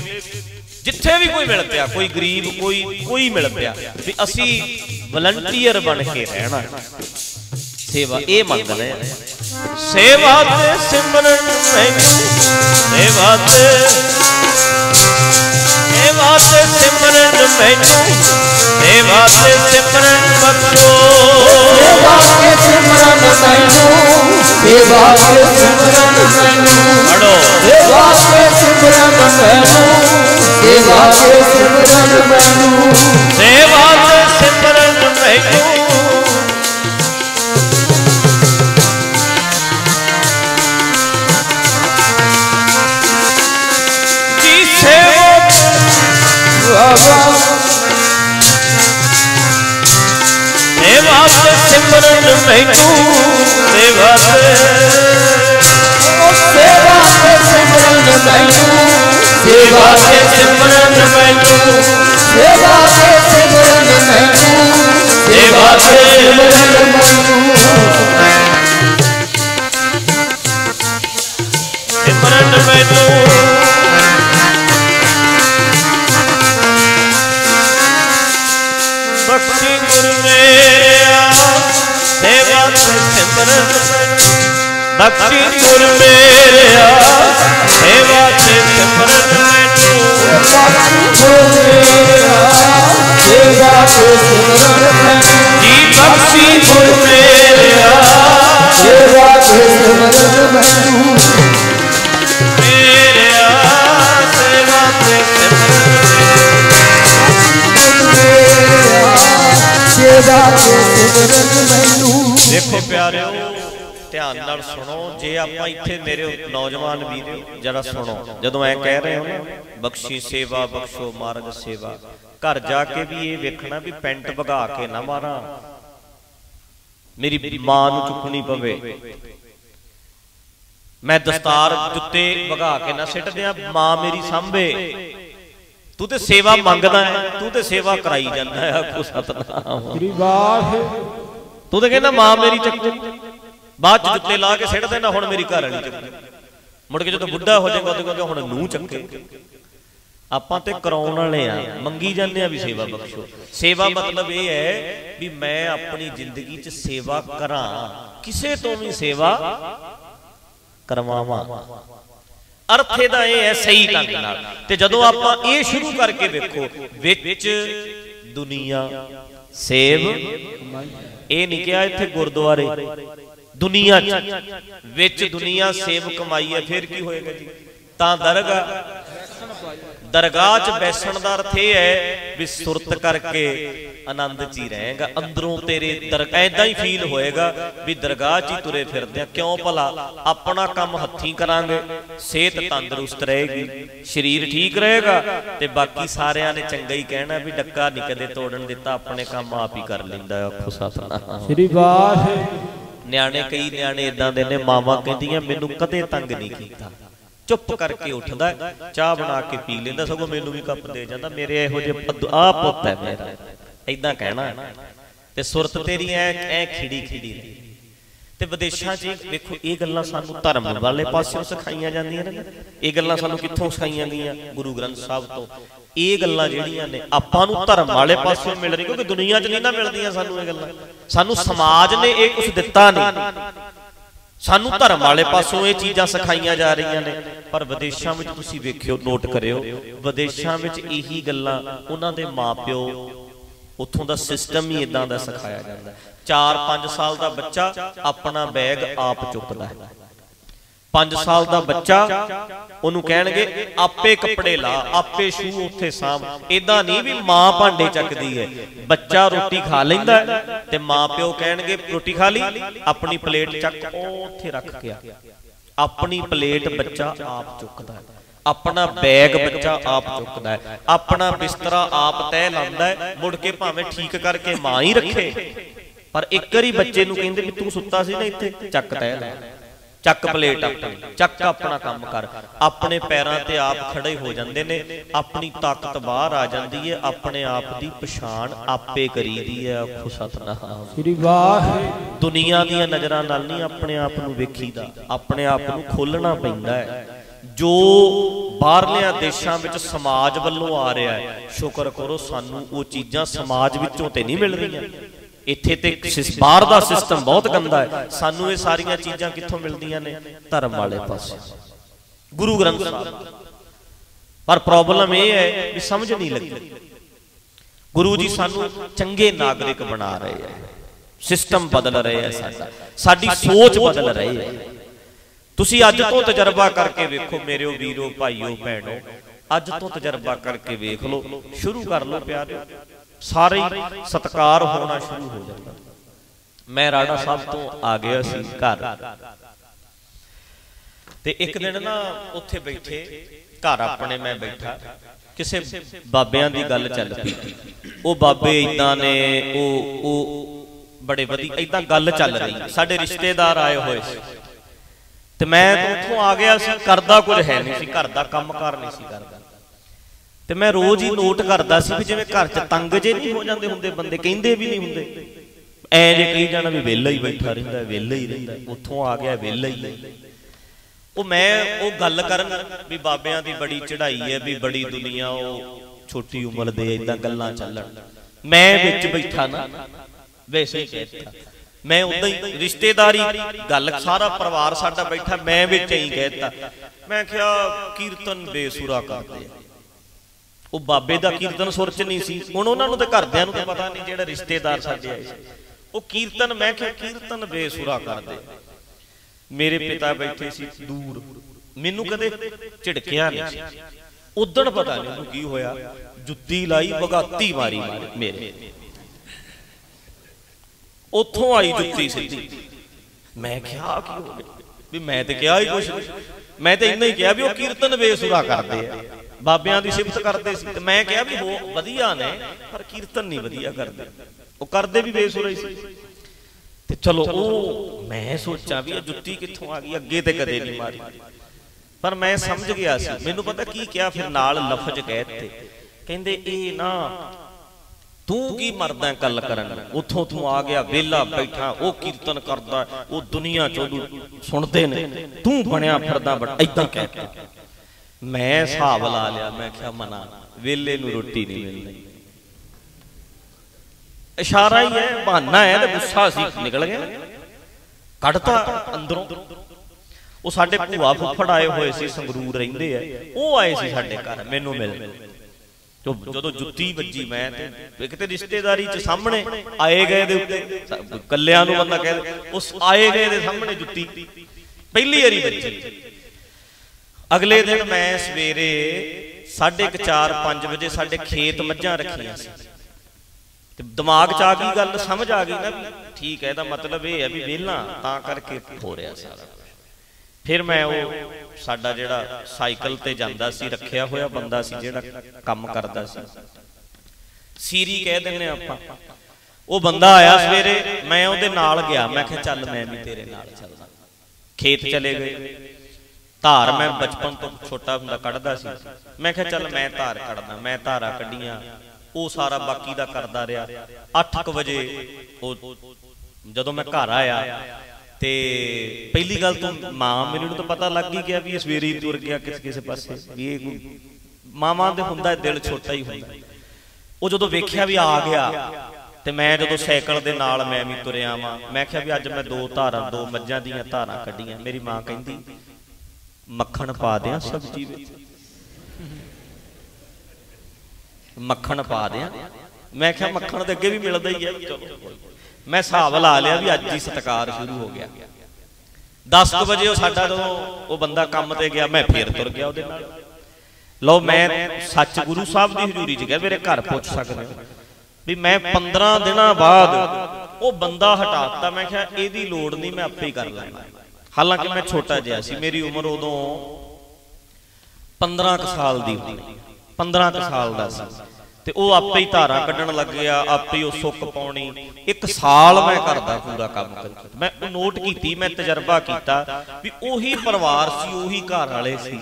ਜਿੱਥੇ ਵੀ ਕੋਈ ਮਿਲ ਪਿਆ, ਕੋਈ ਗਰੀਬ, ਕੋਈ ਕੋਈ ਮਿਲ ਪਿਆ। ਵੀ ਅਸੀਂ ਵਲੰਟੀਅਰ ਬਣ ਕੇ ਰਹਿਣਾ। ਸੇਵਾ ਇਹ ਮੰਗ ਰਹੇ ਆ ਸੇਵਾ ਤੇ ਸਿਮਰਨ ਮੈਨੂੰ ਸੇਵਾ ਤੇ ਸੇਵਾ ਤੇ ਸਿਮਰਨ ਮੈਨੂੰ ਸੇਵਾ ਤੇ ਸਿਮਰਨ ਬਖਸ਼ੋ ਸੇਵਾ ਕੇ ਸਿਮਰਨ ਮੈਨੂੰ ਸੇਵਾ ਕੇ ਸਿਮਰਨ ਮੈਨੂੰ ਪੜੋ ਸੇਵਾ ਕੇ ਸਿਮਰਨ ਮੈਨੂੰ ਸੇਵਾ ਕੇ ਸਿਮਰਨ ਮੈਨੂੰ ਸੇਵਾ ਤੇ ਸਿਮਰਨ ਮੈਨੂੰ ਬਾਬਾ ਸੇਵਾ ਤੇ ਸਿਮਰਨ ਮੈਨੂੰ ਸੇਵਾ ਤੇ ਸੇਵਾ ਕੇ ਸਿਮਰਨ ਮੈਨੂੰ ਸੇਵਾ ਤੇ ਸਿਮਰਨ ਮੈਨੂੰ ਸੇਵਾ ਕੇ ਸਿਮਰਨ ਮੈਨੂੰ ਸੇਵਾ ਤੇ ਸਿਮਰਨ ਮੈਨੂੰ ਸਿਮਰਨ ਮੈਨੂੰ ਬਖਸ਼ੀ ਬਖਸ਼ੀ ਗੁਰੂ ਮੇਰਿਆ, ਸੇਵਾ ਤੇ ਸਿਮਰਨ ਮੈਨੂੰ। ਸੇਵਾ ਕੇ ਸਿਮਰਨ ਮੈਨੂੰ ਜੀ ਬਖਸ਼ੀ ਗੁਰੂ ਮੇਰਿਆ ਸੇਵਾ ਕੇ ਸਿਮਰਨ ਮੈਨੂੰ ਮੇਰਿਆ, ਸੇਵਾ ਤੇ ਸਿਮਰਨ ਸੇਵਾ ਕੇ ਸਿਮਰਨ ਮੈਨੂੰ। ਦੇਖੋ ਪਿਆਰਿਓ ਨਾਲ ਸੁਣੋ ਜੇ ਆਪਾਂ ਇੱਥੇ ਮੇਰੇ ਨੌਜਵਾਨ ਵੀਰੋ ਜਰਾ ਸੁਣੋ ਜਦੋਂ ਐ ਕਹਿ ਰਹੇ ਹੋ ਨਾ ਬਖਸ਼ੀ ਸੇਵਾ ਬਖਸ਼ੋ ਮਾਰਗ ਸੇਵਾ ਘਰ ਜਾ ਕੇ ਵੀ ਇਹ ਵੇਖਣਾ ਵੀ ਪੈਂਟ ਭਗਾ ਕੇ ਨਾ ਮਾਰਾਂ। ਮੇਰੀ ਮਾਂ ਨੂੰ ਚੁੱਕਣੀ ਪਵੇ। ਮੈਂ ਦਸਤਾਰ ਜੁੱਤੇ ਭਗਾ ਕੇ ਨਾ ਸਿੱਟ ਦਿਆਂ ਮਾਂ ਮੇਰੀ ਸਾਂਭੇ। ਤੂੰ ਤੇ ਸੇਵਾ ਮੰਗਦਾ ਹੈ ਤੂੰ ਤੇ ਸੇਵਾ ਕਰਾਈ ਜਾਂਦਾ ਹੈ ਆਖੋ ਸਤਨਾਮ। ਸ੍ਰੀ ਵਾਹਿ ਤੂੰ ਤਾਂ ਕਹਿੰਦਾ ਮਾਂ ਮੇਰੀ ਚੱਕੂ। ਬਾਅਦ ਚ ਜੁੱਤੇ ਲਾ ਕੇ ਸਿੱਟ ਦੇਣਾ, ਹੁਣ ਮੇਰੀ ਘਰ ਵਾਲੀ ਚੱਕੂ। ਮੁੜ ਕੇ ਜਦੋਂ ਬੁੱਢਾ ਹੋ ਜਾਏਗਾ ਉਦੋਂ ਕਹਿੰਦਾ ਹੁਣ ਨੂੰ ਚੱਕੇ? ਆਪਾਂ ਤੇ ਕਰਾਉਣ ਵਾਲੇ ਆ, ਮੰਗੀ ਜਾਂਦੇ ਆ ਵੀ ਸੇਵਾ ਬਖਸ਼ੋ। ਸੇਵਾ ਮਤਲਬ ਇਹ ਹੈ ਵੀ ਮੈਂ ਆਪਣੀ ਜ਼ਿੰਦਗੀ 'ਚ ਸੇਵਾ ਕਰਾਂ, ਕਿਸੇ ਤੋਂ ਵੀ ਸੇਵਾ ਕਰਵਾਵਾਂ। ਅਰਥ ਇਹਦਾ ਇਹ ਹੈ ਸਹੀ ਢੰਗ ਨਾਲ। ਤੇ ਜਦੋਂ ਆਪਾਂ ਇਹ ਸ਼ੁਰੂ ਕਰਕੇ ਵੇਖੋ, ਵਿੱਚ ਦੁਨੀਆ ਸੇਵ, ਇਹ ਨਹੀਂ ਕਿਹਾ ਇੱਥੇ ਗੁਰਦੁਆਰੇ। ਦੁਨੀਆ ਚ। ਵਿੱਚ ਦੁਨੀਆ ਸੇਵ ਕਮਾਈ ਹੈ, ਫਿਰ ਕੀ ਹੋਏਗਾ ਜੀ? ਤਾਂ ਦਰਗਾਹ ਦਰਗਾਹ 'ਚ ਬੈਸਣ ਦਾ ਅਰਥ ਇਹ ਹੈ ਵੀ ਸੁਰਤ ਕਰਕੇ ਆਨੰਦ 'ਚ ਹੀ ਰਹੇਗਾ, ਅੰਦਰੋਂ ਤੇਰੇ ਦਰਗਾਹ ਐਦਾਂ ਹੀ ਫੀਲ ਹੋਏਗਾ ਵੀ ਦਰਗਾਹ 'ਚ ਹੀ ਤੁਰੇ ਫਿਰਦੇ ਆ। ਕਿਉਂ ਭਲਾ? ਆਪਣਾ ਕੰਮ ਹੱਥੀਂ ਕਰਾਂਗੇ, ਸਿਹਤ ਤੰਦਰੁਸਤ ਰਹੇਗੀ, ਸਰੀਰ ਠੀਕ ਰਹੇਗਾ ਤੇ ਬਾਕੀ ਸਾਰਿਆਂ ਨੇ ਚੰਗਾ ਹੀ ਕਹਿਣਾ ਵੀ ਡੱਕਾ ਨਹੀਂ ਕਦੇ ਤੋੜਨ ਦਿੱਤਾ, ਆਪਣੇ ਕੰਮ ਆਪ ਹੀ ਕਰ ਲੈਂਦਾ ਆਖੋ ਸਤਨਾਮ। ਸ੍ਰੀ ਵਾਹਿ ਨਿਆਣੇ ਕਈ ਨਿਆਣੇ ਇਦਾਂ ਦੇ ਨੇ, ਮਾਵਾਂ ਕਹਿੰਦੀਆਂ, ਮੈਨੂੰ ਕਦੇ ਤੰਗ ਨਹੀਂ ਕੀਤਾ। ਚੁੱਪ ਕਰਕੇ ਉੱਠਦਾ, ਚਾਹ ਬਣਾ ਕੇ ਪੀ ਲੈਂਦਾ, ਸਗੋਂ ਮੈਨੂੰ ਵੀ ਕੱਪ ਦੇ ਜਾਂਦਾ, ਮੇਰੇ ਇਹੋ ਜਿਹੇ ਆ ਪੁੱਤ ਹੈ ਮੇਰਾ। ਇਦਾਂ ਕਹਿਣਾ। ਤੇ ਸੁਰਤ ਤੇਰੀ ਐ ਐ ਖਿੜੀ ਖਿੜੀ ਤੇ ਵਿਦੇਸ਼ਾਂ 'ਚ ਵੇਖੋ, ਇਹ ਗੱਲਾਂ ਸਾਨੂੰ ਧਰਮ ਵਾਲੇ ਪਾਸਿਓਂ ਸਿਖਾਈਆਂ ਜਾਂਦੀਆਂ ਨੇ। ਇਹ ਗੱਲਾਂ ਸਾਨੂੰ ਕਿੱਥੋਂ ਸਿਖਾਈਆਂ ਗਈਆਂ? ਗੁਰੂ ਗ੍ਰੰਥ ਸਾਹਿਬ ਤੋਂ। ਇਹ ਗੱਲਾਂ ਜਿਹੜੀਆਂ ਨੇ, ਆਪਾਂ ਨੂੰ ਧਰਮ ਵਾਲੇ ਪਾਸਿਓਂ ਮਿਲ ਰਹੀ ਕਿਉਂਕਿ ਦੁਨੀਆ 'ਚ ਨਹੀਂ ਨਾ ਮਿਲਦੀਆਂ ਸਾਨੂੰ ਇਹ ਗੱਲਾਂ। ਸਾਨੂੰ ਸਮਾਜ ਨੇ ਇਹ ਕੁਝ ਦਿੱਤਾ ਨਹੀਂ। ਸਾਨੂੰ ਧਰਮ ਵਾਲੇ ਪਾਸੋਂ ਇਹ ਚੀਜ਼ਾਂ ਸਿਖਾਈਆਂ ਜਾ ਰਹੀਆਂ ਨੇ। ਪਰ ਵਿਦੇਸ਼ਾਂ ਵਿੱਚ ਤੁਸੀਂ ਵੇਖਿਓ, ਨੋਟ ਕਰਿਓ, ਵਿਦੇਸ਼ਾਂ ਵਿੱਚ ਇਹੀ ਗੱਲਾਂ ਉਹਨਾਂ ਦੇ ਮਾਪਿਓ, ਉੱਥੋਂ ਦਾ ਸਿਸਟਮ ਹੀ ਇਦਾਂ ਦਾ ਸਿਖਾਇਆ ਜਾਂਦਾ। 4-5 ਸਾਲ ਦਾ ਬੱਚਾ ਆਪਣਾ ਬੈਗ ਆਪ ਚੁੱਕਦਾ ਹੈ। 5 ਸਾਲ ਦਾ ਬੱਚਾ ਉਹਨੂੰ ਕਹਿਣਗੇ ਆਪੇ ਕੱਪੜੇ ਲਾ ਆਪੇ ਸ਼ੂ ਉੱਥੇ ਸਾਂਭ। ਇਦਾਂ ਨਹੀਂ ਵੀ ਮਾਂ ਭਾਂਡੇ ਚੱਕਦੀ ਹੈ ਬੱਚਾ ਰੋਟੀ ਖਾ ਲੈਂਦਾ ਤੇ ਮਾਂ ਪਿਓ ਕਹਿਣਗੇ ਰੋਟੀ ਖਾ ਲਈ ਆਪਣੀ ਪਲੇਟ ਚੱਕ ਉੱਥੇ ਰੱਖ ਕੇ ਆ। ਆਪਣੀ ਪਲੇਟ ਬੱਚਾ ਆਪ ਚੁੱਕਦਾ ਹੈ। ਆਪਣਾ ਬੈਗ ਬੱਚਾ ਆਪ ਚੁੱਕਦਾ ਹੈ। ਆਪਣਾ ਬਿਸਤਰਾ ਆਪ ਤੈ ਲਾਉਂਦਾ ਹੈ। ਮੁੜ ਕੇ ਭਾਵੇਂ ਠੀਕ ਕਰਕੇ ਮਾਂ ਹੀ ਰੱਖੇ। ਪਰ ਇੱਕ ਵਾਰੀ ਬੱਚੇ ਨੂੰ ਕਹਿੰਦੇ ਵੀ ਤੂੰ ਸੁੱਤਾ ਸੀ ਨਾ ਇੱਥੇ? ਚੱਕ ਤੈ ਲੈ ਚੱਕ ਪਲੇਟ ਆਪਣੀ ਚੱਕ ਆਪਣਾ ਕੰਮ ਕਰ। ਆਪਣੇ ਪੈਰਾਂ ਤੇ ਆਪ ਖੜੇ ਹੋ ਜਾਂਦੇ ਨੇ ਆਪਣੀ ਤਾਕਤ ਬਾਹਰ ਆ ਜਾਂਦੀ ਹੈ ਆਪਣੇ ਆਪ ਦੀ ਪਛਾਣ ਆਪੇ ਕਰੀਦੀ ਹੈ ਆਖੋ ਸਤਨਾਮ। ਸ੍ਰੀ ਵਾਹਿ ਦੁਨੀਆ ਦੀਆਂ ਨਜ਼ਰਾਂ ਨਾਲ ਨਹੀਂ ਆਪਣੇ ਆਪ ਨੂੰ ਵੇਖੀਦਾ ਆਪਣੇ ਆਪ ਨੂੰ ਖੋਲਣਾ ਪੈਂਦਾ ਹੈ। ਜੋ ਬਾਹਰਲਿਆਂ ਦੇਸ਼ਾਂ ਵਿੱਚ ਸਮਾਜ ਵੱਲੋਂ ਆ ਰਿਹਾ ਹੈ। ਸ਼ੁਕਰ ਕਰੋ ਸਾਨੂੰ ਉਹ ਚੀਜ਼ਾਂ ਸਮਾਜ ਵਿੱਚੋਂ ਤੇ ਨਹੀਂ ਮਿਲ ਰਹੀਆਂ ਇੱਥੇ ਤੇ ਬਾਹਰ ਦਾ ਸਿਸਟਮ ਬਹੁਤ ਗੰਦਾ ਹੈ। ਸਾਨੂੰ ਇਹ ਸਾਰੀਆਂ ਚੀਜ਼ਾਂ ਕਿੱਥੋਂ ਮਿਲਦੀਆਂ ਨੇ? ਧਰਮ ਵਾਲੇ ਪਾਸੇ। ਗੁਰੂ ਗ੍ਰੰਥ ਸਾਹਿਬ। ਪਰ ਪ੍ਰੋਬਲਮ ਇਹ ਹੈ ਵੀ ਸਮਝ ਨਹੀਂ ਲੱਗਦੀ ਗੁਰੂ ਜੀ ਸਾਨੂੰ ਚੰਗੇ ਨਾਗਰਿਕ ਬਣਾ ਰਹੇ ਹੈ। ਸਿਸਟਮ ਬਦਲ ਰਹੇ ਹੈ ਸਾਡਾ। ਸਾਡੀ ਸੋਚ ਬਦਲ ਰਹੀ ਹੈ। ਤੁਸੀਂ ਅੱਜ ਤੋਂ ਤਜਰਬਾ ਕਰਕੇ ਵੇਖੋ ਮੇਰਿਓ ਵੀਰੋ, ਭਾਈਓ, ਭੈਣੋ। ਅੱਜ ਤੋਂ ਤਜਰਬਾ ਕਰਕੇ ਵੇਖ ਲਓ। ਸ਼ੁਰੂ ਕਰ ਲਓ ਪਿਆਰਿਓ। ਸਾਰੇ ਹੀ ਸਤਕਾਰ ਹੋਣਾ ਸ਼ੁਰੂ ਹੋ ਜਾਂਦਾ। ਮੈਂ ਰਾੜਾ ਸਾਹਿਬ ਤੋਂ ਆ ਗਿਆ ਸੀ ਘਰ। ਤੇ ਇੱਕ ਦਿਨ ਨਾ ਉੱਥੇ ਬੈਠੇ, ਘਰ ਆਪਣੇ ਮੈਂ ਬੈਠਾ, ਕਿਸੇ ਬਾਬਿਆਂ ਦੀ ਗੱਲ ਚੱਲ ਪਈ। ਉਹ ਬਾਬੇ ਇਦਾਂ ਨੇ, ਉਹ ਉਹ ਬੜੇ ਵਧੀਆ ਇਦਾਂ ਗੱਲ ਚੱਲ ਰਹੀ। ਸਾਡੇ ਰਿਸ਼ਤੇਦਾਰ ਆਏ ਹੋਏ ਸੀ। ਤੇ ਮੈਂ ਉੱਥੋਂ ਆ ਗਿਆ ਸੀ ਕਰਦਾ ਕੁਝ ਹੈ ਨਹੀਂ ਸੀ, ਘਰ ਦਾ ਕੰਮ ਕੰਮਕਾਰ ਨਹੀਂ ਸੀ ਕਰਦਾ। ਤੇ ਮੈਂ ਰੋਜ਼ ਹੀ ਨੋਟ ਕਰਦਾ ਸੀ ਵੀ ਜਿਵੇਂ ਘਰ 'ਚ ਤੰਗ ਜੇ ਨਹੀਂ ਹੋ ਜਾਂਦੇ ਹੁੰਦੇ ਬੰਦੇ ਕਹਿੰਦੇ ਵੀ ਨਹੀਂ ਹੁੰਦੇ। ਐ ਜੇ ਕਹੀ ਜਾਣਾ ਵੀ ਵਿਹਲਾ ਹੀ ਬੈਠਾ ਰਹਿੰਦਾ ਵਿਹਲਾ ਹੀ ਰਹਿੰਦਾ ਉੱਥੋਂ ਆ ਗਿਆ ਵਿਹਲਾ ਹੀ ਉਹ ਮੈਂ ਉਹ ਗੱਲ ਕਰਨ ਵੀ ਬਾਬਿਆਂ ਦੀ ਬੜੀ ਚੜ੍ਹਾਈ ਹੈ ਵੀ ਬੜੀ ਦੁਨੀਆ ਉਹ ਛੋਟੀ ਉਮਰ ਦੇ ਇਦਾਂ ਗੱਲਾਂ ਚੱਲਣ। ਮੈਂ ਵਿੱਚ ਬੈਠਾ ਨਾ ਵੈਸੇ ਹੀ ਕਹਿਤਾ ਮੈਂ ਉਦਾਂ ਹੀ ਰਿਸ਼ਤੇਦਾਰੀ ਗੱਲ ਸਾਰਾ ਪਰਿਵਾਰ ਸਾਡਾ ਬੈਠਾ ਮੈਂ ਵਿੱਚ ਹੀ ਕਹਿਤਾ ਮੈਂ ਕਿਹਾ ਕੀਰਤਨ ਬੇਸੁਰਾ ਕਰਦੇ ਆ। ਉਹ ਬਾਬੇ ਦਾ ਕੀਰਤਨ ਸੁਰ ਚ ਨਹੀਂ ਸੀ। ਹੁਣ ਉਹਨਾਂ ਨੂੰ ਤਾਂ ਘਰਦਿਆਂ ਨੂੰ ਤਾਂ ਪਤਾ ਨਹੀਂ ਜਿਹੜਾ ਰਿਸ਼ਤੇਦਾਰ ਸਾਡੇ ਆਏ ਸੀ। ਉਹ ਕੀਰਤਨ ਮੈਂ ਕਿਹਾ, ਕੀਰਤਨ ਬੇਸੁਰਾ ਕਰਦੇ। ਮੇਰੇ ਪਿਤਾ ਬੈਠੇ ਸੀ ਦੂਰ। ਮੈਨੂੰ ਕਦੇ ਝਿੜਕਿਆ ਨਹੀਂ ਸੀ। ਉਦਣ ਪਤਾ ਨਹੀਂ ਉਹਨੂੰ ਕੀ ਹੋਇਆ। ਜੁੱਤੀ ਲਾਈ, ਬਗਾਤੀ ਮਾਰੀ ਮੇਰੇ। ਉੱਥੋਂ ਆਈ ਜੁੱਤੀ ਸਿੱਧੀ। ਮੈਂ ਕਿਹਾ ਕੀ ਹੋ ਗਿਆ? ਵੀ ਮੈਂ ਤੇ ਕਿਹਾ ਹੀ ਕੁਛ ਮੈਂ ਤੇ ਇੰਨਾ ਹੀ ਕਿਹਾ ਵੀ ਉਹ ਕੀਰਤਨ ਬੇਸੁਰਾ ਕਰਦੇ ਆ। ਬਾਬਿਆਂ ਦੀ ਸਿਫਤ ਕਰਦੇ ਸੀ ਤੇ ਮੈਂ ਕਿਹਾ ਵੀ ਹੋ, ਵਧੀਆ ਨੇ, ਪਰ ਕੀਰਤਨ ਨਹੀਂ ਵਧੀਆ ਕਰਦੇ। ਉਹ ਕਰਦੇ ਵੀ ਬੇਸੁਰਾ ਹੀ ਸੀ। ਤੇ ਚਲੋ ਉਹ ਮੈਂ ਸੋਚਾਂ ਵੀ ਇਹ ਜੁੱਤੀ ਕਿੱਥੋਂ ਆ ਗਈ, ਅੱਗੇ ਤੇ ਕਦੇ ਨਹੀਂ ਮਾਰੀ। ਪਰ ਮੈਂ ਸਮਝ ਗਿਆ ਸੀ, ਮੈਨੂੰ ਪਤਾ ਕੀ ਕਿਹਾ ਫਿਰ ਨਾਲ ਲਫ਼ਜ਼ ਕਹਿ ਦਿੱਤੇ। ਕਹਿੰਦੇ, ਇਹ ਨਾ, ਤੂੰ ਕੀ ਮਰਦਾ ਗੱਲ ਕਰਨ? ਉੱਥੋਂ ਤੂੰ ਆ ਗਿਆ ਵੇਲਾ ਬੈਠਾ, ਉਹ ਕੀਰਤਨ ਕਰਦਾ, ਉਹ ਦੁਨੀਆ ਚੋਂ ਸੁਣਦੇ ਨੇ। ਤੂੰ ਬਣਿਆ ਫਿਰਦਾ ਬਟ ਐਦਾਂ ਕਹਿਤਾ ਮੈਂ ਹਿਸਾਬ ਲਾ ਲਿਆ ਮੈਂ ਕਿਹਾ ਮਨਾ। ਵਿਹਲੇ ਨੂੰ ਰੋਟੀ ਨਹੀਂ ਮਿਲਦੀ ਇਸ਼ਾਰਾ ਹੀ ਹੈ ਬਹਾਨਾ ਹੈ ਤੇ ਗੁੱਸਾ ਸੀ ਨਿਕਲ ਗਿਆ ਕੱਢਤਾ ਅੰਦਰੋਂ। ਉਹ ਸਾਡੇ ਭੂਆ ਫੁੱਫੜ ਆਏ ਹੋਏ ਸੀ ਸੰਗਰੂਰ ਰਹਿੰਦੇ ਆ। ਉਹ ਆਏ ਸੀ ਸਾਡੇ ਘਰ ਮੈਨੂੰ ਮਿਲ ਜਦੋਂ ਜੁੱਤੀ ਵੱਜੀ ਮੈਂ ਤੇ ਕਿਤੇ ਰਿਸ਼ਤੇਦਾਰੀ ਚ ਸਾਹਮਣੇ ਆਏ ਗਏ ਦੇ ਉੱਤੇ ਕੱਲਿਆਂ ਨੂੰ ਬੰਦਾ ਕਹਿੰਦਾ ਉਸ ਆਏ ਗਏ ਦੇ ਸਾਹਮਣੇ ਜੁੱਤੀ। ਪਹਿਲੀ ਵਾਰੀ ਵੱਜੀ। ਅਗਲੇ ਦਿਨ ਮੈਂ ਸਵੇਰੇ 4:30 5 ਵਜੇ ਸਾਡੇ ਖੇਤ ਮੱਝਾਂ ਰੱਖੀਆਂ ਸੀ। ਤੇ ਦਿਮਾਗ 'ਚ ਆ ਗਈ ਗੱਲ ਸਮਝ ਆ ਗਈ ਨਾ ਵੀ ਠੀਕ ਹੈ ਇਹਦਾ ਮਤਲਬ ਇਹ ਹੈ ਵੀ ਵਿਹਲਾ ਤਾਂ ਕਰਕੇ ਹੋ ਰਿਹਾ ਸਾਰਾ ਫਿਰ ਮੈਂ ਉਹ ਸਾਡਾ ਜਿਹੜਾ ਸਾਈਕਲ ਤੇ ਜਾਂਦਾ ਸੀ ਰੱਖਿਆ ਹੋਇਆ ਬੰਦਾ ਸੀ ਜਿਹੜਾ ਕੰਮ ਕਰਦਾ ਸੀ। ਸੀਰੀ ਕਹਿ ਦਿੰਨੇ ਆਪਾਂ। ਉਹ ਬੰਦਾ ਆਇਆ ਸਵੇਰੇ ਮੈਂ ਉਹਦੇ ਨਾਲ ਗਿਆ ਮੈਂ ਕਿਹਾ ਚੱਲ ਮੈਂ ਵੀ ਤੇਰੇ ਨਾਲ ਚੱਲਦਾ। ਖੇਤ ਚਲੇ ਗਏ। ਧਾਰ ਮੈਂ ਬਚਪਨ ਤੋਂ ਛੋਟਾ ਹੁੰਦਾ ਕੱਢਦਾ ਸੀ। ਮੈਂ ਕਿਹਾ ਚੱਲ ਮੈਂ ਧਾਰ ਕੱਢਦਾ ਮੈਂ ਧਾਰਾ ਕੱਢੀਆਂ। ਉਹ ਸਾਰਾ ਬਾਕੀ ਦਾ ਕਰਦਾ ਰਿਹਾ। 8:00 ਵਜੇ ਉਹ ਜਦੋਂ ਮੈਂ ਘਰ ਆਇਆ ਤੇ ਪਹਿਲੀ ਗੱਲ ਤੋਂ ਮਾਂ ਮੈਨੂੰ ਤਾਂ ਪਤਾ ਲੱਗ ਹੀ ਗਿਆ ਵੀ ਇਹ ਸਵੇਰੇ ਤੁਰ ਗਿਆ ਕਿਸੇ ਕਿਸੇ ਪਾਸੇ। ਵੀ ਇਹ ਮਾਵਾਂ ਦੇ ਹੁੰਦਾ ਦਿਲ ਛੋਟਾ ਹੀ ਹੁੰਦਾ। ਉਹ ਜਦੋਂ ਵੇਖਿਆ ਵੀ ਆ ਗਿਆ ਤੇ ਮੈਂ ਜਦੋਂ ਸਾਈਕਲ ਦੇ ਨਾਲ ਮੈਂ ਵੀ ਤੁਰਿਆ ਵਾਂ ਮੈਂ ਕਿਹਾ ਵੀ ਅੱਜ ਮੈਂ ਦੋ ਧਾਰਾਂ ਦੋ ਮੱਝਾਂ ਦੀਆਂ ਧਾਰਾਂ ਕੱਢੀਆਂ। ਮੇਰੀ ਮਾਂ ਕਹਿੰਦੀ ਮੱਖਣ ਪਾ ਦਿਆਂ ਸਬਜ਼ੀ ਵਿੱਚ। ਮੱਖਣ ਪਾ ਦਿਆਂ। ਮੈਂ ਕਿਹਾ ਮੱਖਣ ਤੇ ਅੱਗੇ ਵੀ ਮਿਲਦਾ ਹੀ ਹੈ ਚਲੋ। ਮੈਂ ਹਿਸਾਬ ਲਾ ਲਿਆ ਵੀ ਅੱਜ ਹੀ ਸਤਕਾਰ ਸ਼ੁਰੂ ਹੋ ਗਿਆ। 10 ਵਜੇ ਉਹ ਸਾਡਾ ਜਦੋਂ ਉਹ ਬੰਦਾ ਕੰਮ ਤੇ ਗਿਆ ਮੈਂ ਫੇਰ ਤੁਰ ਗਿਆ ਉਹਦੇ ਨਾਲ। ਲਓ ਮੈਂ ਸੱਚ ਗੁਰੂ ਸਾਹਿਬ ਦੀ ਹਜ਼ੂਰੀ 'ਚ ਗਿਆ ਮੇਰੇ ਘਰ ਪੁੱਛ ਸਕਦੇ ਹੋ। ਵੀ ਮੈਂ 15 ਦਿਨਾਂ ਬਾਅਦ ਉਹ ਬੰਦਾ ਹਟਾਤਾ ਮੈਂ ਕਿਹਾ ਇਹਦੀ ਲੋੜ ਨਹੀਂ ਮੈਂ ਆਪੇ ਹੀ ਕਰ ਲੈਣਾ ਹਾਲਾਂਕਿ ਮੈਂ ਛੋਟਾ ਜਿਹਾ ਸੀ ਮੇਰੀ ਉਮਰ ਉਦੋਂ 15 ਕੁ ਸਾਲ ਦੀ ਹੋਣੀ 15 ਕੁ ਸਾਲ ਦਾ ਸੀ। ਤੇ ਉਹ ਆਪੇ ਹੀ ਧਾਰਾਂ ਕੱਢਣ ਲੱਗਿਆ ਆਪੇ ਹੀ ਉਹ ਸੁੱਕ ਪਾਉਣੀ। ਇੱਕ ਸਾਲ ਮੈਂ ਕਰਦਾ ਪੂਰਾ ਕੰਮ ਕਰ ਮੈਂ ਉਹ ਨੋਟ ਕੀਤੀ ਮੈਂ ਤਜਰਬਾ ਕੀਤਾ ਵੀ ਉਹੀ ਪਰਿਵਾਰ ਸੀ ਉਹੀ ਘਰ ਵਾਲੇ ਸੀ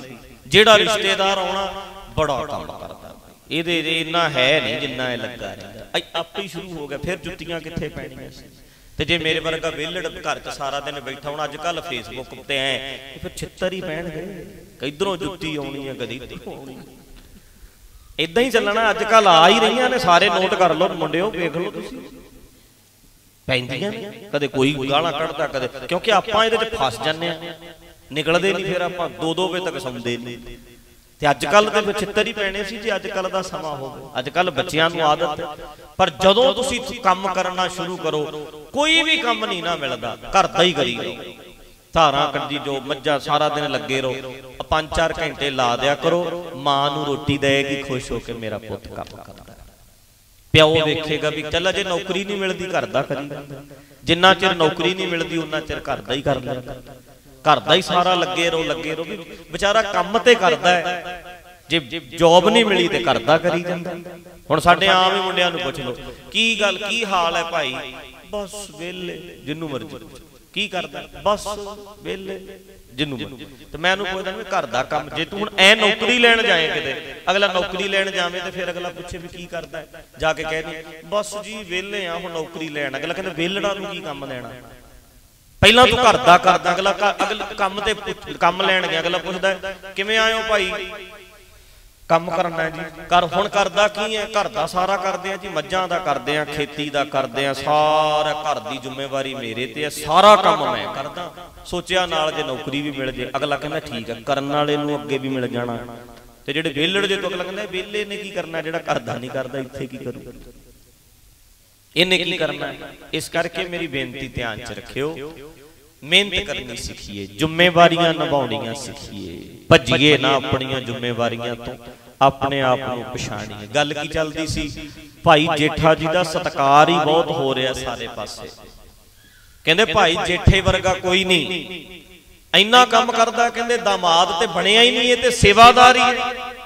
ਜਿਹੜਾ ਰਿਸ਼ਤੇਦਾਰ ਆਉਣਾ ਬੜਾ ਕੰਮ ਕਰਦਾ। ਇਹਦੇ ਇੰਨਾ ਹੈ ਨਹੀਂ ਜਿੰਨਾ ਇਹ ਲੱਗਾ ਰਹਿੰਦਾ। ਆਪੇ ਹੀ ਸ਼ੁਰੂ ਹੋ ਗਿਆ ਫਿਰ ਜੁੱਤੀਆਂ ਕਿੱਥੇ ਪੈਣੀਆਂ ਸੀ? ਤੇ ਜੇ ਮੇਰੇ ਵਰਗਾ ਵਿਹਲੜ ਘਰ 'ਚ ਸਾਰਾ ਦਿਨ ਬੈਠਾ ਹੁਣ, ਅੱਜ ਕੱਲ ਫੇਸਬੁੱਕ ਤੇ ਐ ਫਿਰ ਛਿੱਤਰ ਹੀ ਪੈਣਗੇ। ਕਿਧਰੋਂ ਜੁੱਤੀ ਆਉਣੀ ਹੈ ਕਦੀ ਆਉਣੀ ਇਦਾਂ ਹੀ ਚੱਲਣਾ, ਅੱਜ ਕੱਲ ਆ ਹੀ ਰਹੀਆਂ ਨੇ, ਸਾਰੇ ਨੋਟ ਕਰ ਲਓ, ਮੁੰਡਿਓ, ਵੇਖ ਲਓ ਤੁਸੀਂ। ਪੈਂਦੀਆਂ ਕਦੇ ਕੋਈ ਗਾਲਾਂ ਕੱਢਦਾ, ਕਦੇ ਕਿਉਂਕਿ ਆਪਾਂ ਇਹਦੇ 'ਚ ਫਸ ਜਾਂਦੇ ਆ। ਨਿਕਲਦੇ ਨਹੀਂ ਫਿਰ ਆਪਾਂ 2-2 ਵਜੇ ਤੱਕ ਸੌਂਦੇ ਨਹੀਂ। ਤੇ ਅੱਜ ਕੱਲ ਤੇ ਛਿੱਤਰ ਹੀ ਪੈਣੇ ਸੀ ਜੇ ਅੱਜ ਕੱਲ ਦਾ ਸਮਾਂ ਹੋਵੇ। ਅੱਜ ਕੱਲ ਬੱਚਿਆਂ ਨੂੰ ਆਦਤ ਪਰ ਜਦੋਂ ਤੁਸੀਂ ਕੰਮ ਕਰਨਾ ਸ਼ੁਰੂ ਕਰੋ, ਕੋਈ ਵੀ ਕੰਮ ਨਹੀਂ ਨਾ ਮਿਲਦਾ। ਘਰ ਦਾ ਹੀ ਕਰੀ ਜਾਓ ਧਾਰਾਂ ਕੱਢੀ ਜੋ ਮੱਝਾਂ ਸਾਰਾ ਦਿਨ ਲੱਗੇ ਰਹੋ। ਪੰਜ ਚਾਰ ਘੰਟੇ ਲਾ ਦਿਆ ਕਰੋ। ਮਾਂ ਨੂੰ ਰੋਟੀ ਦੇਗੀ ਖੁਸ਼ ਹੋ ਕੇ ਮੇਰਾ ਪੁੱਤ ਕੰਮ ਕਰਦਾ। ਪਿਓ ਵੇਖੇਗਾ ਵੀ ਚੱਲ ਜੇ ਨੌਕਰੀ ਨਹੀਂ ਮਿਲਦੀ, ਘਰ ਦਾ ਕਰੀ ਜਾਂਦਾ। ਜਿੰਨਾ ਚਿਰ ਨੌਕਰੀ ਨਹੀਂ ਮਿਲਦੀ ਉਹਨਾਂ ਚਿਰ ਘਰ ਦਾ ਹੀ ਕਰ ਲੈਂਦਾ। ਘਰ ਦਾ ਹੀ ਸਾਰਾ ਲੱਗੇ ਰਹੋ ਲੱਗੇ ਰਹੋ, ਵੀ ਵਿਚਾਰਾ ਕੰਮ ਤੇ ਕਰਦਾ ਹੈ। ਜੇ ਜੌਬ ਨਹੀਂ ਮਿਲੀ ਤੇ ਕਰਦਾ ਕਰੀ ਜਾਂਦਾ। ਹੁਣ ਸਾਡੇ ਆਮ ਹੀ ਮੁੰਡਿਆਂ ਨੂੰ ਪੁੱਛ ਲਓ, ਕੀ ਗੱਲ, ਕੀ ਹਾਲ ਹੈ ਭਾਈ? ਬਸ ਵੇਲੇ ਜਿੰਨੂੰ ਮਰਜ਼ੀ ਕੀ ਕਰਦਾ? ਬਸ ਵੇਲੇ ਜਿੰਨੂੰ ਤੇ ਮੈਂ ਉਹਨੂੰ ਪੁੱਛਦਾ ਵੀ ਘਰ ਦਾ ਕੰਮ, ਜੇ ਤੂੰ ਹੁਣ ਐ ਨੌਕਰੀ ਲੈਣ ਜਾਏ ਕਿਤੇ, ਅਗਲਾ ਨੌਕਰੀ ਲੈਣ ਜਾਵੇ ਤੇ ਫਿਰ ਅਗਲਾ ਪੁੱਛੇ ਵੀ ਕੀ ਕਰਦਾ ਜਾ ਕੇ ਕਹਿ ਬਸ ਜੀ ਵੇਲੇ ਆ, ਹੁਣ ਨੌਕਰੀ ਲੈਣ। ਅਗਲਾ ਕਹਿੰਦਾ ਵੇਲੜਾ ਨੂੰ ਕੀ ਕੰਮ ਲੈਣਾ? ਪਹਿਲਾਂ ਤੂੰ ਘਰ ਦਾ ਕਰਦਾ ਅਗਲਾ ਅਗਲਾ ਕੰਮ ਤੇ ਕੰਮ ਲੈਣ ਗਿਆ ਅਗਲਾ ਪੁੱਛਦਾ ਕਿਵੇਂ ਆਇਓ ਭਾਈ? ਕੰਮ ਕਰਨਾ ਹੈ ਜੀ। ਕਰ ਹੁਣ ਕਰਦਾ ਕੀ ਹੈ? ਘਰ ਦਾ ਸਾਰਾ ਕਰਦੇ ਆ ਜੀ ਮੱਝਾਂ ਦਾ ਕਰਦੇ ਆ ਖੇਤੀ ਦਾ ਕਰਦੇ ਆ ਸਾਰਾ ਘਰ ਦੀ ਜ਼ਿੰਮੇਵਾਰੀ ਮੇਰੇ ਤੇ ਹੈ ਸਾਰਾ ਕੰਮ ਮੈਂ ਕਰਦਾ। ਸੋਚਿਆ ਨਾਲ ਜੇ ਨੌਕਰੀ ਵੀ ਮਿਲ ਜੇ ਅਗਲਾ ਕਹਿੰਦਾ ਠੀਕ ਹੈ ਕਰਨ ਵਾਲੇ ਨੂੰ ਅੱਗੇ ਵੀ ਮਿਲ ਜਾਣਾ। ਤੇ ਜਿਹੜੇ ਵਿਹਲੜ ਜੇ ਤੋਂ ਅਗਲਾ ਕਹਿੰਦਾ ਵਿਹਲੇ ਨੇ ਕੀ ਕਰਨਾ ਜਿਹੜਾ ਘਰ ਦਾ ਨਹੀਂ ਕਰਦਾ ਇੱਥੇ ਕੀ ਕਰੂ? ਇਹਨੇ ਕੀ ਕਰਨਾ? ਇਸ ਕਰਕੇ ਮੇਰੀ ਬੇਨਤੀ ਧਿਆਨ 'ਚ ਰੱਖਿਓ। ਮਿਹਨਤ ਕਰਨੀ ਸਿੱਖੀਏ, ਜ਼ਿੰਮੇਵਾਰੀਆਂ ਨਿਭਾਉਣੀਆਂ ਸਿੱਖੀਏ। ਭੱਜੀਏ ਨਾ ਆਪਣੀਆਂ ਜ਼ਿੰਮੇਵਾਰੀਆਂ ਤੋਂ, ਆਪਣੇ ਆਪ ਨੂੰ ਪਛਾਣੀਏ। ਗੱਲ ਕੀ ਚੱਲਦੀ ਸੀ? ਭਾਈ ਜੇਠਾ ਜੀ ਦਾ ਸਤਕਾਰ ਹੀ ਬਹੁਤ ਹੋ ਰਿਹਾ ਸਾਰੇ ਪਾਸੇ। ਕਹਿੰਦੇ ਭਾਈ ਜੇਠੇ ਵਰਗਾ ਕੋਈ ਨਹੀਂ। ਇੰਨਾ ਕੰਮ ਕਰਦਾ, ਕਹਿੰਦੇ ਦਾਮਾਦ ਤੇ ਬਣਿਆ ਹੀ ਨਹੀਂ ਇਹ ਤੇ ਸੇਵਾਦਾਰ ਹੀ ਹੈ।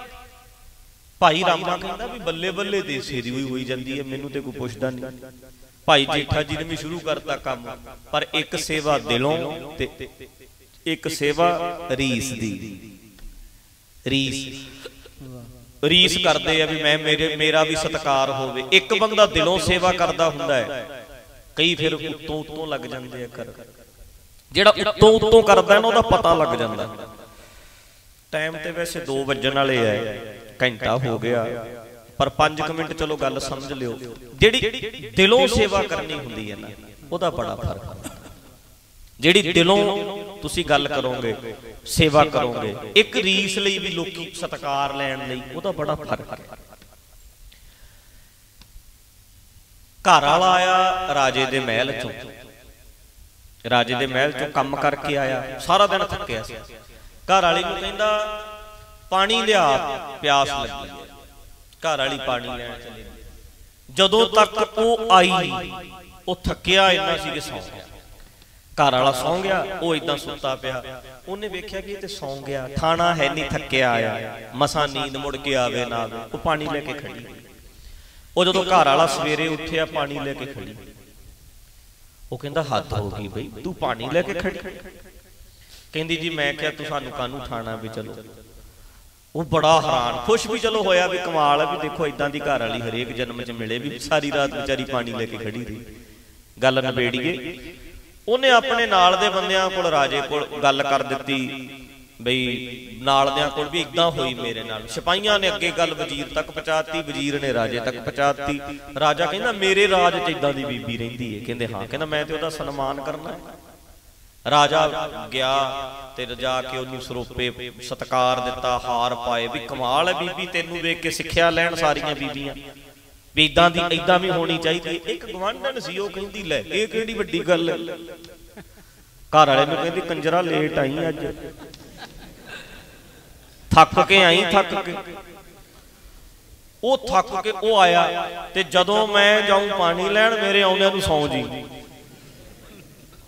ਭਾਈ ਰਾਮਾ ਕਹਿੰਦਾ ਵੀ ਬੱਲੇ ਬੱਲੇ ਤੇ ਸੇਰੀ ਹੋਈ ਹੋਈ ਜਾਂਦੀ ਹੈ, ਮੈਨੂੰ ਤੇ ਕੋਈ ਪੁੱਛਦਾ ਨਹੀਂ। ਭਾਈ ਜੇਠਾ ਜੀ ਨੇ ਵੀ ਸ਼ੁਰੂ ਕਰਤਾ ਕੰਮ, ਪਰ ਇੱਕ ਸੇਵਾ ਦਿਲੋਂ ਤੇ ਇੱਕ ਸੇਵਾ ਰੀਸ ਦੀ। ਰੀਸ। ਰੀਸ ਕਰਦੇ ਆ ਵੀ ਮੈਂ ਮੇਰੇ, ਮੇਰਾ ਵੀ ਸਤਕਾਰ ਹੋਵੇ। ਇੱਕ ਬੰਦਾ ਦਿਲੋਂ ਸੇਵਾ ਕਰਦਾ ਹੁੰਦਾ ਹੈ, ਕਈ ਫਿਰ ਉੱਤੋਂ ਉੱਤੋਂ ਲੱਗ ਜਾਂਦੇ ਆ ਕਰ ਜਿਹੜਾ ਉੱਤੋਂ ਉੱਤੋਂ ਕਰਦਾ ਨਾ, ਉਹਦਾ ਪਤਾ ਲੱਗ ਜਾਂਦਾ। ਟਾਈਮ ਤੇ ਵੈਸੇ 2 ਵੱਜਣ ਵਾਲੇ ਆ। ਘੰਟਾ ਹੋ ਗਿਆ। ਪਰ 5 ਮਿੰਟ ਚਲੋ ਗੱਲ ਸਮਝ ਲਿਓ। ਜਿਹੜੀ ਦਿਲੋਂ ਸੇਵਾ ਕਰਨੀ ਹੁੰਦੀ ਹੈ ਨਾ ਉਹਦਾ ਬੜਾ ਫ਼ਰਕ ਹੁੰਦਾ ਜਿਹੜੀ ਦਿਲੋਂ ਤੁਸੀਂ ਗੱਲ ਕਰੋਗੇ ਸੇਵਾ ਕਰੋਗੇ ਇੱਕ ਰੀਸ ਲਈ ਵੀ ਲੋਕੀ ਸਤਕਾਰ ਲੈਣ ਲਈ ਉਹਦਾ ਬੜਾ ਫ਼ਰਕ ਹੈ ਘਰ ਵਾਲਾ ਆਇਆ ਰਾਜੇ ਦੇ ਮਹਿਲ ਚੋਂ। ਰਾਜੇ ਦੇ ਮਹਿਲ ਚੋਂ ਕੰਮ ਕਰਕੇ ਆਇਆ ਸਾਰਾ ਦਿਨ ਥੱਕਿਆ ਸੀ। ਘਰ ਵਾਲੀ ਨੂੰ ਕਹਿੰਦਾ ਪਾਣੀ ਲਿਆ, ਪਿਆਸ ਲੱਗੀ। ਹੈ ਘਰ ਵਾਲੀ ਪਾਣੀ ਲੈਣ ਚਲੀ ਜਦੋਂ ਤੱਕ ਉਹ ਆਈ, ਉਹ ਥੱਕਿਆ ਇੰਨਾ ਸੀ ਕਿ ਸੌਂ ਗਿਆ। ਘਰ ਵਾਲਾ ਸੌਂ ਗਿਆ, ਉਹ ਇਦਾਂ ਸੁੱਤਾ ਪਿਆ। ਉਹਨੇ ਵੇਖਿਆ ਕਿ ਇਹ ਤੇ ਸੌਂ ਗਿਆ। ਥਾਣਾ ਹੈ ਨਹੀਂ ਥੱਕਿਆ ਆਇਆ। ਮਸਾਂ ਨੀਂਦ ਮੁੜ ਕੇ ਆਵੇ ਨਾ ਉਹ ਪਾਣੀ ਲੈ ਕੇ ਖੜੀ ਉਹ ਜਦੋਂ ਘਰ ਵਾਲਾ ਸਵੇਰੇ ਉੱਠਿਆ, ਪਾਣੀ ਲੈ ਕੇ ਖੜੀ ਉਹ ਕਹਿੰਦਾ, ਹੱਦ ਹੋ ਗਈ ਬਈ, ਤੂੰ ਪਾਣੀ ਲੈ ਕੇ ਖੜੀ। ਕਹਿੰਦੀ, ਜੀ, ਮੈਂ ਕਿਹਾ ਤੂੰ ਸਾਨੂੰ ਕਾਹਨੂੰ ਥਾਣਾ ਵੀ ਚਲੋ? ਉਹ ਬੜਾ ਹੈਰਾਨ, ਖੁਸ਼ ਵੀ ਚਲੋ ਹੋਇਆ ਵੀ ਕਮਾਲ ਹੈ ਵੀ ਦੇਖੋ ਇਦਾਂ ਦੀ ਘਰ ਵਾਲੀ ਹਰੇਕ ਜਨਮ 'ਚ ਮਿਲੇ ਵੀ ਸਾਰੀ ਰਾਤ ਵਿਚਾਰੀ ਪਾਣੀ ਲੈ ਕੇ ਖੜੀ ਰਹੀ। ਗੱਲ ਨਿਬੇੜੀਏ, ਉਹਨੇ ਆਪਣੇ ਨਾਲ ਦੇ ਬੰਦਿਆਂ ਕੋਲ, ਰਾਜੇ ਕੋਲ ਗੱਲ ਕਰ ਦਿੱਤੀ ਬਈ ਨਾਲ ਦਿਆਂ ਕੋਲ ਵੀ ਇਦਾਂ ਹੋਈ ਮੇਰੇ ਨਾਲ। ਸਿਪਾਹੀਆਂ ਨੇ ਅੱਗੇ ਗੱਲ ਵਜ਼ੀਰ ਤੱਕ ਪਹੁੰਚਾਤੀ, ਵਜ਼ੀਰ ਨੇ ਰਾਜੇ ਤੱਕ ਪਹੁੰਚਾਤੀ। ਰਾਜਾ ਕਹਿੰਦਾ, ਮੇਰੇ ਰਾਜ 'ਚ ਇਦਾਂ ਦੀ ਬੀਬੀ ਰਹਿੰਦੀ ਹੈ ਕਹਿੰਦੇ, ਹਾਂ। ਕਹਿੰਦਾ, ਮੈਂ ਤੇ ਉਹਦਾ ਸਨਮਾਨ ਕਰਨਾ ਹੈ ਰਾਜਾ ਗਿਆ ਤੇ ਰਜਾ ਕੇ ਉਹਨੂੰ ਸਰੋਪੇ ਸਤਕਾਰ ਦਿੱਤਾ, ਹਾਰ ਪਾਏ, ਵੀ ਕਮਾਲ ਹੈ ਬੀਬੀ, ਤੈਨੂੰ ਵੇਖ ਕੇ ਸਿੱਖਿਆ ਲੈਣ ਸਾਰੀਆਂ ਬੀਬੀਆਂ। ਵੀ ਇਦਾਂ ਦੀ ਇਦਾਂ ਵੀ ਹੋਣੀ ਚਾਹੀਦੀ ਇੱਕ ਗਵਾਂਢਣ ਸੀ, ਉਹ ਕਹਿੰਦੀ, ਲੈ, ਇਹ ਕਿਹੜੀ ਵੱਡੀ ਗੱਲ ਹੈ? ਘਰ ਵਾਲੇ ਨੂੰ ਕਹਿੰਦੀ, ਕੰਜਰਾ ਲੇਟ ਆਈ ਅੱਜ। ਥੱਕ ਕੇ ਆਈ, ਥੱਕ ਕੇ। ਉਹ ਥੱਕ ਕੇ ਉਹ ਆਇਆ ਤੇ ਜਦੋਂ ਮੈਂ ਜਾਉਂ ਪਾਣੀ ਲੈਣ, ਮੇਰੇ ਆਉਂਦਿਆਂ ਨੂੰ ਸੌਂ ਜੀ।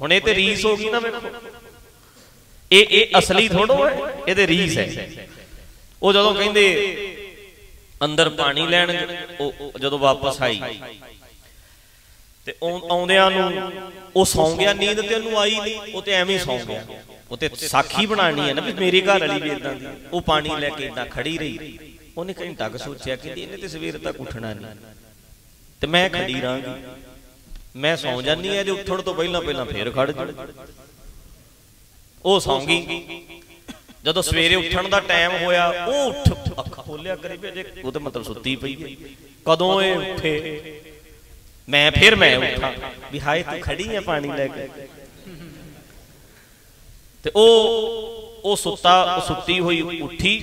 ਹੁਣ ਇਹ ਤੇ ਰੀਸ ਹੋ ਗਈ ਨਾ ਵੇਖੋ ਇਹ ਇਹ ਅਸਲੀ ਥੋੜੋ ਹੈ। ਇਹ ਤੇ ਰੀਸ ਹੈ। ਉਹ ਜਦੋਂ ਕਹਿੰਦੇ ਅੰਦਰ ਪਾਣੀ ਲੈਣ ਉਹ ਜਦੋਂ ਵਾਪਸ ਆਈ। ਤੇ ਆਉਂਦਿਆਂ ਨੂੰ ਉਹ ਸੌਂ ਗਿਆ ਨੀਂਦ ਤੇ ਉਹਨੂੰ ਆਈ ਨਹੀਂ। ਉਹ ਤੇ ਐਵੇਂ ਹੀ ਸੌਂ ਗਿਆ। ਉਹ ਤੇ ਸਾਖੀ ਬਣਾਣੀ ਹੈ ਨਾ ਵੀ ਮੇਰੇ ਘਰ ਵਾਲੀ ਵੀ ਇਦਾਂ ਦੀ। ਉਹ ਪਾਣੀ ਲੈ ਕੇ ਇਦਾਂ ਖੜੀ ਰਹੀ। ਉਹਨੇ ਘੰਟਾ ਕੁ ਸੋਚਿਆ ਕਿ ਇਹਨੇ ਤੇ ਸਵੇਰ ਤੱਕ ਉੱਠਣਾ ਨਹੀਂ। ਤੇ ਮੈਂ ਖੜੀ ਰਾਂਗੀ ਮੈਂ ਸੌਂ ਜਾਨੀ ਐ ਜੇ ਉੱਠਣ ਤੋਂ ਪਹਿਲਾਂ ਪਹਿਲਾਂ ਫੇਰ ਖੜ ਜੂ ਉਹ ਸੌਂ ਗਈ। ਜਦੋਂ ਸਵੇਰੇ ਉੱਠਣ ਦਾ ਟਾਈਮ ਹੋਇਆ, ਉਹ ਉੱਠ ਅੱਖਾਂ ਖੋਲਿਆ ਕਰੇ ਵੀ ਅਜੇ ਉਹ ਤਾਂ ਮਤਲਬ ਸੁੱਤੀ ਪਈ ਕਦੋਂ ਇਹ ਉੱਠੇ? ਮੈਂ ਫਿਰ ਮੈਂ ਉੱਠਾਂ। ਵੀ ਹਾਏ, ਤੂੰ ਖੜੀ ਐ ਪਾਣੀ ਲੈ ਕੇ। ਤੇ ਉਹ ਉਹ ਸੁੱਤਾ ਸੁੱਤੀ ਹੋਈ, ਉੱਠੀ।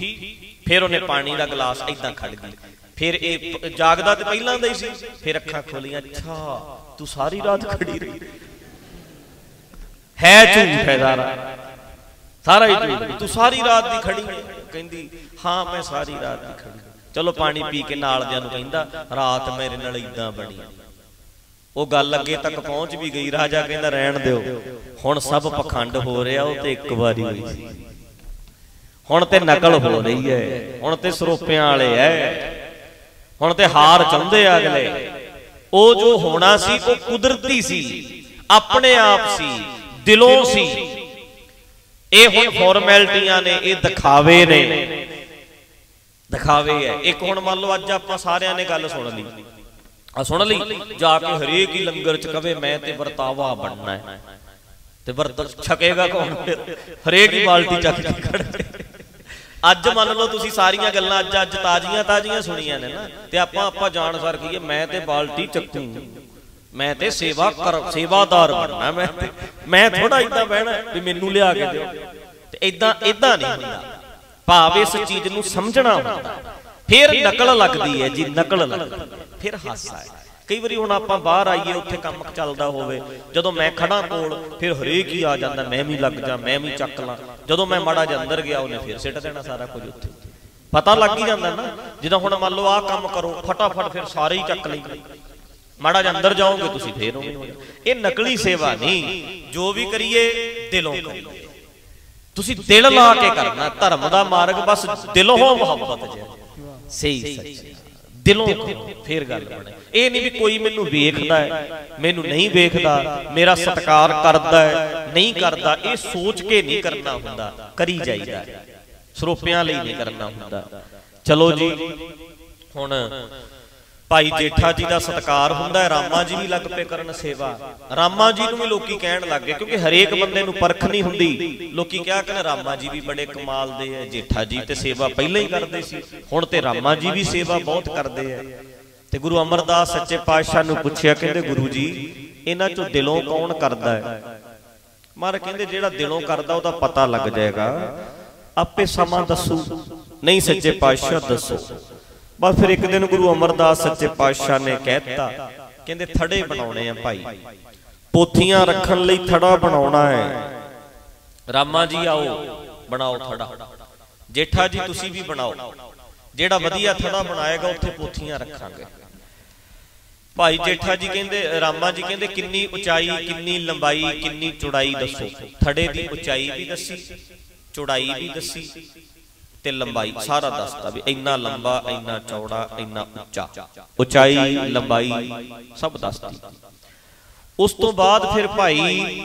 ਫਿਰ ਉਹਨੇ ਪਾਣੀ ਦਾ ਗਲਾਸ ਇਦਾਂ ਖੜ ਗਈ। ਫਿਰ ਇਹ ਜਾਗਦਾ ਤੇ ਪਹਿਲਾਂ ਦਾ ਹੀ ਸੀ। ਫਿਰ ਅੱਖਾਂ ਖੋਲੀਆਂ, ਅੱਛਾ, ਤੂੰ ਸਾਰੀ ਰਾਤ ਖੜੀ ਰਹੀ। ਹੈ ਝੂਠ ਹੈ ਸਾਰਾ। ਸਾਰਾ ਹੀ ਝੂਠ। ਤੂੰ ਸਾਰੀ ਰਾਤ ਦੀ ਖੜੀ। ਕਹਿੰਦੀ, ਹਾਂ, ਮੈਂ ਸਾਰੀ ਰਾਤ ਦੀ ਖੜੀ। ਚਲੋ, ਪਾਣੀ ਪੀ ਕੇ ਨਾਲ ਦਿਆਂ ਨੂੰ ਕਹਿੰਦਾ, ਰਾਤ ਮੇਰੇ ਨਾਲ ਇਦਾਂ ਬਣੀ। ਉਹ ਗੱਲ ਅੱਗੇ ਤੱਕ ਪਹੁੰਚ ਵੀ ਗਈ। ਰਾਜਾ ਕਹਿੰਦਾ, ਰਹਿਣ ਦਿਓ। ਹੁਣ ਸਭ ਪਖੰਡ ਹੋ ਰਿਹਾ, ਉਹ ਤੇ ਇੱਕ ਵਾਰੀ ਹੋਈ ਸੀ। ਹੁਣ ਤੇ ਨਕਲ ਹੋ ਰਹੀ ਹੈ। ਹੁਣ ਤੇ ਸਰੋਪਿਆਂ ਵਾਲੇ ਐ ਹੁਣ ਤੇ ਹਾਰ ਚਾਹੁੰਦੇ ਆ ਅਗਲੇ। ਉਹ ਜੋ ਹੋਣਾ ਸੀ, ਉਹ ਕੁਦਰਤੀ ਸੀ, ਆਪਣੇ ਆਪ ਸੀ, ਦਿਲੋਂ ਸੀ। ਇਹ ਹੁਣ ਫਾਰਮੈਲਿਟੀਆਂ ਨੇ, ਇਹ ਦਿਖਾਵੇ ਨੇ। ਦਿਖਾਵੇ ਹੈ। ਇੱਕ ਹੁਣ ਮੰਨ ਲਓ ਅੱਜ ਆਪਾਂ ਸਾਰਿਆਂ ਨੇ ਗੱਲ ਸੁਣ ਲਈ। ਆ ਸੁਣ ਲਈ, ਜਾ ਕੇ ਹਰੇਕ ਹੀ ਲੰਗਰ ਚ ਕਵੇ, ਮੈਂ ਤੇ ਵਰਤਾਵਾ ਬਣਨਾ ਹੈ। ਤੇ ਵਰਤ, ਛਕੇਗਾ ਕੌਣ? ਹਰੇਕ ਹੀ ਬਾਲਟੀ ਚੱਕ ਕੇ ਖੜੇ ਅੱਜ ਮੰਨ ਲਓ ਤੁਸੀਂ ਸਾਰੀਆਂ ਗੱਲਾਂ ਅੱਜ ਅੱਜ ਤਾਜ਼ੀਆਂ ਤਾਜ਼ੀਆਂ ਸੁਣੀਆਂ ਨੇ ਨਾ, ਤੇ ਆਪਾਂ ਆਪਾਂ ਜਾਣ ਸਰ ਕਹੀਏ ਮੈਂ ਤੇ ਬਾਲਟੀ ਚੱਕੂ। ਮੈਂ ਤੇ ਸੇਵਾ ਕਰ ਸੇਵਾਦਾਰ ਬਣਨਾ, ਮੈਂ ਤੇ ਮੈਂ ਥੋੜਾ ਇਦਾਂ ਬਹਿਣਾ ਵੀ ਮੈਨੂੰ ਲਿਆ ਕੇ ਦਿਓ। ਤੇ ਇਦਾਂ ਇਦਾਂ ਨਹੀਂ ਹੁੰਦਾ। ਭਾਵ ਇਸ ਚੀਜ਼ ਨੂੰ ਸਮਝਣਾ ਹੁੰਦਾ। ਫਿਰ ਨਕਲ ਲੱਗਦੀ ਹੈ ਜੀ, ਨਕਲ ਲੱਗਦੀ ਫਿਰ ਹਾਸਾ ਹੈ। ਕਈ ਵਾਰੀ ਹੁਣ ਆਪਾਂ ਬਾਹਰ ਆਈਏ, ਉੱਥੇ ਕੰਮ ਚੱਲਦਾ ਹੋਵੇ, ਜਦੋਂ ਮੈਂ ਖੜਾ ਕੋਲ, ਫਿਰ ਹਰੇਕ ਹੀ ਆ ਜਾਂਦਾ, ਮੈਂ ਵੀ ਲੱਗ ਜਾ, ਮੈਂ ਵੀ ਚੱਕ ਲਾਂ। ਜਦੋਂ ਮੈਂ ਮਾੜਾ ਜਿਹਾ ਅੰਦਰ ਗਿਆ, ਉਹਨੇ ਫਿਰ ਸਿੱਟ ਦੇਣਾ ਸਾਰਾ ਕੁਝ ਉੱਥੇ। ਪਤਾ ਲੱਗ ਹੀ ਜਾਂਦਾ ਨਾ, ਜਦੋਂ ਹੁਣ ਮੰਨ ਲਓ ਆਹ ਕੰਮ ਕਰੋ, ਫਟਾਫਟ ਫਿਰ ਸਾਰੇ ਹੀ ਚੱਕ ਲਈ। ਮਾੜਾ ਜਿਹਾ ਅੰਦਰ ਜਾਓਗੇ, ਤੁਸੀਂ ਫੇਰ ਹੋਗੇ ਇਹ ਨਕਲੀ ਸੇਵਾ ਨਹੀਂ, ਜੋ ਵੀ ਕਰੀਏ, ਦਿਲੋਂ ਕਰੀਏ। ਤੁਸੀਂ ਦਿਲ ਲਾ ਕੇ ਕਰਨਾ, ਧਰਮ ਦਾ ਮਾਰਗ, ਬਸ ਦਿਲੋਂ ਮੁਹੱਬਤ ਜੇ ਸਹੀ ਸੱਚੀ ਦਿਲੋਂ ਫੇਰ ਗੱਲ ਬਣੇ ਇਹ ਨਹੀਂ ਵੀ ਕੋਈ ਮੈਨੂੰ ਵੇਖਦਾ ਹੈ, ਮੈਨੂੰ ਨਹੀਂ ਵੇਖਦਾ, ਮੇਰਾ ਸਤਿਕਾਰ ਕਰਦਾ ਹੈ, ਨਹੀਂ ਕਰਦਾ, ਇਹ ਸੋਚ ਕੇ ਨਹੀਂ ਕਰਨਾ ਹੁੰਦਾ, ਕਰੀ ਜਾਈਦਾ ਸਰੋਪਿਆਂ ਲਈ ਨਹੀਂ ਕਰਨਾ ਹੁੰਦਾ। ਚਲੋ ਜੀ, ਹੁਣ ਭਾਈ ਜੇਠਾ ਜੀ ਦਾ ਸਤਿਕਾਰ ਹੁੰਦਾ ਹੈ, ਰਾਮਾ ਜੀ ਵੀ ਲੱਗ ਪਏ ਕਰਨ ਸੇਵਾ। ਰਾਮਾ ਜੀ ਨੂੰ ਵੀ ਲੋਕੀ ਕਹਿਣ ਲੱਗ ਗਏ, ਕਿਉਂਕਿ ਹਰੇਕ ਬੰਦੇ ਨੂੰ ਪਰਖ ਨਹੀਂ ਹੁੰਦੀ। ਲੋਕੀ ਕਿਹਾ ਕਿ ਰਾਮਾ ਜੀ ਵੀ ਬੜੇ ਕਮਾਲ ਦੇ ਐ ਜੇਠਾ ਜੀ ਤੇ ਸੇਵਾ ਪਹਿਲਾਂ ਹੀ ਕਰਦੇ ਸੀ, ਹੁਣ ਤੇ ਰਾਮਾ ਜੀ ਵੀ ਸੇਵਾ ਬਹੁਤ ਕਰਦੇ ਐ ਤੇ ਗੁਰੂ ਅਮਰਦਾਸ ਸੱਚੇ ਪਾਤਸ਼ਾਹ ਨੂੰ ਪੁੱਛਿਆ, ਕਹਿੰਦੇ ਗੁਰੂ ਜੀ, ਇਹਨਾਂ ਚੋਂ ਦਿਲੋਂ ਕੌਣ ਕਰਦਾ ਹੈ? ਮਾਰ ਕਹਿੰਦੇ, ਜਿਹੜਾ ਦਿਲੋਂ ਕਰਦਾ ਉਹਦਾ ਪਤਾ ਲੱਗ ਜਾਏਗਾ। ਆਪੇ ਸਮਾਂ ਦੱਸੂ, ਨਹੀਂ ਸੱਚੇ ਪਾਤਸ਼ਾਹ ਦੱਸੋ। ਬਸ ਫਿਰ ਇੱਕ ਦਿਨ ਗੁਰੂ ਅਮਰਦਾਸ ਸੱਚੇ ਪਾਤਸ਼ਾਹ ਨੇ ਕਹਿਤਾ, ਕਹਿੰਦੇ, ਥੜੇ ਬਣਾਉਣੇ ਆ ਭਾਈ। ਪੋਥੀਆਂ ਰੱਖਣ ਲਈ ਥੜਾ ਬਣਾਉਣਾ ਹੈ। ਰਾਮਾ ਜੀ ਆਓ, ਬਣਾਓ ਥੜਾ। ਜੇਠਾ ਜੀ, ਤੁਸੀਂ ਵੀ ਬਣਾਓ। ਜਿਹੜਾ ਵਧੀਆ ਥੜਾ ਬਣਾਏਗਾ, ਉੱਥੇ ਪੋਥੀਆਂ ਰੱਖਾਂਗੇ। ਭਾਈ ਜੇਠਾ ਜੀ ਕਹਿੰਦੇ, ਰਾਮਾ ਜੀ ਕਹਿੰਦੇ, ਕਿੰਨੀ ਉਚਾਈ, ਕਿੰਨੀ ਲੰਬਾਈ, ਕਿੰਨੀ ਚੌੜਾਈ ਦੱਸੋ। ਥੜੇ ਦੀ ਉਚਾਈ ਵੀ ਦੱਸੀ, ਚੌੜਾਈ ਵੀ ਦੱਸੀ। ਤੇ ਲੰਬਾਈ ਸਾਰਾ ਦੱਸਦਾ ਵੀ ਇੰਨਾ ਲੰਬਾ ਇੰਨਾ ਚੌੜਾ ਇੰਨਾ ਉੱਚਾ। ਉਚਾਈ ਲੰਬਾਈ ਸਭ ਦੱਸਦੀ। ਉਸ ਤੋਂ ਬਾਅਦ ਫਿਰ ਭਾਈ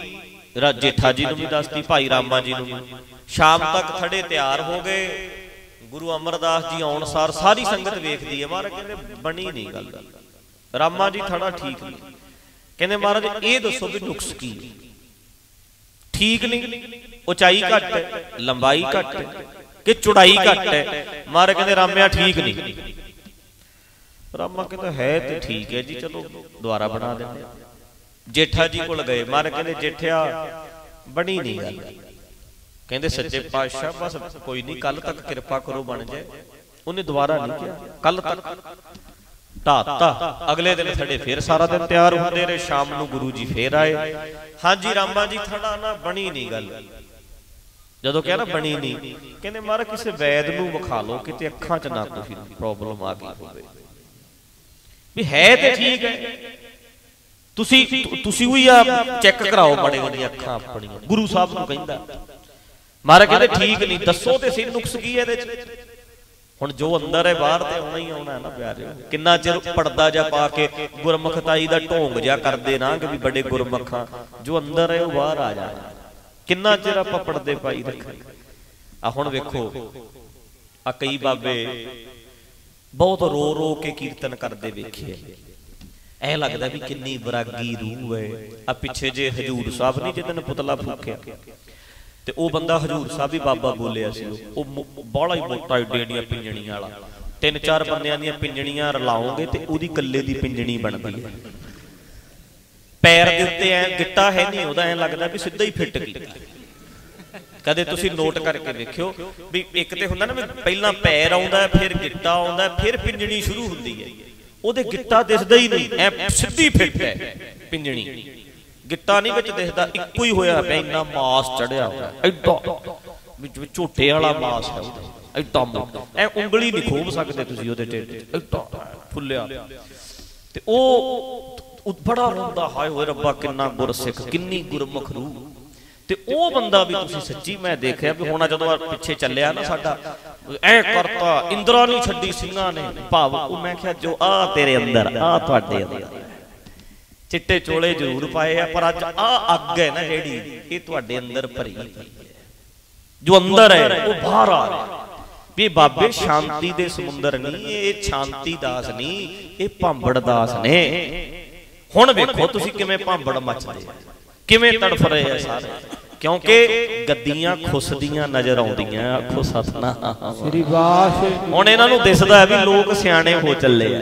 ਜੇਠਾ ਜੀ ਨੂੰ ਵੀ ਦੱਸਦੀ ਭਾਈ ਰਾਮਾ ਜੀ ਨੂੰ ਸ਼ਾਮ ਤੱਕ ਥੜੇ ਤਿਆਰ ਹੋ ਗਏ। ਗੁਰੂ ਅਮਰਦਾਸ ਜੀ ਆਉਣ ਸਾਰ ਸਾਰੀ ਸੰਗਤ ਵੇਖਦੀ ਹੈ। ਮਹਾਰਾਜ ਕਹਿੰਦੇ ਬਣੀ ਨਹੀਂ ਗੱਲ। ਰਾਮਾ ਜੀ ਥੜਾ ਠੀਕ ਨਹੀਂ। ਕਹਿੰਦੇ ਮਹਾਰਾਜ ਇਹ ਦੱਸੋ ਵੀ ਨੁਕਸ ਕੀ? ਠੀਕ ਨਹੀਂ ਉਚਾਈ ਘੱਟ ਲੰਬਾਈ ਘੱਟ। ਕਿ ਚੌੜਾਈ ਘੱਟ ਹੈ। ਮਹਾਰਾਜ ਕਹਿੰਦੇ ਰਾਮਿਆ ਠੀਕ ਨਹੀਂ। ਰਾਮਾ ਕਹਿੰਦਾ ਹੈ ਤੇ ਠੀਕ ਹੈ ਜੀ ਚਲੋ ਦੁਬਾਰਾ ਬਣਾ ਦਿੰਦੇ। ਜੇਠਾ ਜੀ ਕੋਲ ਗਏ। ਮਹਾਰਾਜ ਕਹਿੰਦੇ ਜੇਠਿਆ ਬਣੀ ਨਹੀਂ ਗੱਲ। ਕਹਿੰਦੇ ਸੱਚੇ ਪਾਤਸ਼ਾਹ ਬਸ ਕੋਈ ਨਹੀਂ ਕੱਲ ਤੱਕ ਕਿਰਪਾ ਕਰੋ ਬਣ ਜਾਏ। ਉਹਨੇ ਦੁਬਾਰਾ ਨਹੀਂ ਕਿਹਾ। ਕੱਲ ਤੱਕ ਢਾਤਾ ਅਗਲੇ ਦਿਨ ਥੜੇ ਫੇਰ ਸਾਰਾ ਦਿਨ ਤਿਆਰ ਹੁੰਦੇ ਰਹੇ। ਸ਼ਾਮ ਨੂੰ ਗੁਰੂ ਜੀ ਫੇਰ ਆਏ। ਹਾਂਜੀ ਰਾਮਾ ਜੀ ਥੜਾ ਨਾ ਬਣੀ ਨਹੀਂ ਗੱਲ। ਜਦੋਂ ਕਿਹਾ ਨਾ ਬਣੀ ਨਹੀਂ, ਕਹਿੰਦੇ ਮਾਰਾ ਕਿਸੇ ਵੈਦ ਨੂੰ ਵਿਖਾ ਲਓ ਕਿਤੇ ਅੱਖਾਂ 'ਚ ਨਾ ਕੋਈ ਪ੍ਰੋਬਲਮ ਆ ਗਈ ਹੋਵੇ। ਵੀ ਹੈ ਤੇ ਠੀਕ ਹੈ। ਤੁਸੀਂ ਤੁਸੀਂ ਵੀ ਆ ਚੈੱਕ ਕਰਾਓ ਬੜੇ ਉਹਦੀਆਂ ਅੱਖਾਂ ਆਪਣੀਆਂ। ਗੁਰੂ ਸਾਹਿਬ ਨੂੰ ਕਹਿੰਦਾ। ਮਹਾਰਾਜ ਕਹਿੰਦੇ ਠੀਕ ਨਹੀਂ, ਦੱਸੋ ਤੇ ਸਿਰ ਨੁਕਸ ਕੀ ਹੈ ਇਹਦੇ ਚ। ਹੁਣ ਜੋ ਅੰਦਰ ਹੈ, ਬਾਹਰ ਤੇ ਆਉਣਾ ਹੀ ਆਉਣਾ ਹੈ ਨਾ ਪਿਆਰਿਓ ਕਿੰਨਾ ਚਿਰ ਪਰਦਾ ਜਾ ਪਾ ਕੇ ਗੁਰਮੁਖਤਾਈ ਦਾ ਢੋਂਗ ਜਾ ਕਰਦੇ ਨਾ ਕਿ ਵੀ ਬੜੇ ਗੁਰਮੁਖਾਂ। ਜੋ ਅੰਦਰ ਹੈ, ਉਹ ਬਾਹਰ ਆ ਜਾਣਾ। ਕਿੰਨਾ ਚਿਰ ਆਪਾਂ ਪਰਦੇ ਪਾਈ ਰੱਖਾਂਗੇ ਆ ਹੁਣ ਵੇਖੋ ਆ ਕਈ ਬਾਬੇ ਬਹੁਤ ਰੋ ਰੋ ਕੇ ਕੀਰਤਨ ਕਰਦੇ ਵੇਖੇ ਐ ਲੱਗਦਾ ਵੀ ਕਿੰਨੀ ਬਰਾਗੀ ਰੂਹ ਹੈ। ਆ ਪਿੱਛੇ ਜੇ ਹਜੂਰ ਸਾਹਿਬ ਨਹੀਂ ਜਿੱਦਨ ਪੁਤਲਾ ਫੂਕਿਆ। ਤੇ ਉਹ ਬੰਦਾ ਹਜੂਰ ਸਾਹਿਬ ਹੀ ਬਾਬਾ ਬੋਲਿਆ ਸੀ। ਉਹ। ਉਹ ਹੀ ਮੋਟਾ ਏਡੇ ਪਿੰਜਣੀਆਂ ਵਾਲਾ। ਤਿੰਨ ਚਾਰ ਬੰਦਿਆਂ ਦੀਆਂ ਪਿੰਜਣੀਆਂ ਰਲਾਉਂਗੇ ਤੇ ਉਹਦੀ ਕੱਲੇ ਦੀ ਪਿੰਜਣੀ ਬਣਦੀ ਹੈ। ਪੈਰ ਦੇ ਉੱਤੇ ਐ ਗਿੱਟਾ ਹੈ ਨਹੀਂ, ਉਹਦਾ ਐ ਲੱਗਦਾ ਵੀ ਸਿੱਧਾ ਹੀ ਫਿੱਟ ਕੀਤਾ ਕਦੇ ਤੁਸੀਂ ਨੋਟ ਕਰਕੇ ਵੇਖਿਓ ਵੀ ਇੱਕ ਤੇ ਹੁੰਦਾ ਨਾ ਵੀ ਪਹਿਲਾਂ ਪੈਰ ਆਉਂਦਾ, ਫਿਰ ਗਿੱਟਾ ਆਉਂਦਾ, ਫਿਰ ਪਿੰਜਣੀ ਸ਼ੁਰੂ ਹੁੰਦੀ ਹੈ। ਉਹਦੇ ਗਿੱਟਾ ਦਿਸਦਾ ਹੀ ਨਹੀਂ, ਐ ਸਿੱਧੀ ਫਿੱਟ ਹੈ ਪਿੰਜਣੀ। ਗਿੱਟਾ ਨਹੀਂ ਵਿੱਚ ਦਿਸਦਾ, ਇੱਕੋ ਹੀ ਹੋਇਆ ਪਿਆ, ਇੰਨਾ ਮਾਸ ਚੜਿਆ ਹੋਇਆ। ਐਡਾ ਵਿੱਚ ਝੋਟੇ ਵਾਲਾ ਮਾਸ ਹੈ ਉਹਦਾ। ਐਡਾ ਮੋਟਾ ਐ ਉਂਗਲੀ ਨਹੀਂ ਖੋਬ ਸਕਦੇ ਤੁਸੀਂ ਉਹਦੇ ਢਿੱਡ ਐਡਾ ਫੁੱਲਿਆ। ਤੇ ਉਹ ਉਹ ਬੜਾ ਰੋਂਦਾ, ਹਾਏ ਹੋਏ ਰੱਬਾ, ਕਿੰਨਾ ਗੁਰਸਿੱਖ, ਕਿੰਨੀ ਗੁਰਮੁਖ ਰੂਹ। ਤੇ ਉਹ ਬੰਦਾ ਵੀ ਤੁਸੀਂ ਸੱਚੀ ਮੈਂ ਦੇਖਿਆ ਵੀ ਹੁਣ ਜਦੋਂ ਪਿੱਛੇ ਚੱਲਿਆ ਨਾ ਸਾਡਾ, ਐ ਕਰਤਾ, ਇੰਦਰਾ ਨਹੀਂ ਛੱਡੀ ਸਿੰਘਾਂ ਨੇ, ਭਾਵ ਉਹ ਮੈਂ ਕਿਹਾ, ਜੋ ਆ ਤੇਰੇ ਅੰਦਰ ਆ ਤੁਹਾਡੇ ਅੰਦਰ ਚਿੱਟੇ ਚੋਲੇ ਜ਼ਰੂਰ ਪਾਏ ਆ, ਪਰ ਅੱਜ ਆ ਅੱਗ ਹੈ ਨਾ ਜਿਹੜੀ, ਇਹ ਤੁਹਾਡੇ ਅੰਦਰ ਭਰੀ ਪਈ ਹੈ। ਜੋ ਅੰਦਰ ਹੈ, ਉਹ ਬਾਹਰ ਆ ਰਿਹਾ। ਵੀ ਬਾਬੇ ਸ਼ਾਂਤੀ ਦੇ ਸਮੁੰਦਰ ਨਹੀਂ, ਇਹ ਸ਼ਾਂਤੀ ਦਾਸ ਨਹੀਂ, ਇਹ ਭਾਂਬੜ ਦਾਸ ਨੇ। ਹੁਣ ਵੇਖੋ ਤੁਸੀਂ ਕਿਵੇਂ ਭਾਂਬੜ ਮੱਚਦੇ ਆ। ਕਿਵੇਂ ਤੜਫ ਰਹੇ ਆ ਸਾਰੇ। ਕਿਉਂਕਿ ਗੱਦੀਆਂ ਖੁੱਸਦੀਆਂ ਨਜ਼ਰ ਆਉਂਦੀਆਂ ਆਖੋ ਸਤਨਾਮ। ਸ੍ਰੀ ਵਾਹਿ ਹੁਣ ਇਹਨਾਂ ਨੂੰ ਦਿਸਦਾ ਹੈ ਵੀ ਲੋਕ ਸਿਆਣੇ ਹੋ ਚੱਲੇ ਆ।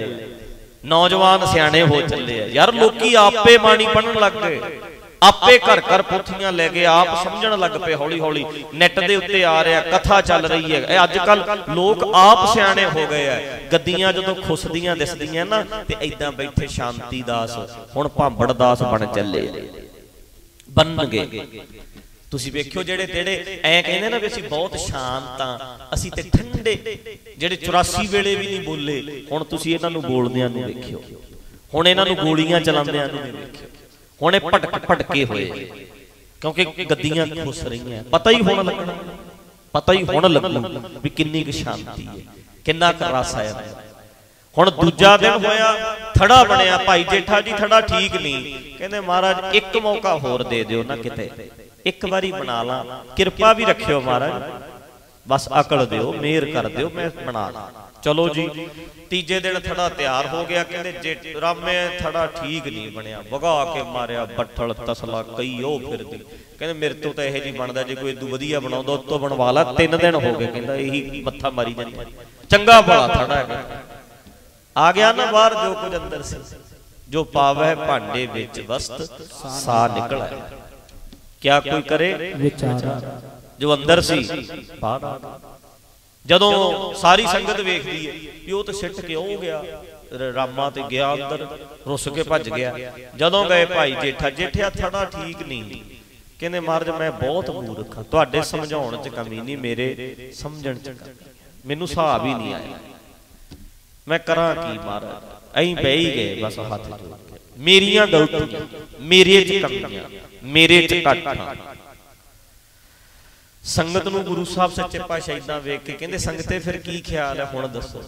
ਨੌਜਵਾਨ ਸਿਆਣੇ ਹੋ ਚੱਲੇ ਆ। ਯਾਰ ਲੋਕੀ ਆਪੇ ਬਾਣੀ ਪੜਨ ਲੱਗ ਗਏ। ਆਪੇ ਘਰ ਘਰ ਪੁੱਥੀਆਂ ਲੈ ਕੇ ਆਪ ਸਮਝਣ ਲੱਗ ਪਏ ਹੌਲੀ ਹੌਲੀ। ਨੈਟ ਦੇ ਉੱਤੇ ਆ ਰਿਹਾ, ਕਥਾ ਚੱਲ ਰਹੀ ਹੈ। ਇਹ ਅੱਜ ਕੱਲ ਲੋਕ ਆਪ ਸਿਆਣੇ ਹੋ ਗਏ ਆ ਗੱਦੀਆਂ ਜਦੋਂ ਖੁੱਸਦੀਆਂ ਦਿਸਦੀਆਂ ਨਾ, ਤੇ ਐਦਾਂ ਬੈਠੇ ਸ਼ਾਂਤੀ ਦਾਸ, ਹੁਣ ਭਾਂਬੜ ਦਾਸ ਬਣ ਚੱਲੇ ਆ ਤੁਸੀਂ ਵੇਖਿਓ ਜਿਹੜੇ ਜਿਹੜੇ ਐ ਕਹਿੰਦੇ ਨਾ ਵੀ ਅਸੀਂ ਬਹੁਤ ਸ਼ਾਂਤ ਆ, ਅਸੀਂ ਤੇ ਠੰਡੇ। ਜਿਹੜੇ 84 ਵੇਲੇ ਵੀ ਨਹੀਂ ਬੋਲੇ, ਹੁਣ ਤੁਸੀਂ ਇਹਨਾਂ ਨੂੰ ਬੋਲਦਿਆਂ ਨੂੰ ਵੇਖਿਓ। ਹੁਣ ਇਹਨਾਂ ਨੂੰ ਗੋਲੀਆਂ ਚਲਾਉਂਦਿਆਂ ਨੂੰ ਨਹੀਂ ਵੇਖਿਓ। ਹੁਣ ਇਹ ਭਟਕ ਭਟਕੇ ਹੋਏ। ਕਿਉਂਕਿ ਗੱਦੀਆਂ ਖੁੱਸ ਰਹੀਆਂ। ਪਤਾ ਹੀ ਹੁਣ ਲੱਗਣਾ। ਪਤਾ ਹੀ ਹੁਣ ਲੱਗੂ ਵੀ ਕਿੰਨੀ ਕੁ ਸ਼ਾਂਤੀ ਹੈ। ਕਿੰਨਾ ਕੁ ਰਸ ਆਇਆ। ਹੁਣ ਦੂਜਾ ਦਿਨ ਹੋਇਆ, ਥੜਾ ਬਣਿਆ। ਭਾਈ ਜੇਠਾ ਜੀ, ਥੜਾ ਠੀਕ ਨਹੀਂ। ਕਹਿੰਦੇ, ਮਹਾਰਾਜ, ਇੱਕ ਮੌਕਾ ਹੋਰ ਦੇ ਦਿਓ ਨਾ ਕਿਤੇ। ਇੱਕ ਵਾਰੀ ਬਣਾ ਲਾਂ। ਕਿਰਪਾ ਵੀ ਰੱਖਿਓ ਮਹਾਰਾਜ। ਬਸ ਅਕਲ ਦਿਓ, ਮਿਹਰ ਕਰ ਦਿਓ, ਮੈਂ ਬਣਾ ਲਾਂ। ਚਲੋ ਜੀ ਤੀਜੇ ਦਿਨ ਥੜਾ ਤਿਆਰ ਹੋ ਗਿਆ ਕਹਿੰਦੇ ਜੇ ਰਾਮੇ ਥੜਾ ਠੀਕ ਨਹੀਂ ਬਣਿਆ ਵਗਾ ਕੇ ਮਾਰਿਆ ਬੱਠਲ ਤਸਲਾ ਕਈ ਉਹ ਫਿਰਦੀ ਕਹਿੰਦੇ ਮੇਰੇ ਤੋਂ ਤਾਂ ਇਹ ਜੀ ਬਣਦਾ ਜੇ ਕੋਈ ਇਦੋਂ ਵਧੀਆ ਬਣਾਉਂਦਾ ਉਹ ਤੋਂ ਬਣਵਾ ਲਾ ਤਿੰਨ ਦਿਨ ਹੋ ਗਏ ਕਹਿੰਦਾ ਇਹੀ ਮੱਥਾ ਮਾਰੀ ਜਾਂਦਾ। ਚੰਗਾ ਭਲਾ ਥੜਾ ਹੈ। ਆ ਗਿਆ ਨਾ ਬਾਹਰ ਜੋ ਕੁਝ ਅੰਦਰ ਸੀ ਜੋ ਪਾਵੈ ਭਾਂਡੇ ਵਿੱਚ ਵਸਤ ਸਾ ਨਿਕਲੈ ਕਿਆ ਕੋਈ ਕਰੇ? ਵਿਚਾਰਾ। ਜੋ ਅੰਦਰ ਸੀ ਬਾਹਰ ਆ। ਗਿਆ। ਜਦੋਂ ਸਾਰੀ ਸੰਗਤ ਵੇਖਦੀ ਹੈ ਵੀ ਉਹ ਤਾਂ ਸਿੱਟ ਕੇ ਉਹ ਗਿਆ? ਰਾਮਾ ਤੇ ਗਿਆ ਅੰਦਰ ਰੁੱਸ ਕੇ ਭੱਜ ਗਿਆ। ਜਦੋਂ ਗਏ ਭਾਈ ਜੇਠਾ ਜੇਠਿਆ ਥੜਾ ਠੀਕ ਨਹੀਂ। ਕਹਿੰਦੇ ਮਹਾਰਾਜ ਮੈਂ ਬਹੁਤ ਮੂਰਖ ਹਾਂ। ਤੁਹਾਡੇ ਸਮਝਾਉਣ 'ਚ ਕਮੀ ਨਹੀਂ ਮੇਰੇ ਸਮਝਣ 'ਚ ਕਮੀ ਮੈਨੂੰ ਹਿਸਾਬ ਹੀ ਨਹੀਂ ਆਇਆ। ਮੈਂ ਕਰਾਂ ਕੀ ਮਹਾਰਾਜ? ਐਂ ਬਹਿ ਹੀ ਗਏ ਬਸ ਹੱਥ ਜੋੜ ਕੇ। ਮੇਰੀਆਂ ਗਲਤੀਆਂ ਮੇਰੇ 'ਚ ਕਮੀਆਂ ਮੇਰੇ 'ਚ ਘਾਟਾਂ। ਸੰਗਤ ਨੂੰ ਗੁਰੂ ਸਾਹਿਬ ਸੱਚੇ ਪਾਤਸ਼ਾਹ ਇਦਾਂ ਵੇਖ ਕੇ ਕਹਿੰਦੇ, ਸੰਗਤੇ ਫਿਰ ਕੀ ਖਿਆਲ ਹੈ? ਹੁਣ ਦੱਸੋ।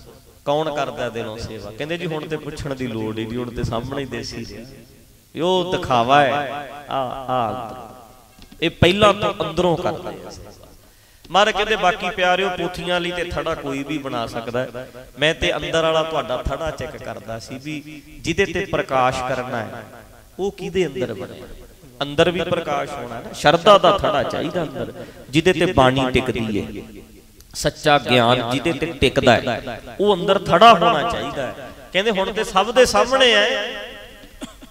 ਕੌਣ ਕਰਦਾ ਦਿਲੋਂ ਸੇਵਾ? ਕਹਿੰਦੇ ਜੀ, ਹੁਣ ਤੇ ਪੁੱਛਣ ਦੀ ਲੋੜ ਹੀ ਨਹੀਂ, ਹੁਣ ਤੇ ਸਾਹਮਣੇ ਹੀ ਦੇਸੀ ਰਿਹਾ ਇਹ ਦਿਖਾਵਾ ਹੈ। ਆ ਆ। ਇਹ ਪਹਿਲਾਂ ਤੋਂ ਅੰਦਰੋਂ ਕਰਦਾ ਆ ਸੇਵਾ। ਕਹਿੰਦੇ, ਬਾਕੀ ਪਿਆਰਿਓ, ਪੋਥੀਆਂ ਲਈ ਤੇ ਥੜਾ ਕੋਈ ਵੀ ਬਣਾ ਸਕਦਾ ਮੈਂ ਤੇ ਅੰਦਰ ਵਾਲਾ ਤੁਹਾਡਾ ਥੜਾ ਚੈੱਕ ਕਰਦਾ ਸੀ ਵੀ ਜਿਹਦੇ ਤੇ ਪ੍ਰਕਾਸ਼ ਕਰਨਾ ਹੈ, ਉਹ ਕਿਹਦੇ ਅੰਦਰ ਬਣਿਆ? ਅੰਦਰ ਵੀ ਪ੍ਰਕਾਸ਼ ਹੋਣਾ ਨਾ, ਸ਼ਰਧਾ ਦਾ ਥੜਾ ਚਾਹੀਦਾ ਅੰਦਰ, ਜਿਹਦੇ ਤੇ ਬਾਣੀ ਟਿਕਦੀ ਹੈ ਸੱਚਾ ਗਿਆਨ ਜਿਹਦੇ ਤੇ ਟਿਕਦਾ ਹੈ ਉਹ ਅੰਦਰ ਥੜਾ ਹੋਣਾ ਚਾਹੀਦਾ ਹੈ ਕਹਿੰਦੇ ਹੁਣ ਤੇ ਸਭ ਦੇ ਸਾਹਮਣੇ ਹੈ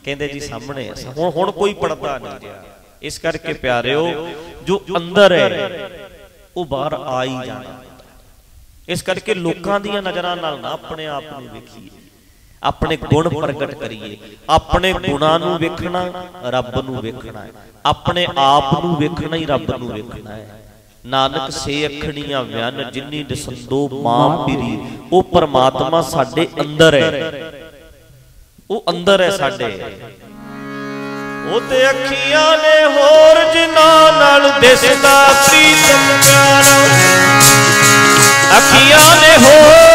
ਕਹਿੰਦੇ ਜੀ ਸਾਹਮਣੇ ਹੈ ਹੁਣ ਹੁਣ ਕੋਈ ਪੜਦਾ ਨਹੀਂ ਰਿਹਾ। ਇਸ ਕਰਕੇ ਪਿਆਰਿਓ, ਜੋ ਅੰਦਰ ਹੈ ਉਹ ਬਾਹਰ ਆ ਹੀ ਜਾਣਾ। ਇਸ ਕਰਕੇ ਲੋਕਾਂ ਦੀਆਂ ਨਜ਼ਰਾਂ ਨਾਲ ਨਾ ਆਪਣੇ ਆਪ ਨੂੰ ਵੇਖੀਏ। ਆਪਣੇ ਗੁਣ ਪ੍ਰਗਟ ਕਰੀਏ। ਆਪਣੇ ਗੁਣਾਂ ਨੂੰ ਵੇਖਣਾ, ਰੱਬ ਨੂੰ ਵੇਖਣਾ ਹੈ। ਆਪਣੇ ਆਪ ਨੂੰ ਵੇਖਣਾ ਹੀ ਰੱਬ ਨੂੰ ਵੇਖਣਾ ਹੈ। ਨਾਨਕ ਸੇ ਅੱਖਣੀਆਂ ਵਿਅਨ ਜਿਨੀ ਦਸੰਦੋ ਮਾਂ ਪੀਰੀ। ਉਹ ਪਰਮਾਤਮਾ ਸਾਡੇ ਅੰਦਰ ਹੈ। ਉਹ ਅੰਦਰ ਹੈ ਸਾਡੇ। ਉਹ ਤੇ ਅੱਖੀਆਂ ਨੇ ਹੋਰ ਜਿਨ੍ਹਾਂ ਨਾਲ ਦਿਸਦਾ ਪ੍ਰੀਤਮ ਪਿਆਰਾ। ਅੱਖੀਆਂ ਨੇ ਹੋਰ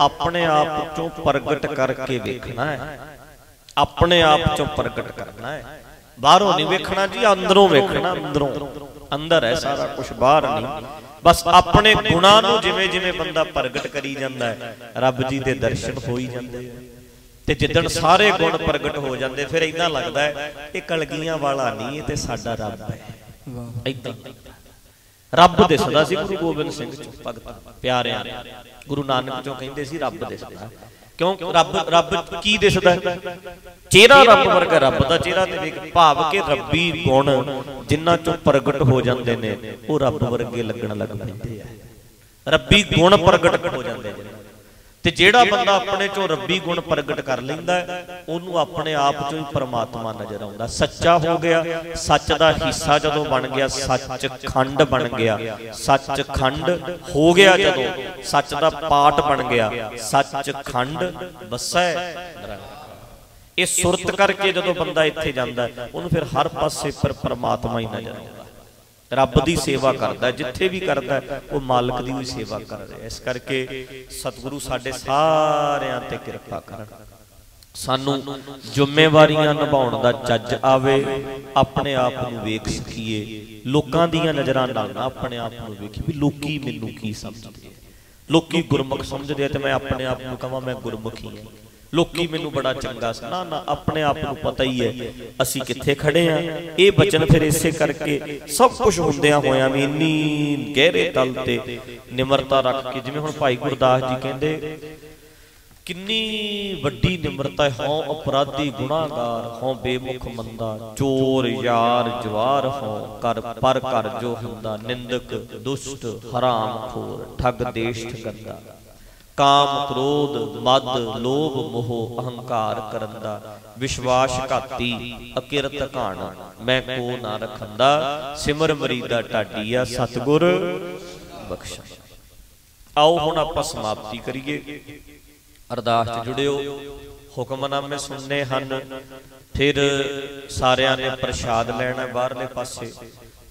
ਆਪਣੇ ਆਪ ਚੋਂ ਪ੍ਰਗਟ ਕਰਕੇ ਵੇਖਣਾ ਹੈ। ਆਪਣੇ ਆਪ ਚੋਂ ਪ੍ਰਗਟ ਕਰਨਾ ਹੈ। ਬਾਹਰੋਂ ਨਹੀਂ ਵੇਖਣਾ ਜੀ ਅੰਦਰੋਂ ਵੇਖਣਾ ਅੰਦਰੋਂ। ਅੰਦਰ ਹੈ ਸਾਰਾ ਕੁਝ ਬਾਹਰ ਨਹੀਂ। ਬਸ ਆਪਣੇ ਗੁਣਾਂ ਨੂੰ ਜਿਵੇਂ ਜਿਵੇਂ ਬੰਦਾ ਪ੍ਰਗਟ ਕਰੀ ਜਾਂਦਾ ਹੈ ਰੱਬ ਜੀ ਦੇ ਦਰਸ਼ਨ ਹੋ ਹੀ ਜਾਂਦੇ ਤੇ ਜਿੱਦਣ ਸਾਰੇ ਗੁਣ ਪ੍ਰਗਟ ਹੋ ਜਾਂਦੇ ਫਿਰ ਇਦਾਂ ਲੱਗਦਾ ਹੈ ਇਹ ਕਲਗੀਆਂ ਵਾਲਾ ਨਹੀਂ ਇਹ ਤੇ ਸਾਡਾ ਰੱਬ ਹੈ। ਇਦਾਂ ਰੱਬ ਦਿਸਦਾ ਸੀ ਗੁਰੂ ਗੋਬਿੰਦ ਸਿੰਘ ਚ ਭਗਤ ਪਿਆਰਿਆਂ। ਗੁਰੂ ਨਾਨਕ ਚੋਂ ਕਹਿੰਦੇ ਸੀ, ਰੱਬ ਦਿਸਦਾ ਕਿਉਂ? ਰੱਬ ਰੱਬ ਕੀ ਦਿਸਦਾ ਚਿਹਰਾ ਰੱਬ ਵਰਗਾ ਰੱਬ ਦਾ, ਚਿਹਰਾ ਤੇ ਵੇਖ, ਭਾਵ ਕਿ ਰੱਬੀ ਗੁਣ ਜਿਨ੍ਹਾਂ ਚੋਂ ਪ੍ਰਗਟ ਹੋ ਜਾਂਦੇ ਨੇ, ਉਹ ਰੱਬ ਵਰਗੇ ਲੱਗਣ ਲੱਗ ਪੈਂਦੇ ਆ। ਰੱਬੀ ਗੁਣ ਪ੍ਰਗਟ ਹੋ ਜਾਂਦੇ ਨੇ। ਤੇ ਜਿਹੜਾ ਬੰਦਾ ਆਪਣੇ ਚੋਂ ਰੱਬੀ ਗੁਣ ਪ੍ਰਗਟ ਕਰ ਲੈਂਦਾ ਉਹਨੂੰ ਆਪਣੇ ਆਪ ਚੋਂ ਹੀ ਪਰਮਾਤਮਾ ਨਜ਼ਰ ਆਉਂਦਾ। ਸੱਚਾ ਹੋ ਗਿਆ ਸੱਚ ਦਾ ਹਿੱਸਾ ਜਦੋਂ ਬਣ ਗਿਆ ਸੱਚ ਖੰਡ ਬਣ ਗਿਆ ਸੱਚ ਖੰਡ ਹੋ ਗਿਆ ਜਦੋਂ ਸੱਚ ਦਾ ਪਾਠ ਬਣ ਗਿਆ ਸੱਚ ਖੰਡ ਵਸੈ। ਇਹ ਸੁਰਤ ਕਰਕੇ ਜਦੋਂ ਬੰਦਾ ਇੱਥੇ ਜਾਂਦਾ ਉਹਨੂੰ ਫਿਰ ਹਰ ਪਾਸੇ ਪਰ ਪਰਮਾਤਮਾ ਹੀ ਨਜ਼ਰ ਆਉਂਦਾ। ਰੱਬ ਦੀ ਸੇਵਾ ਕਰਦਾ, ਜਿੱਥੇ ਵੀ ਕਰਦਾ, ਉਹ ਮਾਲਕ ਦੀ ਵੀ ਸੇਵਾ ਕਰ ਰਿਹਾ ਇਸ ਕਰਕੇ ਸਤਿਗੁਰੂ ਸਾਡੇ ਸਾਰਿਆਂ ਤੇ ਕਿਰਪਾ ਕਰਨ। ਸਾਨੂੰ ਜ਼ਿੰਮੇਵਾਰੀਆਂ ਨਿਭਾਉਣ ਦਾ ਚੱਜ ਆਵੇ, ਆਪਣੇ ਆਪ ਨੂੰ ਵੇਖ ਸਕੀਏ। ਲੋਕਾਂ ਦੀਆਂ ਨਜ਼ਰਾਂ ਨਾਲ ਨਾ ਆਪਣੇ ਆਪ ਨੂੰ ਵੇਖੀ ਵੀ ਲੋਕੀ ਮੈਨੂੰ ਕੀ ਸਮਝਦੇ ਲੋਕੀ ਗੁਰਮੁਖ ਸਮਝਦੇ ਤੇ ਮੈਂ ਆਪਣੇ ਆਪ ਨੂੰ ਕਹਾਂ, ਮੈਂ ਗੁਰਮੁਖੀ ਹਾਂ। ਲੋਕੀ ਮੈਨੂੰ ਬੜਾ ਚੰਗਾ ਸੀ ਨਾ ਨਾ ਆਪਣੇ ਆਪ ਨੂੰ ਪਤਾ ਹੀ ਹੈ ਅਸੀਂ ਕਿੱਥੇ ਖੜੇ ਆ। ਇਹ ਬਚਨ ਫਿਰ ਇਸੇ ਕਰਕੇ ਸਭ ਕੁਝ ਹੁੰਦਿਆਂ ਹੋਇਆਂ ਵੀ ਇੰਨੀ ਗਹਿਰੇ ਤਲ ਤੇ ਨਿਮਰਤਾ ਰੱਖ ਕੇ ਜਿਵੇਂ ਹੁਣ ਭਾਈ ਗੁਰਦਾਸ ਜੀ ਕਹਿੰਦੇ ਕਿੰਨੀ ਵੱਡੀ ਨਿਮਰਤਾ ਹੈ ਹਉ ਅਪਰਾਧੀ ਗੁਨਾਹਗਾਰ ਹਉ ਬੇਮੁਖ ਮੰਦਾ ਚੋਰ ਯਾਰ ਜਵਾਰ ਹਉ ਕਰ ਪਰ ਕਰ ਜੋ ਹੁੰਦਾ ਨਿੰਦਕ ਦੁਸ਼ਟ ਹਰਾਮ ਖੋਰ ਠੱਗ ਦੇਸ਼ਟ ਗੰਦਾ। ਕਾਮ, ਕ੍ਰੋਧ, ਮਦ, ਲੋਭ, ਮੋਹ, ਅਹੰਕਾਰ ਕਰੰਦਾ ਵਿਸ਼ਵਾਸ ਘਾਤੀ ਅਕਿਰਤ ਘਾਣ। ਮੈਂ ਕੋ ਨਾ ਰਖੰਦਾ, ਸਿਮਰ ਮਰੀਦਾ ਢਾਡੀਆ ਸਤਗੁਰ ਬਖਸ਼ਾ। ਆਓ ਹੁਣ ਆਪਾਂ ਸਮਾਪਤੀ ਕਰੀਏ। ਅਰਦਾਸ 'ਚ ਜੁੜਿਓ। ਹੁਕਮਨਾਮੇ ਸੁਣਨੇ ਹਨ। ਫਿਰ ਸਾਰਿਆਂ ਨੇ ਪ੍ਰਸ਼ਾਦ ਲੈਣਾ ਬਾਹਰਲੇ ਪਾਸੇ।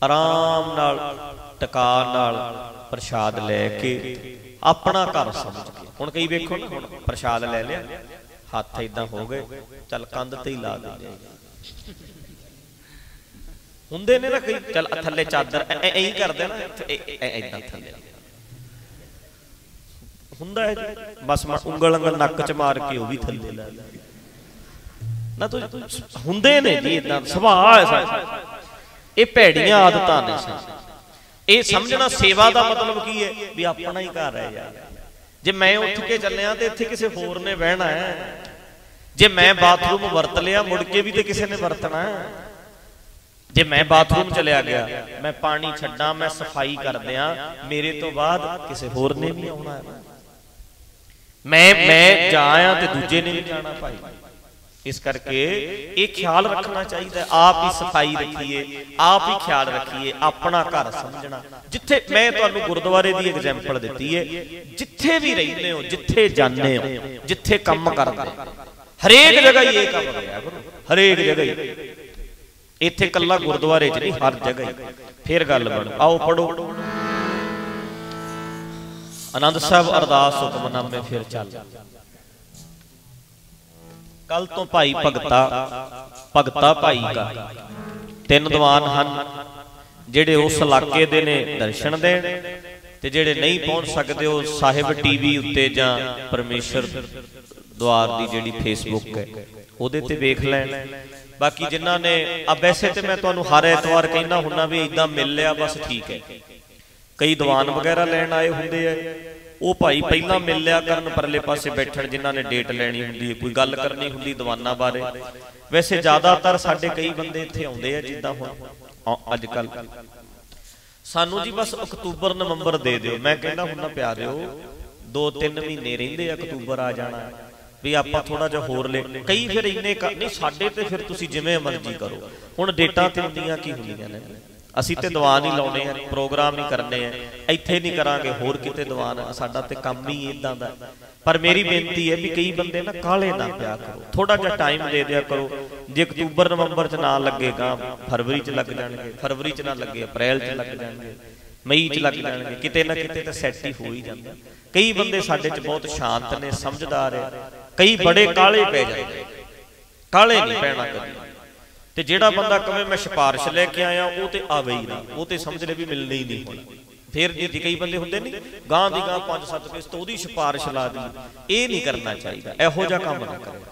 ਆਰਾਮ ਨਾਲ, ਟਿਕਾ ਨਾਲ ਪ੍ਰਸ਼ਾਦ ਲੈ ਕੇ ਆਪਣਾ ਘਰ ਸਮਝ ਕੇ। ਹੁਣ ਕਈ ਵੇਖੋ ਨਾ, ਹੁਣ ਪ੍ਰਸ਼ਾਦ ਲੈ ਲਿਆ, ਹੱਥ ਇਦਾਂ ਹੋ ਗਏ, ਚੱਲ ਕੰਧ ਤੇ ਹੀ ਲਾ ਦਿੰਦੇ ਹੁੰਦੇ ਨੇ ਨਾ ਕਈ, ਚੱਲ ਥੱਲੇ ਚਾਦਰ, ਐ ਐ ਕਰਦੇ ਨਾ ਐਦਾਂ ਥੱਲੇ। ਹੁੰਦਾ ਹੈ ਬਸ ਮ- ਉਂਗਲ ਉਂਗਲ ਨੱਕ ਚ ਮਾਰ ਕੇ ਉਹ ਵੀ ਥੱਲੇ ਲੈ ਨਾ ਤੂੰ ਹੁੰਦੇ ਨੇ ਜੀ ਇਦਾਂ ਸੁਭਾਅ ਹੈ ਇਹ ਭੈੜੀਆਂ ਆਦਤਾਂ ਨੇ ਸਾਡੀਆਂ। ਇਹ ਸਮਝਣਾ ਸੇਵਾ ਦਾ ਮਤਲਬ ਕੀ ਹੈ? ਵੀ ਆਪਣਾ ਹੀ ਘਰ ਹੈ ਯਾਰ। ਜੇ ਮੈਂ ਉੱਠ ਕੇ ਚੱਲਿਆ ਤੇ ਇੱਥੇ ਕਿਸੇ ਹੋਰ ਨੇ ਬਹਿਣਾ ਹੈ। ਜੇ ਮੈਂ ਬਾਥਰੂਮ ਵਰਤ ਲਿਆ ਮੁੜ ਕੇ ਵੀ ਤੇ ਕਿਸੇ ਨੇ ਵਰਤਣਾ ਹੈ। ਜੇ ਮੈਂ ਬਾਥਰੂਮ ਚਲਿਆ ਗਿਆ ਮੈਂ ਪਾਣੀ ਛੱਡਾਂ ਮੈਂ ਸਫ਼ਾਈ ਕਰ ਦਿਆਂ ਮੇਰੇ ਤੋਂ ਬਾਅਦ ਕਿਸੇ ਹੋਰ ਨੇ ਵੀ ਆਉਣਾ ਹੈ। ਮੈਂ ਮੈਂ ਜਾ ਆਇਆ ਤੇ ਦੂਜੇ ਨੇ ਵੀ ਜਾਣਾ ਭਾਈ। ਇਸ ਕਰਕੇ ਇਹ ਖਿਆਲ ਰੱਖਣਾ ਚਾਹੀਦਾ ਆਪ ਹੀ ਸਫ਼ਾਈ ਰੱਖੀਏ, ਆਪ ਹੀ ਖਿਆਲ ਰੱਖੀਏ, ਆਪਣਾ ਘਰ ਸਮਝਣਾ। ਜਿੱਥੇ ਮੈਂ ਤੁਹਾਨੂੰ ਗੁਰਦੁਆਰੇ ਦੀ ਐਗਜ਼ਾਮਪਲ ਦਿੱਤੀ ਹੈ, ਜਿੱਥੇ ਵੀ ਰਹਿੰਦੇ ਹੋ, ਜਿੱਥੇ ਜਾਂਦੇ ਹੋ, ਜਿੱਥੇ ਕੰਮ ਕਰਦੇ ਹਰੇਕ ਜਗ੍ਹਾ ਹੀ ਇਹ ਕੰਮ ਰਿਹਾ ਕਰੋ ਹਰੇਕ ਜਗ੍ਹਾ ਹੀ। ਇੱਥੇ ਕੱਲਾ ਗੁਰਦੁਆਰੇ 'ਚ ਨਹੀਂ, ਹਰ ਜਗ੍ਹਾ ਹੀ। ਫੇਰ ਗੱਲ ਬਣ। ਆਓ ਪੜੋ ਆਨੰਦ ਸਾਹਿਬ ਅਰਦਾਸ ਹੁਕਮਨਾਮੇ ਫਿਰ ਚੱਲ। ਕੱਲ ਤੋਂ ਭਾਈ ਭਗਤਾ ਭਗਤਾ ਭਾਈ ਦਾ ਤਿੰਨ ਦੀਵਾਨ ਹਨ, ਜਿਹੜੇ ਉਸ ਇਲਾਕੇ ਦੇ ਨੇ ਦਰਸ਼ਨ ਦੇਣ ਤੇ ਜਿਹੜੇ ਨਹੀਂ ਪਹੁੰਚ ਸਕਦੇ ਉਹ ਸਾਹਿਬ ਟੀਵੀ ਉੱਤੇ ਜਾਂ ਪਰਮੇਸ਼ਰ ਦੁਆਰ ਦੀ ਜਿਹੜੀ ਫੇਸਬੁੱਕ ਹੈ, ਉਹਦੇ ਤੇ ਵੇਖ ਲੈਣ। ਬਾਕੀ ਜਿਨ੍ਹਾਂ ਨੇ, ਆ ਵੈਸੇ ਤੇ ਮੈਂ ਤੁਹਾਨੂੰ ਹਰ ਐਤਵਾਰ ਕਹਿੰਦਾ ਹੁੰਨਾ ਵੀ ਇਦਾਂ ਮਿਲ ਲਿਆ, ਬਸ ਠੀਕ ਹੈ। ਕਈ ਦੀਵਾਨ ਵਗੈਰਾ ਲੈਣ ਆਏ ਹੁੰਦੇ ਆ। ਉਹ ਭਾਈ ਪਹਿਲਾਂ ਮਿਲ ਲਿਆ ਕਰਨ ਪਰਲੇ ਪਾਸੇ ਬੈਠਣ ਜਿਨ੍ਹਾਂ ਨੇ ਡੇਟ ਲੈਣੀ ਹੁੰਦੀ ਹੈ ਕੋਈ ਗੱਲ ਕਰਨੀ ਹੁੰਦੀ ਦੀਵਾਨਾਂ ਬਾਰੇ। ਵੈਸੇ ਜ਼ਿਆਦਾਤਰ ਸਾਡੇ ਕਈ ਬੰਦੇ ਇੱਥੇ ਆਉਂਦੇ ਆ ਜਿੱਦਾਂ ਹੁਣ। ਅੱਜ ਕੱਲ ਸਾਨੂੰ ਜੀ ਬਸ ਅਕਤੂਬਰ ਨਵੰਬਰ ਦੇ ਦਿਓ। ਮੈਂ ਕਹਿੰਦਾ ਹੁੰਨਾ ਪਿਆਰਿਓ 2-3 ਮਹੀਨੇ ਰਹਿੰਦੇ ਆ ਅਕਤੂਬਰ ਆ ਜਾਣਾ। ਵੀ ਆਪਾਂ ਥੋੜਾ ਜਿਹਾ ਹੋਰ ਲੈ ਕਈ ਫਿਰ ਇੰਨੇ ਨਹੀਂ ਸਾਡੇ ਤੇ ਫਿਰ ਤੁਸੀਂ ਜਿਵੇਂ ਮਰਜ਼ੀ ਕਰੋ। ਹੁਣ ਡੇਟਾਂ ਤੇ ਹੁੰਦੀਆਂ ਕੀ ਹੁੰਦੀਆਂ ਨੇ? ਅਸੀਂ ਤੇ ਦੀਵਾਨ ਹੀ ਲਾਉਣੇ ਆ ਪ੍ਰੋਗਰਾਮ ਹੀ ਕਰਨੇ ਆ। ਇੱਥੇ ਨਹੀਂ ਕਰਾਂਗੇ ਹੋਰ ਕਿਤੇ ਦੀਵਾਨ ਆ, ਸਾਡਾ ਤੇ ਕੰਮ ਹੀ ਇਦਾਂ ਦਾ। ਪਰ ਮੇਰੀ ਬੇਨਤੀ ਹੈ ਵੀ ਕਈ ਬੰਦੇ ਨਾ ਕਾਲੇ ਨਾ ਪਿਆ ਕਰੋ। ਥੋੜਾ ਜਿਹਾ ਟਾਈਮ ਦੇ ਦਿਆ ਕਰੋ। ਜੇ ਅਕਤੂਬਰ ਨਵੰਬਰ ਚ ਨਾ ਲੱਗੇਗਾ ਫਰਵਰੀ ਚ ਲੱਗ ਜਾਣਗੇ ਫਰਵਰੀ ਚ ਨਾ ਲੱਗੇ ਅਪ੍ਰੈਲ ਚ ਲੱਗ ਜਾਣਗੇ। ਮਈ ਚ ਲੱਗ ਜਾਣਗੇ। ਕਿਤੇ ਨਾ ਕਿਤੇ ਤਾਂ ਸੈੱਟ ਹੀ ਹੋ ਹੀ ਜਾਂਦਾ। ਕਈ ਬੰਦੇ ਸਾਡੇ ਚ ਬਹੁਤ ਸ਼ਾਂਤ ਨੇ ਸਮਝਦਾਰ ਆ ਕਈ ਬੜੇ ਕਾਲੇ ਪੈ ਜਾਂਦੇ ਕਾਲੇ ਨਹੀਂ ਪੈਣਾ ਕਦੇ ਤੇ ਜਿਹੜਾ ਬੰਦਾ ਕਵੇ ਮੈਂ ਸਿਫਾਰਿਸ਼ ਲੈ ਕੇ ਆਇਆ, ਉਹ ਤੇ ਆਵੇ ਹੀ ਨਾ ਉਹ ਤੇ ਸਮਝ ਲੈ ਵੀ ਮਿਲਣੀ ਹੀ ਨਹੀਂ ਹੋਣੀ। ਫਿਰ ਜੇ ਜੇ ਕਈ ਬੰਦੇ ਹੁੰਦੇ ਨਹੀਂ ਗਾਂ ਦੀ ਗਾਂ 5-7 ਕਿਸ ਉਹਦੀ ਸਿਫਾਰਿਸ਼ ਲਾ ਦੀ, ਇਹ ਨਹੀਂ ਕਰਨਾ ਚਾਹੀਦਾ, ਇਹੋ ਜਿਹਾ ਕੰਮ ਨਾ ਕਰੋ।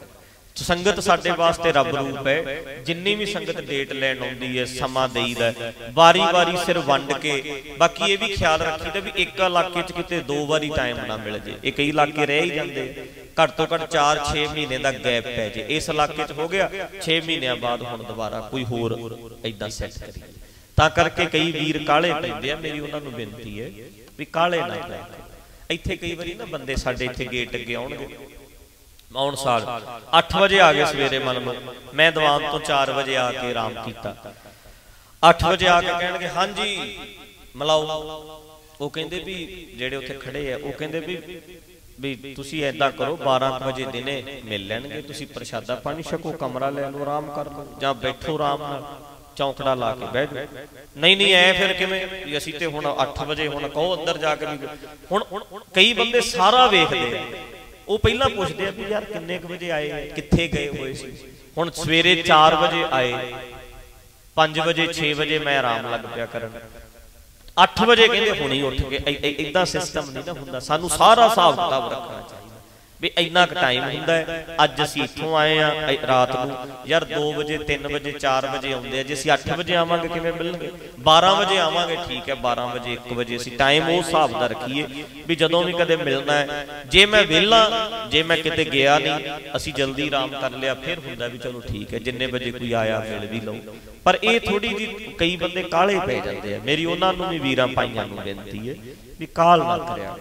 ਸੰਗਤ ਸਾਡੇ ਵਾਸਤੇ ਰੱਬ ਰੂਪ ਹੈ। ਜਿੰਨੀ ਵੀ ਸੰਗਤ ਡੇਟ ਲੈਣ ਆਉਂਦੀ ਹੈ ਸਮਾਂ ਦੇਈਦਾ ਵਾਰੀ-ਵਾਰੀ ਸਿਰ ਵੰਡ ਕੇ ਬਾਕੀ ਇਹ ਵੀ ਖਿਆਲ ਰੱਖੀਦਾ ਵੀ ਇੱਕ ਇਲਾਕੇ 'ਚ ਕਿਤੇ ਦੋ ਵਾਰੀ ਟਾਈਮ ਨਾ ਮਿਲ ਜੇ। ਇਹ ਕਈ ਇਲਾਕੇ ਰਹਿ ਹੀ ਜਾਂਦੇ। ਘੱਟ ਤੋਂ ਘੱਟ 4-6 ਮਹੀਨੇ ਦਾ ਗੈਪ ਪੈ ਜੇ। ਇਸ ਇਲਾਕੇ 'ਚ ਹੋ ਗਿਆ 6 ਮਹੀਨਿਆਂ ਬਾਅਦ ਹੁਣ ਦੁਬਾਰਾ ਕੋਈ ਹੋਰ ਐਦਾਂ ਸੈੱਟ ਕਰੀਏ। ਤਾਂ ਕਰਕੇ ਕਈ ਵੀਰ ਕਾਲੇ ਪੈਂਦੇ ਆ ਮੇਰੀ ਉਹਨਾਂ ਨੂੰ ਬੇਨਤੀ ਹੈ ਵੀ ਕਾਲੇ ਨਾ ਪੈ ਇੱਥੇ ਕਈ ਵਾਰੀ ਨਾ ਬੰਦੇ ਸਾਡੇ ਇੱਥੇ ਗੇਟ ਅੱਗੇ ਆਉਣਗੇ ਆਉਣ ਸਾਲ 8 ਵਜੇ ਆ ਗਏ ਸਵੇਰੇ ਮਨ ਮੈਂ ਦੀਵਾਨ ਤੋਂ 4 ਵਜੇ ਆ ਕੇ ਆਰਾਮ ਕੀਤਾ। 8 ਵਜੇ ਆ ਕੇ ਕਹਿਣਗੇ, ਹਾਂਜੀ, ਮਲਾਓ। ਉਹ ਕਹਿੰਦੇ ਵੀ ਜਿਹੜੇ ਉੱਥੇ ਖੜੇ ਆ, ਉਹ ਕਹਿੰਦੇ ਵੀ ਵੀ ਤੁਸੀਂ ਐਦਾਂ ਕਰੋ 12 ਵਜੇ ਦਿਨੇ ਮਿਲ ਲੈਣਗੇ। ਤੁਸੀਂ ਪ੍ਰਸ਼ਾਦਾ ਪਾਣੀ ਛਕੋ, ਕਮਰਾ ਲੈ ਲਓ, ਆਰਾਮ ਕਰ ਲਓ। ਜਾਂ ਬੈਠੋ ਆਰਾਮ ਨਾਲ, ਚੌਂਕੜਾ ਲਾ ਕੇ ਬਹਿ ਜਾਓ। ਨਹੀਂ ਨਹੀਂ, ਐ ਫਿਰ ਕਿਵੇਂ? ਵੀ ਅਸੀਂ ਤੇ ਹੁਣ 8 ਵਜੇ ਹੁਣ ਕਹੋ ਅੰਦਰ ਜਾ ਕੇ ਵੀ ਹੁਣ ਕਈ ਬੰਦੇ ਸਾਰਾ ਵੇਖਦੇ ਆ। ਉਹ ਪਹਿਲਾਂ ਪੁੱਛਦੇ ਆ ਵੀ ਯਾਰ ਕਿੰਨੇ ਕੁ ਵਜੇ ਆਏ ਕਿੱਥੇ ਗਏ ਹੋਏ ਸੀ? ਹੁਣ ਸਵੇਰੇ 4 ਵਜੇ ਆਏ। 5 ਵਜੇ 6 ਵਜੇ ਮੈਂ ਆਰਾਮ ਲੱਗ ਪਿਆ ਕਰਨ। 8 ਵਜੇ ਕਹਿੰਦੇ ਹੁਣੀ ਉੱਠ ਕੇ ਇਦਾਂ ਸਿਸਟਮ ਨਹੀਂ ਨਾ ਹੁੰਦਾ। ਸਾਨੂੰ ਸਾਰਾ ਹਿਸਾਬ ਕਿਤਾਬ ਰੱਖਣਾ ਚਾਹੀਦਾ। ਵੀ ਇੰਨਾ ਕੁ ਟਾਈਮ ਹੁੰਦਾ ਹੈ। ਅੱਜ ਅਸੀਂ ਇੱਥੋਂ ਆਏ ਆ ਰਾਤ ਨੂੰ। ਯਾਰ 2 ਵਜੇ 3 ਵਜੇ 4 ਵਜੇ ਆਉਂਦੇ ਆ। ਜੇ ਅਸੀਂ 8 ਵਜੇ ਆਵਾਂਗੇ, ਕਿਵੇਂ ਮਿਲਣਗੇ? 12 ਵਜੇ ਆਵਾਂਗੇ, ਠੀਕ ਹੈ 12 ਵਜੇ 1 ਵਜੇ ਅਸੀਂ ਟਾਈਮ ਉਹ ਹਿਸਾਬ ਦਾ ਰੱਖੀਏ ਵੀ ਜਦੋਂ ਵੀ ਕਦੇ ਮਿਲਣਾ ਹੈ। ਜੇ ਮੈਂ ਵਿਹਲਾ, ਜੇ ਮੈਂ ਕਿਤੇ ਗਿਆ ਨਹੀਂ, ਅਸੀਂ ਜਲਦੀ ਆਰਾਮ ਕਰ ਲਿਆ, ਫਿਰ ਹੁੰਦਾ ਵੀ ਚਲੋ ਠੀਕ ਹੈ, ਜਿੰਨੇ ਵਜੇ ਕੋਈ ਆਇਆ, ਮਿਲ ਵੀ ਲਓ ਪਰ ਇਹ ਥੋੜੀ ਜੀ ਕਈ ਬੰਦੇ ਕਾਲੇ ਪੈ ਜਾਂਦੇ ਆ। ਮੇਰੀ ਉਹਨਾਂ ਨੂੰ ਵੀ ਵੀਰਾਂ ਪਾਈਆਂ ਨੂੰ ਬੇਨਤੀ ਹੈ ਵੀ ਕਾਲ ਨਾ ਕਰਿਆ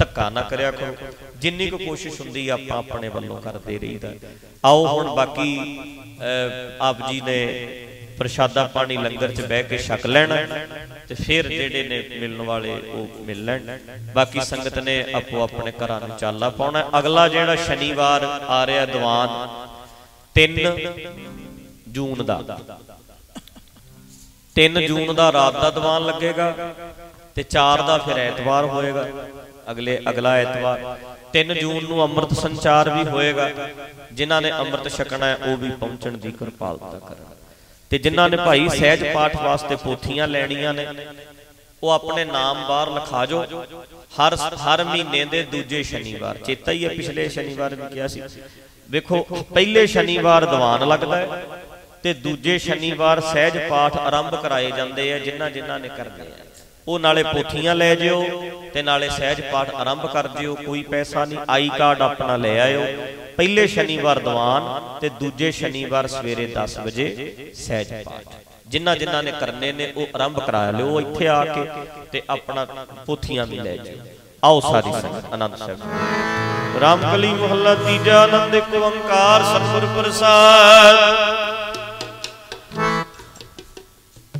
ਧੱਕਾ ਨਾ ਕਰਿਆ ਕਰੋ। ਜਿੰਨੀ ਕੁ ਕੋਸ਼ਿਸ਼ ਹੁੰਦੀ ਆਪਾਂ ਆਪਣੇ ਵੱਲੋਂ ਕਰਦੇ ਰਹੀਦਾ। ਆਓ ਹੁਣ ਬਾਕੀ ਆਪ ਜੀ ਨੇ ਪ੍ਰਸ਼ਾਦਾ ਪਾਣੀ ਲੰਗਰ 'ਚ ਬਹਿ ਕੇ ਛਕ ਲੈਣਾ ਤੇ ਫਿਰ ਜਿਹੜੇ ਨੇ ਮਿਲਣ ਵਾਲੇ ਉਹ ਮਿਲ ਲੈਣ। ਬਾਕੀ ਸੰਗਤ ਨੇ ਆਪੋ ਆਪਣੇ ਘਰਾਂ ਨੂੰ ਚਾਲਾ ਪਾਉਣਾ। ਅਗਲਾ ਜਿਹੜਾ ਸ਼ਨੀਵਾਰ ਆ ਰਿਹਾ ਦੀਵਾਨ 3 ਜੂਨ ਦਾ। 3 ਜੂਨ ਦਾ ਰਾਤ ਦਾ ਦੀਵਾਨ ਲੱਗੇਗਾ ਤੇ 4 ਦਾ ਫਿਰ ਐਤਵਾਰ ਹੋਏਗਾ। ਅਗਲੇ ਅਗਲਾ ਐਤਵਾਰ। 3 ਜੂਨ ਨੂੰ ਅੰਮ੍ਰਿਤ ਸੰਚਾਰ ਵੀ ਹੋਏਗਾ। ਜਿਨ੍ਹਾਂ ਨੇ ਅੰਮ੍ਰਿਤ ਛਕਣਾ ਹੈ, ਉਹ ਵੀ ਪਹੁੰਚਣ ਦੀ ਕਿਰਪਾਲਤਾ ਕਰਨ। ਤੇ ਜਿਨ੍ਹਾਂ ਨੇ ਭਾਈ ਸਹਿਜ ਪਾਠ ਵਾਸਤੇ ਪੋਥੀਆਂ ਲੈਣੀਆਂ ਨੇ, ਉਹ ਆਪਣੇ ਨਾਮ ਬਾਹਰ ਲਿਖਾ ਜੋ। ਹਰ ਹਰ ਮਹੀਨੇ ਦੇ ਦੂਜੇ ਸ਼ਨੀਵਾਰ। ਚੇਤਾ ਹੀ ਹੈ, ਪਿਛਲੇ ਸ਼ਨੀਵਾਰ ਵੀ ਕਿਹਾ ਸੀ। ਵੇਖੋ, ਪਹਿਲੇ ਸ਼ਨੀਵਾਰ ਦੀਵਾਨ ਲੱਗਦਾ ਹੈ ਤੇ ਦੂਜੇ ਸ਼ਨੀਵਾਰ ਸਹਿਜ ਪਾਠ ਆਰੰਭ ਕਰਾਏ ਜਾਂਦੇ ਆ, ਜਿਨ੍ਹਾਂ ਜਿਨ੍ਹਾਂ ਨੇ ਕਰਨੇ ਆ। ਉਹ ਨਾਲੇ ਪੋਥੀਆਂ ਲੈ ਜਿਓ ਤੇ ਨਾਲੇ ਸਹਿਜ ਪਾਠ ਆਰੰਭ ਕਰ ਦਿਓ ਕੋਈ ਪੈਸਾ ਨਹੀਂ, ਆਈ ਕਾਰਡ ਆਪਣਾ ਲੈ ਆਇਓ। ਪਹਿਲੇ ਸ਼ਨੀਵਾਰ ਦੀਵਾਨ ਤੇ ਦੂਜੇ ਸ਼ਨੀਵਾਰ ਸਵੇਰੇ 10 ਵਜੇ ਸਹਿਜ ਪਾਠ। ਜਿਨ੍ਹਾਂ ਜਿਨ੍ਹਾਂ ਨੇ ਕਰਨੇ ਨੇ, ਉਹ ਆਰੰਭ ਕਰਾ ਲਿਓ ਇੱਥੇ ਆ ਕੇ ਤੇ ਆਪਣਾ ਪੋਥੀਆਂ ਵੀ ਲੈ ਜਿਓ। ਆਓ ਸਾਰੀ ਸੰਗਤ, ਆਨੰਦ ਸਾਹਿਬ ਰਾਮਕਲੀ ਮੁਹੱਲਾ ਤੀਜਾ ਆਨੰਦ ਇੱਕ ਓੰਕਾਰ ਸਤਿਗੁਰ ਪ੍ਰਸਾਦ।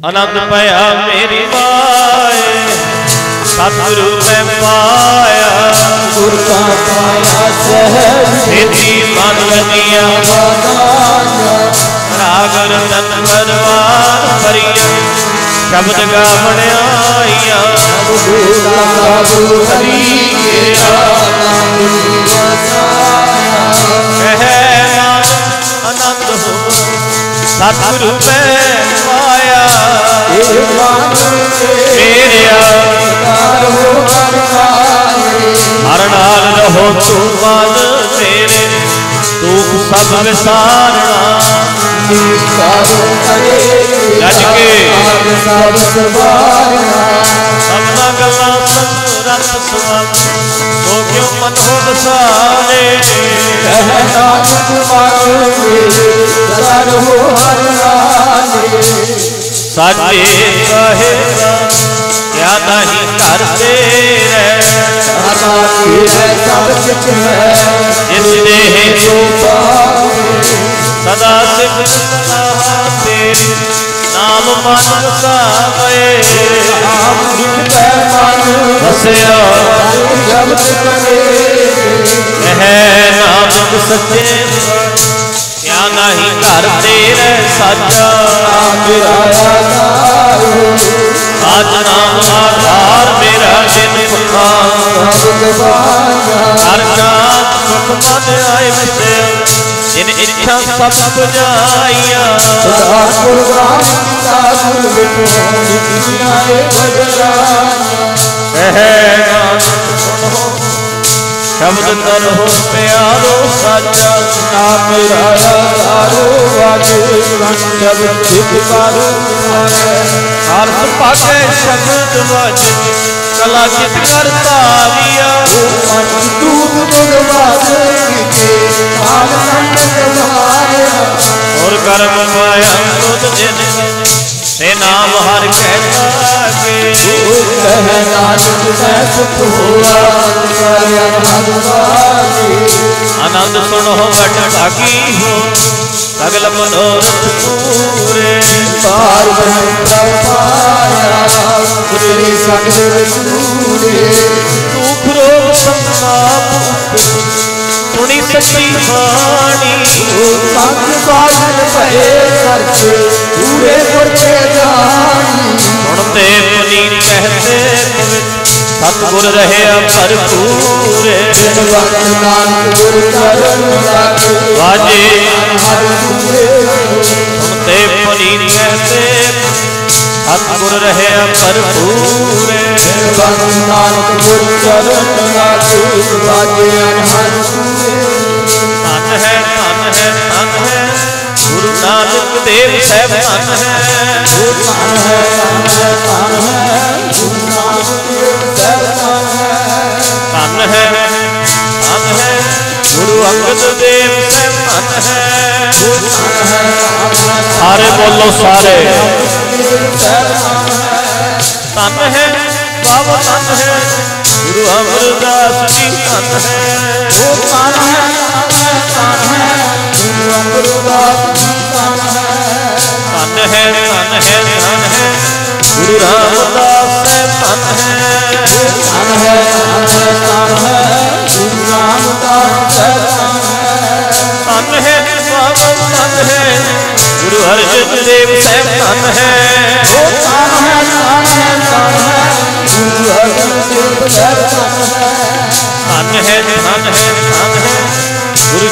ਅਨੰਦ ਪਿਆ ਮੇਰੀ ਮਾਏ ਸਤਿਗੁਰੂ ਮੈਂ ਪਾਇਆ। ਗੁਰ ਕਾ ਪਾਇਆ ਸਹਿਜ ਸੇਤੀ ਮਨ ਲਗੀਆਂ ਬਾਦਾਨ ਰਾਗ ਰਤਨ ਪਰਵਾਨ ਭਰੀਆਂ, ਸ਼ਬਦ ਗਾ ਬਣਾਈਆਂ ਬੁਲਾ ਬਾਬੂ ਹਰੀ ਕੇ ਕਹਿ ਨਾਨਕ ਆਨੰਦ ਹੋ, ਸਤਿਗੁਰੂ ਮੈਂ ਪਾਇਆ। ਇਹ ਮਨ ਮੇਰਿਆ। ਕਰੋ ਹਰਿ ਹਰ ਨਾਲ ਰਹੋ ਤੂੰ ਮਨ ਮੇਰੇ ਦੁੱਖ ਸਭ ਵਿਸਾਰਣਾ ਕਰੋ ਕੇ। ਸਭ ਸਵਾਰਨਾ ਸਭਨਾ ਗੱਲਾਂ ਸੰਗ ਰਤ ਸੁਆਮ ਸੋ ਕਿਉ ਮਨ ਹੋ ਵਸਾਰੇ ਕਹਿ ਨਾਨਕ ਮਨ ਮੇਰੇ ਕਰੋ ਹਰਿ ਨਾਲੇ। ਸਾਚੇ ਸਾਹਿਬਾ ਕਿਆ ਨਹੀਂ ਕਰਦੇ ਰਹਿ ਸਦਾ ਕੀ ਹੈ ਸਭ ਕੁਝ ਹੈ। ਜਿਸ ਦੇਹ ਜੋ ਪਾਵੇ ਸਦਾ ਸਿਫਤ ਤੇਰੀ ਨਾਮ ਮਨ ਵਸਾਵੇ। ਨਾਮ ਜਿਤੈ ਮਨ। ਵਸਿਆ ਜਬਤ ਕਰੇ ਹੈ ਨਾਨਕ ਸੱਚੇ ਕਿਆ ਨਹੀਂ ਘਰ ਤੇਰੇ ਸਾਜਾ ਮੇਰਾ ਆਧਾਰ ਆਜ ਨਾਮ ਆਧਾਰ ਮੇਰਾ ਜਿਨ ਪੁਖਾ ਸਬਦ ਬਾਇਆ ਹਰ ਨਾਮ ਸੁਖ ਮਨ ਆਏ ਵਸਿਆ ਜਿਨ ਇੱਛਾ ਸਭ ਪੁਜਾਈਆ। ਸਦਾ ਗੁਰਗਾਮ ਕੀਤਾ ਗੁਰ ਵਿਟੋ ਨਿਤਿਆਏ ਭਜਨਾਇਆ ਹੈ ਨਾਨਕ ਸੁਣੋ। ਸ਼ਬਦ ਕਰੋ ਪਿਆਰੋ ਸਾਜਾ ਨਾ ਮੇਰਾ ਆਧਾਰ ਵਾਜੇ ਜਬ ਚਿਤ ਕਰ ਹਰ ਸੁਭਾਗੇ ਸ਼ਬਦ ਵਜ ਕਲਾ ਚਿਤ ਕਰਤਾ ਆਵੀਆ ਮਨ ਦੂਤ ਗੁਰ ਵਾਜੇ ਕੇ ਆਨ ਸੰਤ ਮਾਇਆ ਔਰ ਕਰਮ ਪਾਇਆ ਤੁਧ ਜਿਨ ਤੇ ਨਾਮ ਹਰ ਕਹਿਤਾ ਕੇ ਕਹਿ ਨਾਨਕ ਸਹਿ ਸੁਖ ਹੋਆ ਕਰਿਆ ਭਗਵਾਨੀ ਆਨੰਦ ਸੁਣੋ ਵਟ ਭਾਗੀ ਹੋ ਸਗਲ ਮਨੋਰਥ ਪੂਰੇ। ਪਾਰ ਬ੍ਰਹਮ ਪਾਇਆ ਤੇਰੀ ਸੰਗ ਸੂਰੇ ਦੁਖ ਰੋਗ ਸੰਤਾਪ ਉਪਰ ਸੁਣੀ ਸੱਚੀ ਬਾਣੀ। ਸੰਗ ਭਏ ਸਰਚ ਪੂਰੇ ਪੁਰਖੇ ਜਾਣੀ ਸੁਣਤੇ ਪੁਨੀਤ ਕਹਤੇ ਪਵਿੱਤ ਸਤਿਗੁਰ ਰਹਿਆ ਭਰਪੂਰੇ। ਜਿਨ ਵਕਤ ਨਾਨਕ ਗੁਰ ਚਰਨ ਲਾਗੇ। ਵਾਜੇ ਹਰ ਪੂਰੇ ਸੁਣਤੇ ਪੁਨੀਤ ਕਹਤੇ ਸਤਿਗੁਰ ਰਹਿਆ ਭਰਪੂਰੇ। ਜਿਨ ਵਕਤ ਨਾਨਕ ਗੁਰ ਚਰਨ ਲਾਗੇ। ਵਾਜੇ ਹਰ ਪੂਰੇ ਧਨ ਹੈ ਧਨ ਹੈ ਧਨ ਹੈ। ਗੁਰੂ ਨਾਨਕ ਦੇਵ ਸਾਹਿਬ ਧਨ ਹੈ ਧਨ ਹੈ ਧਨ ਹੈ ਧਨ ਹੈ ਗੁਰੂ ਨਾਨਕ ਦੇਵ ਸਹਿਬ ਧਨ ਹੈ ਧਨ ਹੈ ਧਨ ਹੈ ਗੁਰੂ ਅੰਗਦ ਦੇਵ ਸਾਹਿਬ ਧਨ ਹੈ ਧਨ ਹੈ ਧਨ ਹੈ ਸਾਰੇ ਬੋਲੋ ਸਾਰੇ ਦੇਵ ਸਹਿਬ ਧਨ ਹੈ ਧਨ ਹੈ ਬਾਬਾ ਹੈ ਧਨ ਹੈ ਧਨ ਹੈ ਧਨ ਹੈ ਗੁਰੂ ਰਾਮਦਾਸ ਸਾਹਿਬ ਧਨ ਹੈ ਧਨ ਹੈ ਧਨ ਹੈ ਧਨ ਹੈ ਗੁਰੂ ਰਾਮਦਾਸ ਸਹਿਬ ਧਨ ਹੈ ਧਨ ਹੈ ਬਾਬਾ ਧਨ ਹੈ ਗੁਰੂ ਅਰਜਨ ਦੇਵ ਸਾਹਿਬ ਧਨ ਹੈ ਉਹ ਧਨ ਹੈ ਧਨ ਹੈ ਧਨ ਹੈ ਗੁਰੂ ਅਰਜਨ ਦੇਵ ਸਹਿਬ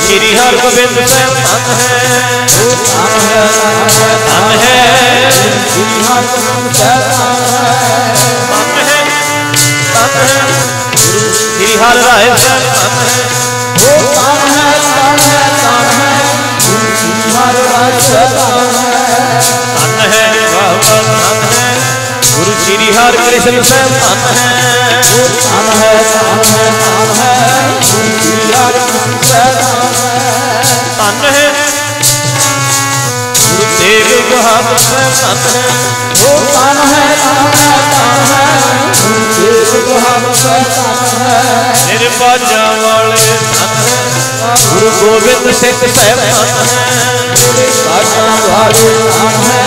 ਧਨ ਹੈ ਧਨ ਹੈ ਧਨ ਹੈ ਧਨ ਹੈ ਗੁਰੂ ਸ੍ਰੀ ਹਰਗੋਬਿੰਦ ਸਾਹਿਬ ਧਨ ਹੈ ਧਨ ਹੈ ਧਨ ਹੈ ਧਨ ਹੈ ਸ੍ਰੀ ਹਰਿਗੋਬਿੰਦ ਸਾਹਿਬ ਧਨ ਹੈ ਧਨ ਹੈ ਧਨ ਹੈ ਗੁਰੂ ਸ੍ਰੀ ਹਰਿ ਰਾਏ ਸਾਹਿਬ ਗੁਰੂ ਸ੍ਰੀ ਹਰਿ ਕ੍ਰਿਸ਼ਨ ਸਾਹਿਬ ਧਨ ਹੈ ਧਨ ਹੈ ਧਨ ਹੈ ਧਨ ਹੈ ਗੁਰੂ ਸ੍ਰੀ ਹਰਿਗੋਬਿੰਦ ਸਾਹਿਬ ਧਨ ਹੈ ਧਨ ਹੈ ਗੁਰੂ ਤੇਗ ਬਹਾਦਰ ਸਾਹਿਬ ਧਨ ਹੈ ਉਹ ਧਨ ਹੈ ਧਨ ਹੈ ਧਨ ਹੈ ਗੁਰੂ ਤੇਗ ਬਹਾਦਰ ਸਾਹਿਬ ਧਨ ਹੈ ਮੇਰੇ ਬਾਜਾਂ ਵਾਲੇ ਧਨ ਹੈ ਗੁਰੂ ਗੋਬਿੰਦ ਸਿੰਘ ਸਾਹਿਬ ਧਨ ਹੈ ਮੇਰੇ ਸਾਜਾਂ ਵਾਲੇ ਧਨ ਹੈ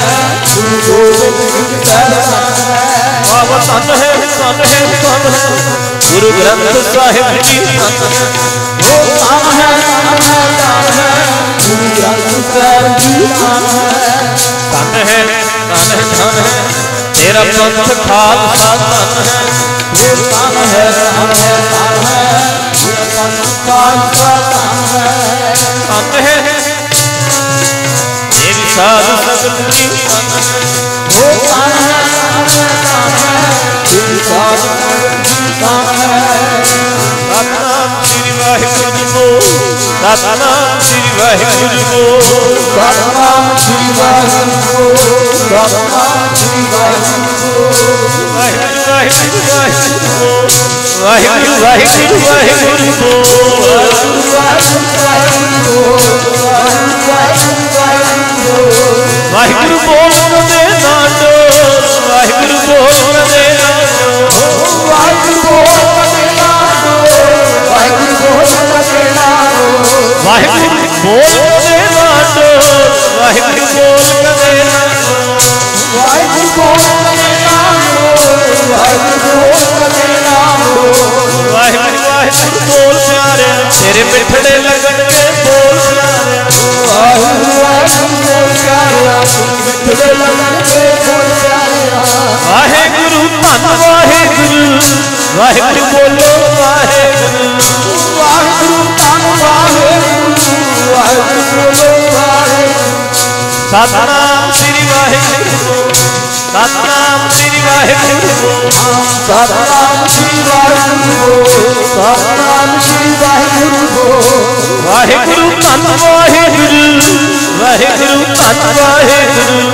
ਗੁਰੂ ਗੋਬਿੰਦ ਸਿੰਘ ਸਾਹਿਬ ਧਨ ਹੈ ਬਾਬਾ ਧਨ ਹੈ ਧਨ ਹੈ ਧਨ ਹੈ ਗੁਰੂ ਗ੍ਰੰਥ ਸਾਹਿਬ ਜੀ ਧਨ ਹੈ ਉਹ ਧਨ ਹੈ ਧਨ ਹੈ ਧਨ ਹੈ ਗੁਰੂ ਗ੍ਰੰਥ ਸਾਹਿਬ ਜੀ ਧਨ ਹੈ ਧਨ ਹੈ ਧਨ ਹੈ ਧਨ ਹੈ ਤੇਰਾ ਪੰਥ ਖਾਲਸਾ ਧਨ ਹੈ ਉਹ ਧਨ ਹੈ ਧਨ ਹੈ ਧਨ ਹੈ ਗੁਰੂ ਪੰਥ ਖਾਲਸਾ ਧਨ ਹੈ ਧਨ ਹੈ ਤੇਰੀ ਸਾਧ ਸੰਗਤ ਜੀ ਧਨ ਸਤਨਾਮ ਸ੍ਰੀ ਵਾਹਿਗੁਰੂ ਜੀ ਬੋਲ ਸਤਨਾਮ ਸ੍ਰੀ ਵਾਹਿਗੁਰੂ ਸਤਨਾਮ ਸ੍ਰੀ ਵਾਹਿਗੁਰੂ ਵਾਹਿਗੁਰੂ ਵਾਹਿਗੁਰੂ ਵਾਹਿਗੁਰੂ ਬੋਲ ਵਾਹਿਗੁਰੂ ਵਾਹਿਗੁਰੂ ਵਾਹਿਗੁਰੂ ਬੋਲ ਵਾਹਿਗੁਰੂ ਬੋਲ ਕਦੇ ਨਾ ਵਾਹਿਗੁਰੂ ਬੋਲ ਕਦੇ ਨਾ ਵਾਹਿਗੁਰੂ ਬੋਲ ਕਦੇ ਨਾ ਵਾਹਿਗੁਰੂ ਬੋਲ ਕਦੇ ਨਾ ਵਾਹਿਗੁਰੂ ਬੋਲ ਕਦੇ ਨਾ ਵਾਹਿਗੁਰੂ ਵਾਹਿਗੁਰੂ ਬੋਲ ਪਿਆਰਿਆ ਤੇਰੇ ਮਿੱਠੜੇ ਲੱਗਣਗੇ ਬੋਲ ਪਿਆਰਿਆ ਵਾਹਿਗੁਰੂ ਵਾਹਿਗੁਰੂ ਬੋਲ ਪਿਆਰਿਆ ਮਿੱਠੜੇ ਲੱਗਣਗੇ ਬੋਲ ਪਿਆਰਿਆ ਵਾਹਿਗੁਰੂ ਧੰਨ ਵਾਹਿਗੁਰੂ। ਵਾਹਿਗੁਰੂ ਬੋਲੋ ਵਾਹਿਗੁਰੂ। ਵਾਹਿਗੁਰੂ ਧੰਨ ਵਾਹਿਗੁਰੂ। ਵਾਹਿਗੁਰੂ ਬੋਲੋ। ਵਾਹਿਗੁਰੂ ਸਤਨਾਮ ਸ੍ਰੀ ਵਾਹਿਗੁਰੂ। ਸਤਨਾਮ ਸ੍ਰੀ ਵਾਹਿਗੁਰੂ। ਸਤਨਾਮ ਸ੍ਰੀ ਵਾਹਿਗੁਰੂ। ਸਤਨਾਮ ਸ੍ਰੀ ਵਾਹਿਗੁਰੂ। ਵਾਹਿਗੁਰੂ ਧੰਨ ਵਾਹਿਗੁਰੂ। ਵਾਹਿਗੁਰੂ ਧੰਨ ਵਾਹਿਗੁਰੂ।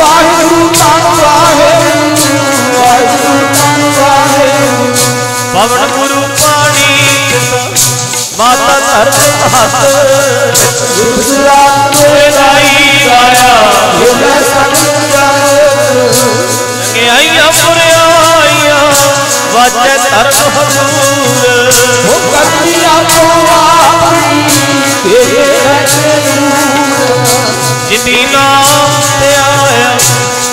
ਵਾਹਿਗੁਰੂ ਧੰਨ ਵਾਹਿਗੁਰੂ। ਵਾਹਿਗੁਰੂ ਧੰਨ ਵਾਹਿਗੁਰੂ। ਪਵਨ ਗੁਰੂ ਮਾਤਾ ਧਰਤ ਹੱਥ। ਗੁਜਰਾਤ ਓਏ ਲਾਈ ਗਾਇਆ ਹੋਵੇ ਸੰਗਤ ਕਿ ਆਈਆਂ ਪੁਰਿਆਈਆਂ ਵਾਜੇ ਧਰਮ ਹਜ਼ੂਰ। ਹੋ ਕਰਨੀਆਂ ਪਵਾਪੀ ਤੇਰੇ ਜਿਨੀ ਨਾਮ ਤੇ ਆਇਆ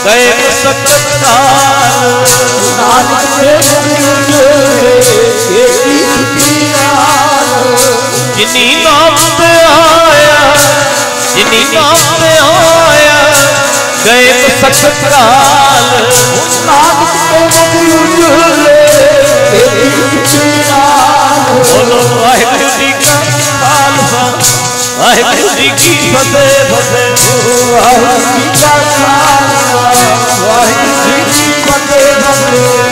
ਗਏ ਸਕਤਾਰ ਨਾਨਕ ਦੇ ਗੁਰੂ ਏਕੀ ਪੀਨਾਰ ਜਿਨੀ ਨਾਮ ਤੇ ਆਇਆ ਜਿਨੀ ਨਾਮ ਤੇ ਆਇਆ ਗਏ ਤਾਂ ਸਖਤ ਕਾਲ। ਤੋਂ ਮੁਖੀ ਉਜਲੇ ਤੇਰੀ ਕਿਛੀ ਨਾਮ। ਬੋਲੋ ਵਾਹਿਗੁਰੂ ਜੀ ਕਾਲ ਖਾਲਸਾ ਵਾਹਿਗੁਰੂ ਜੀ ਕੀ ਫਤਿਹ। ਫਤਿਹ ਵਾਹਿਗੁਰੂ ਜੀ ਕਾ ਖਾਲਸਾ ਵਾਹਿਗੁਰੂ ਜੀ ਕੀ ਫਤਿਹ। ਫਤਿਹ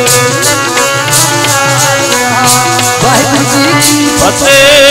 ਵਾਹਿਗੁਰੂ ਜੀ ਕੀ ਫਤਿਹ।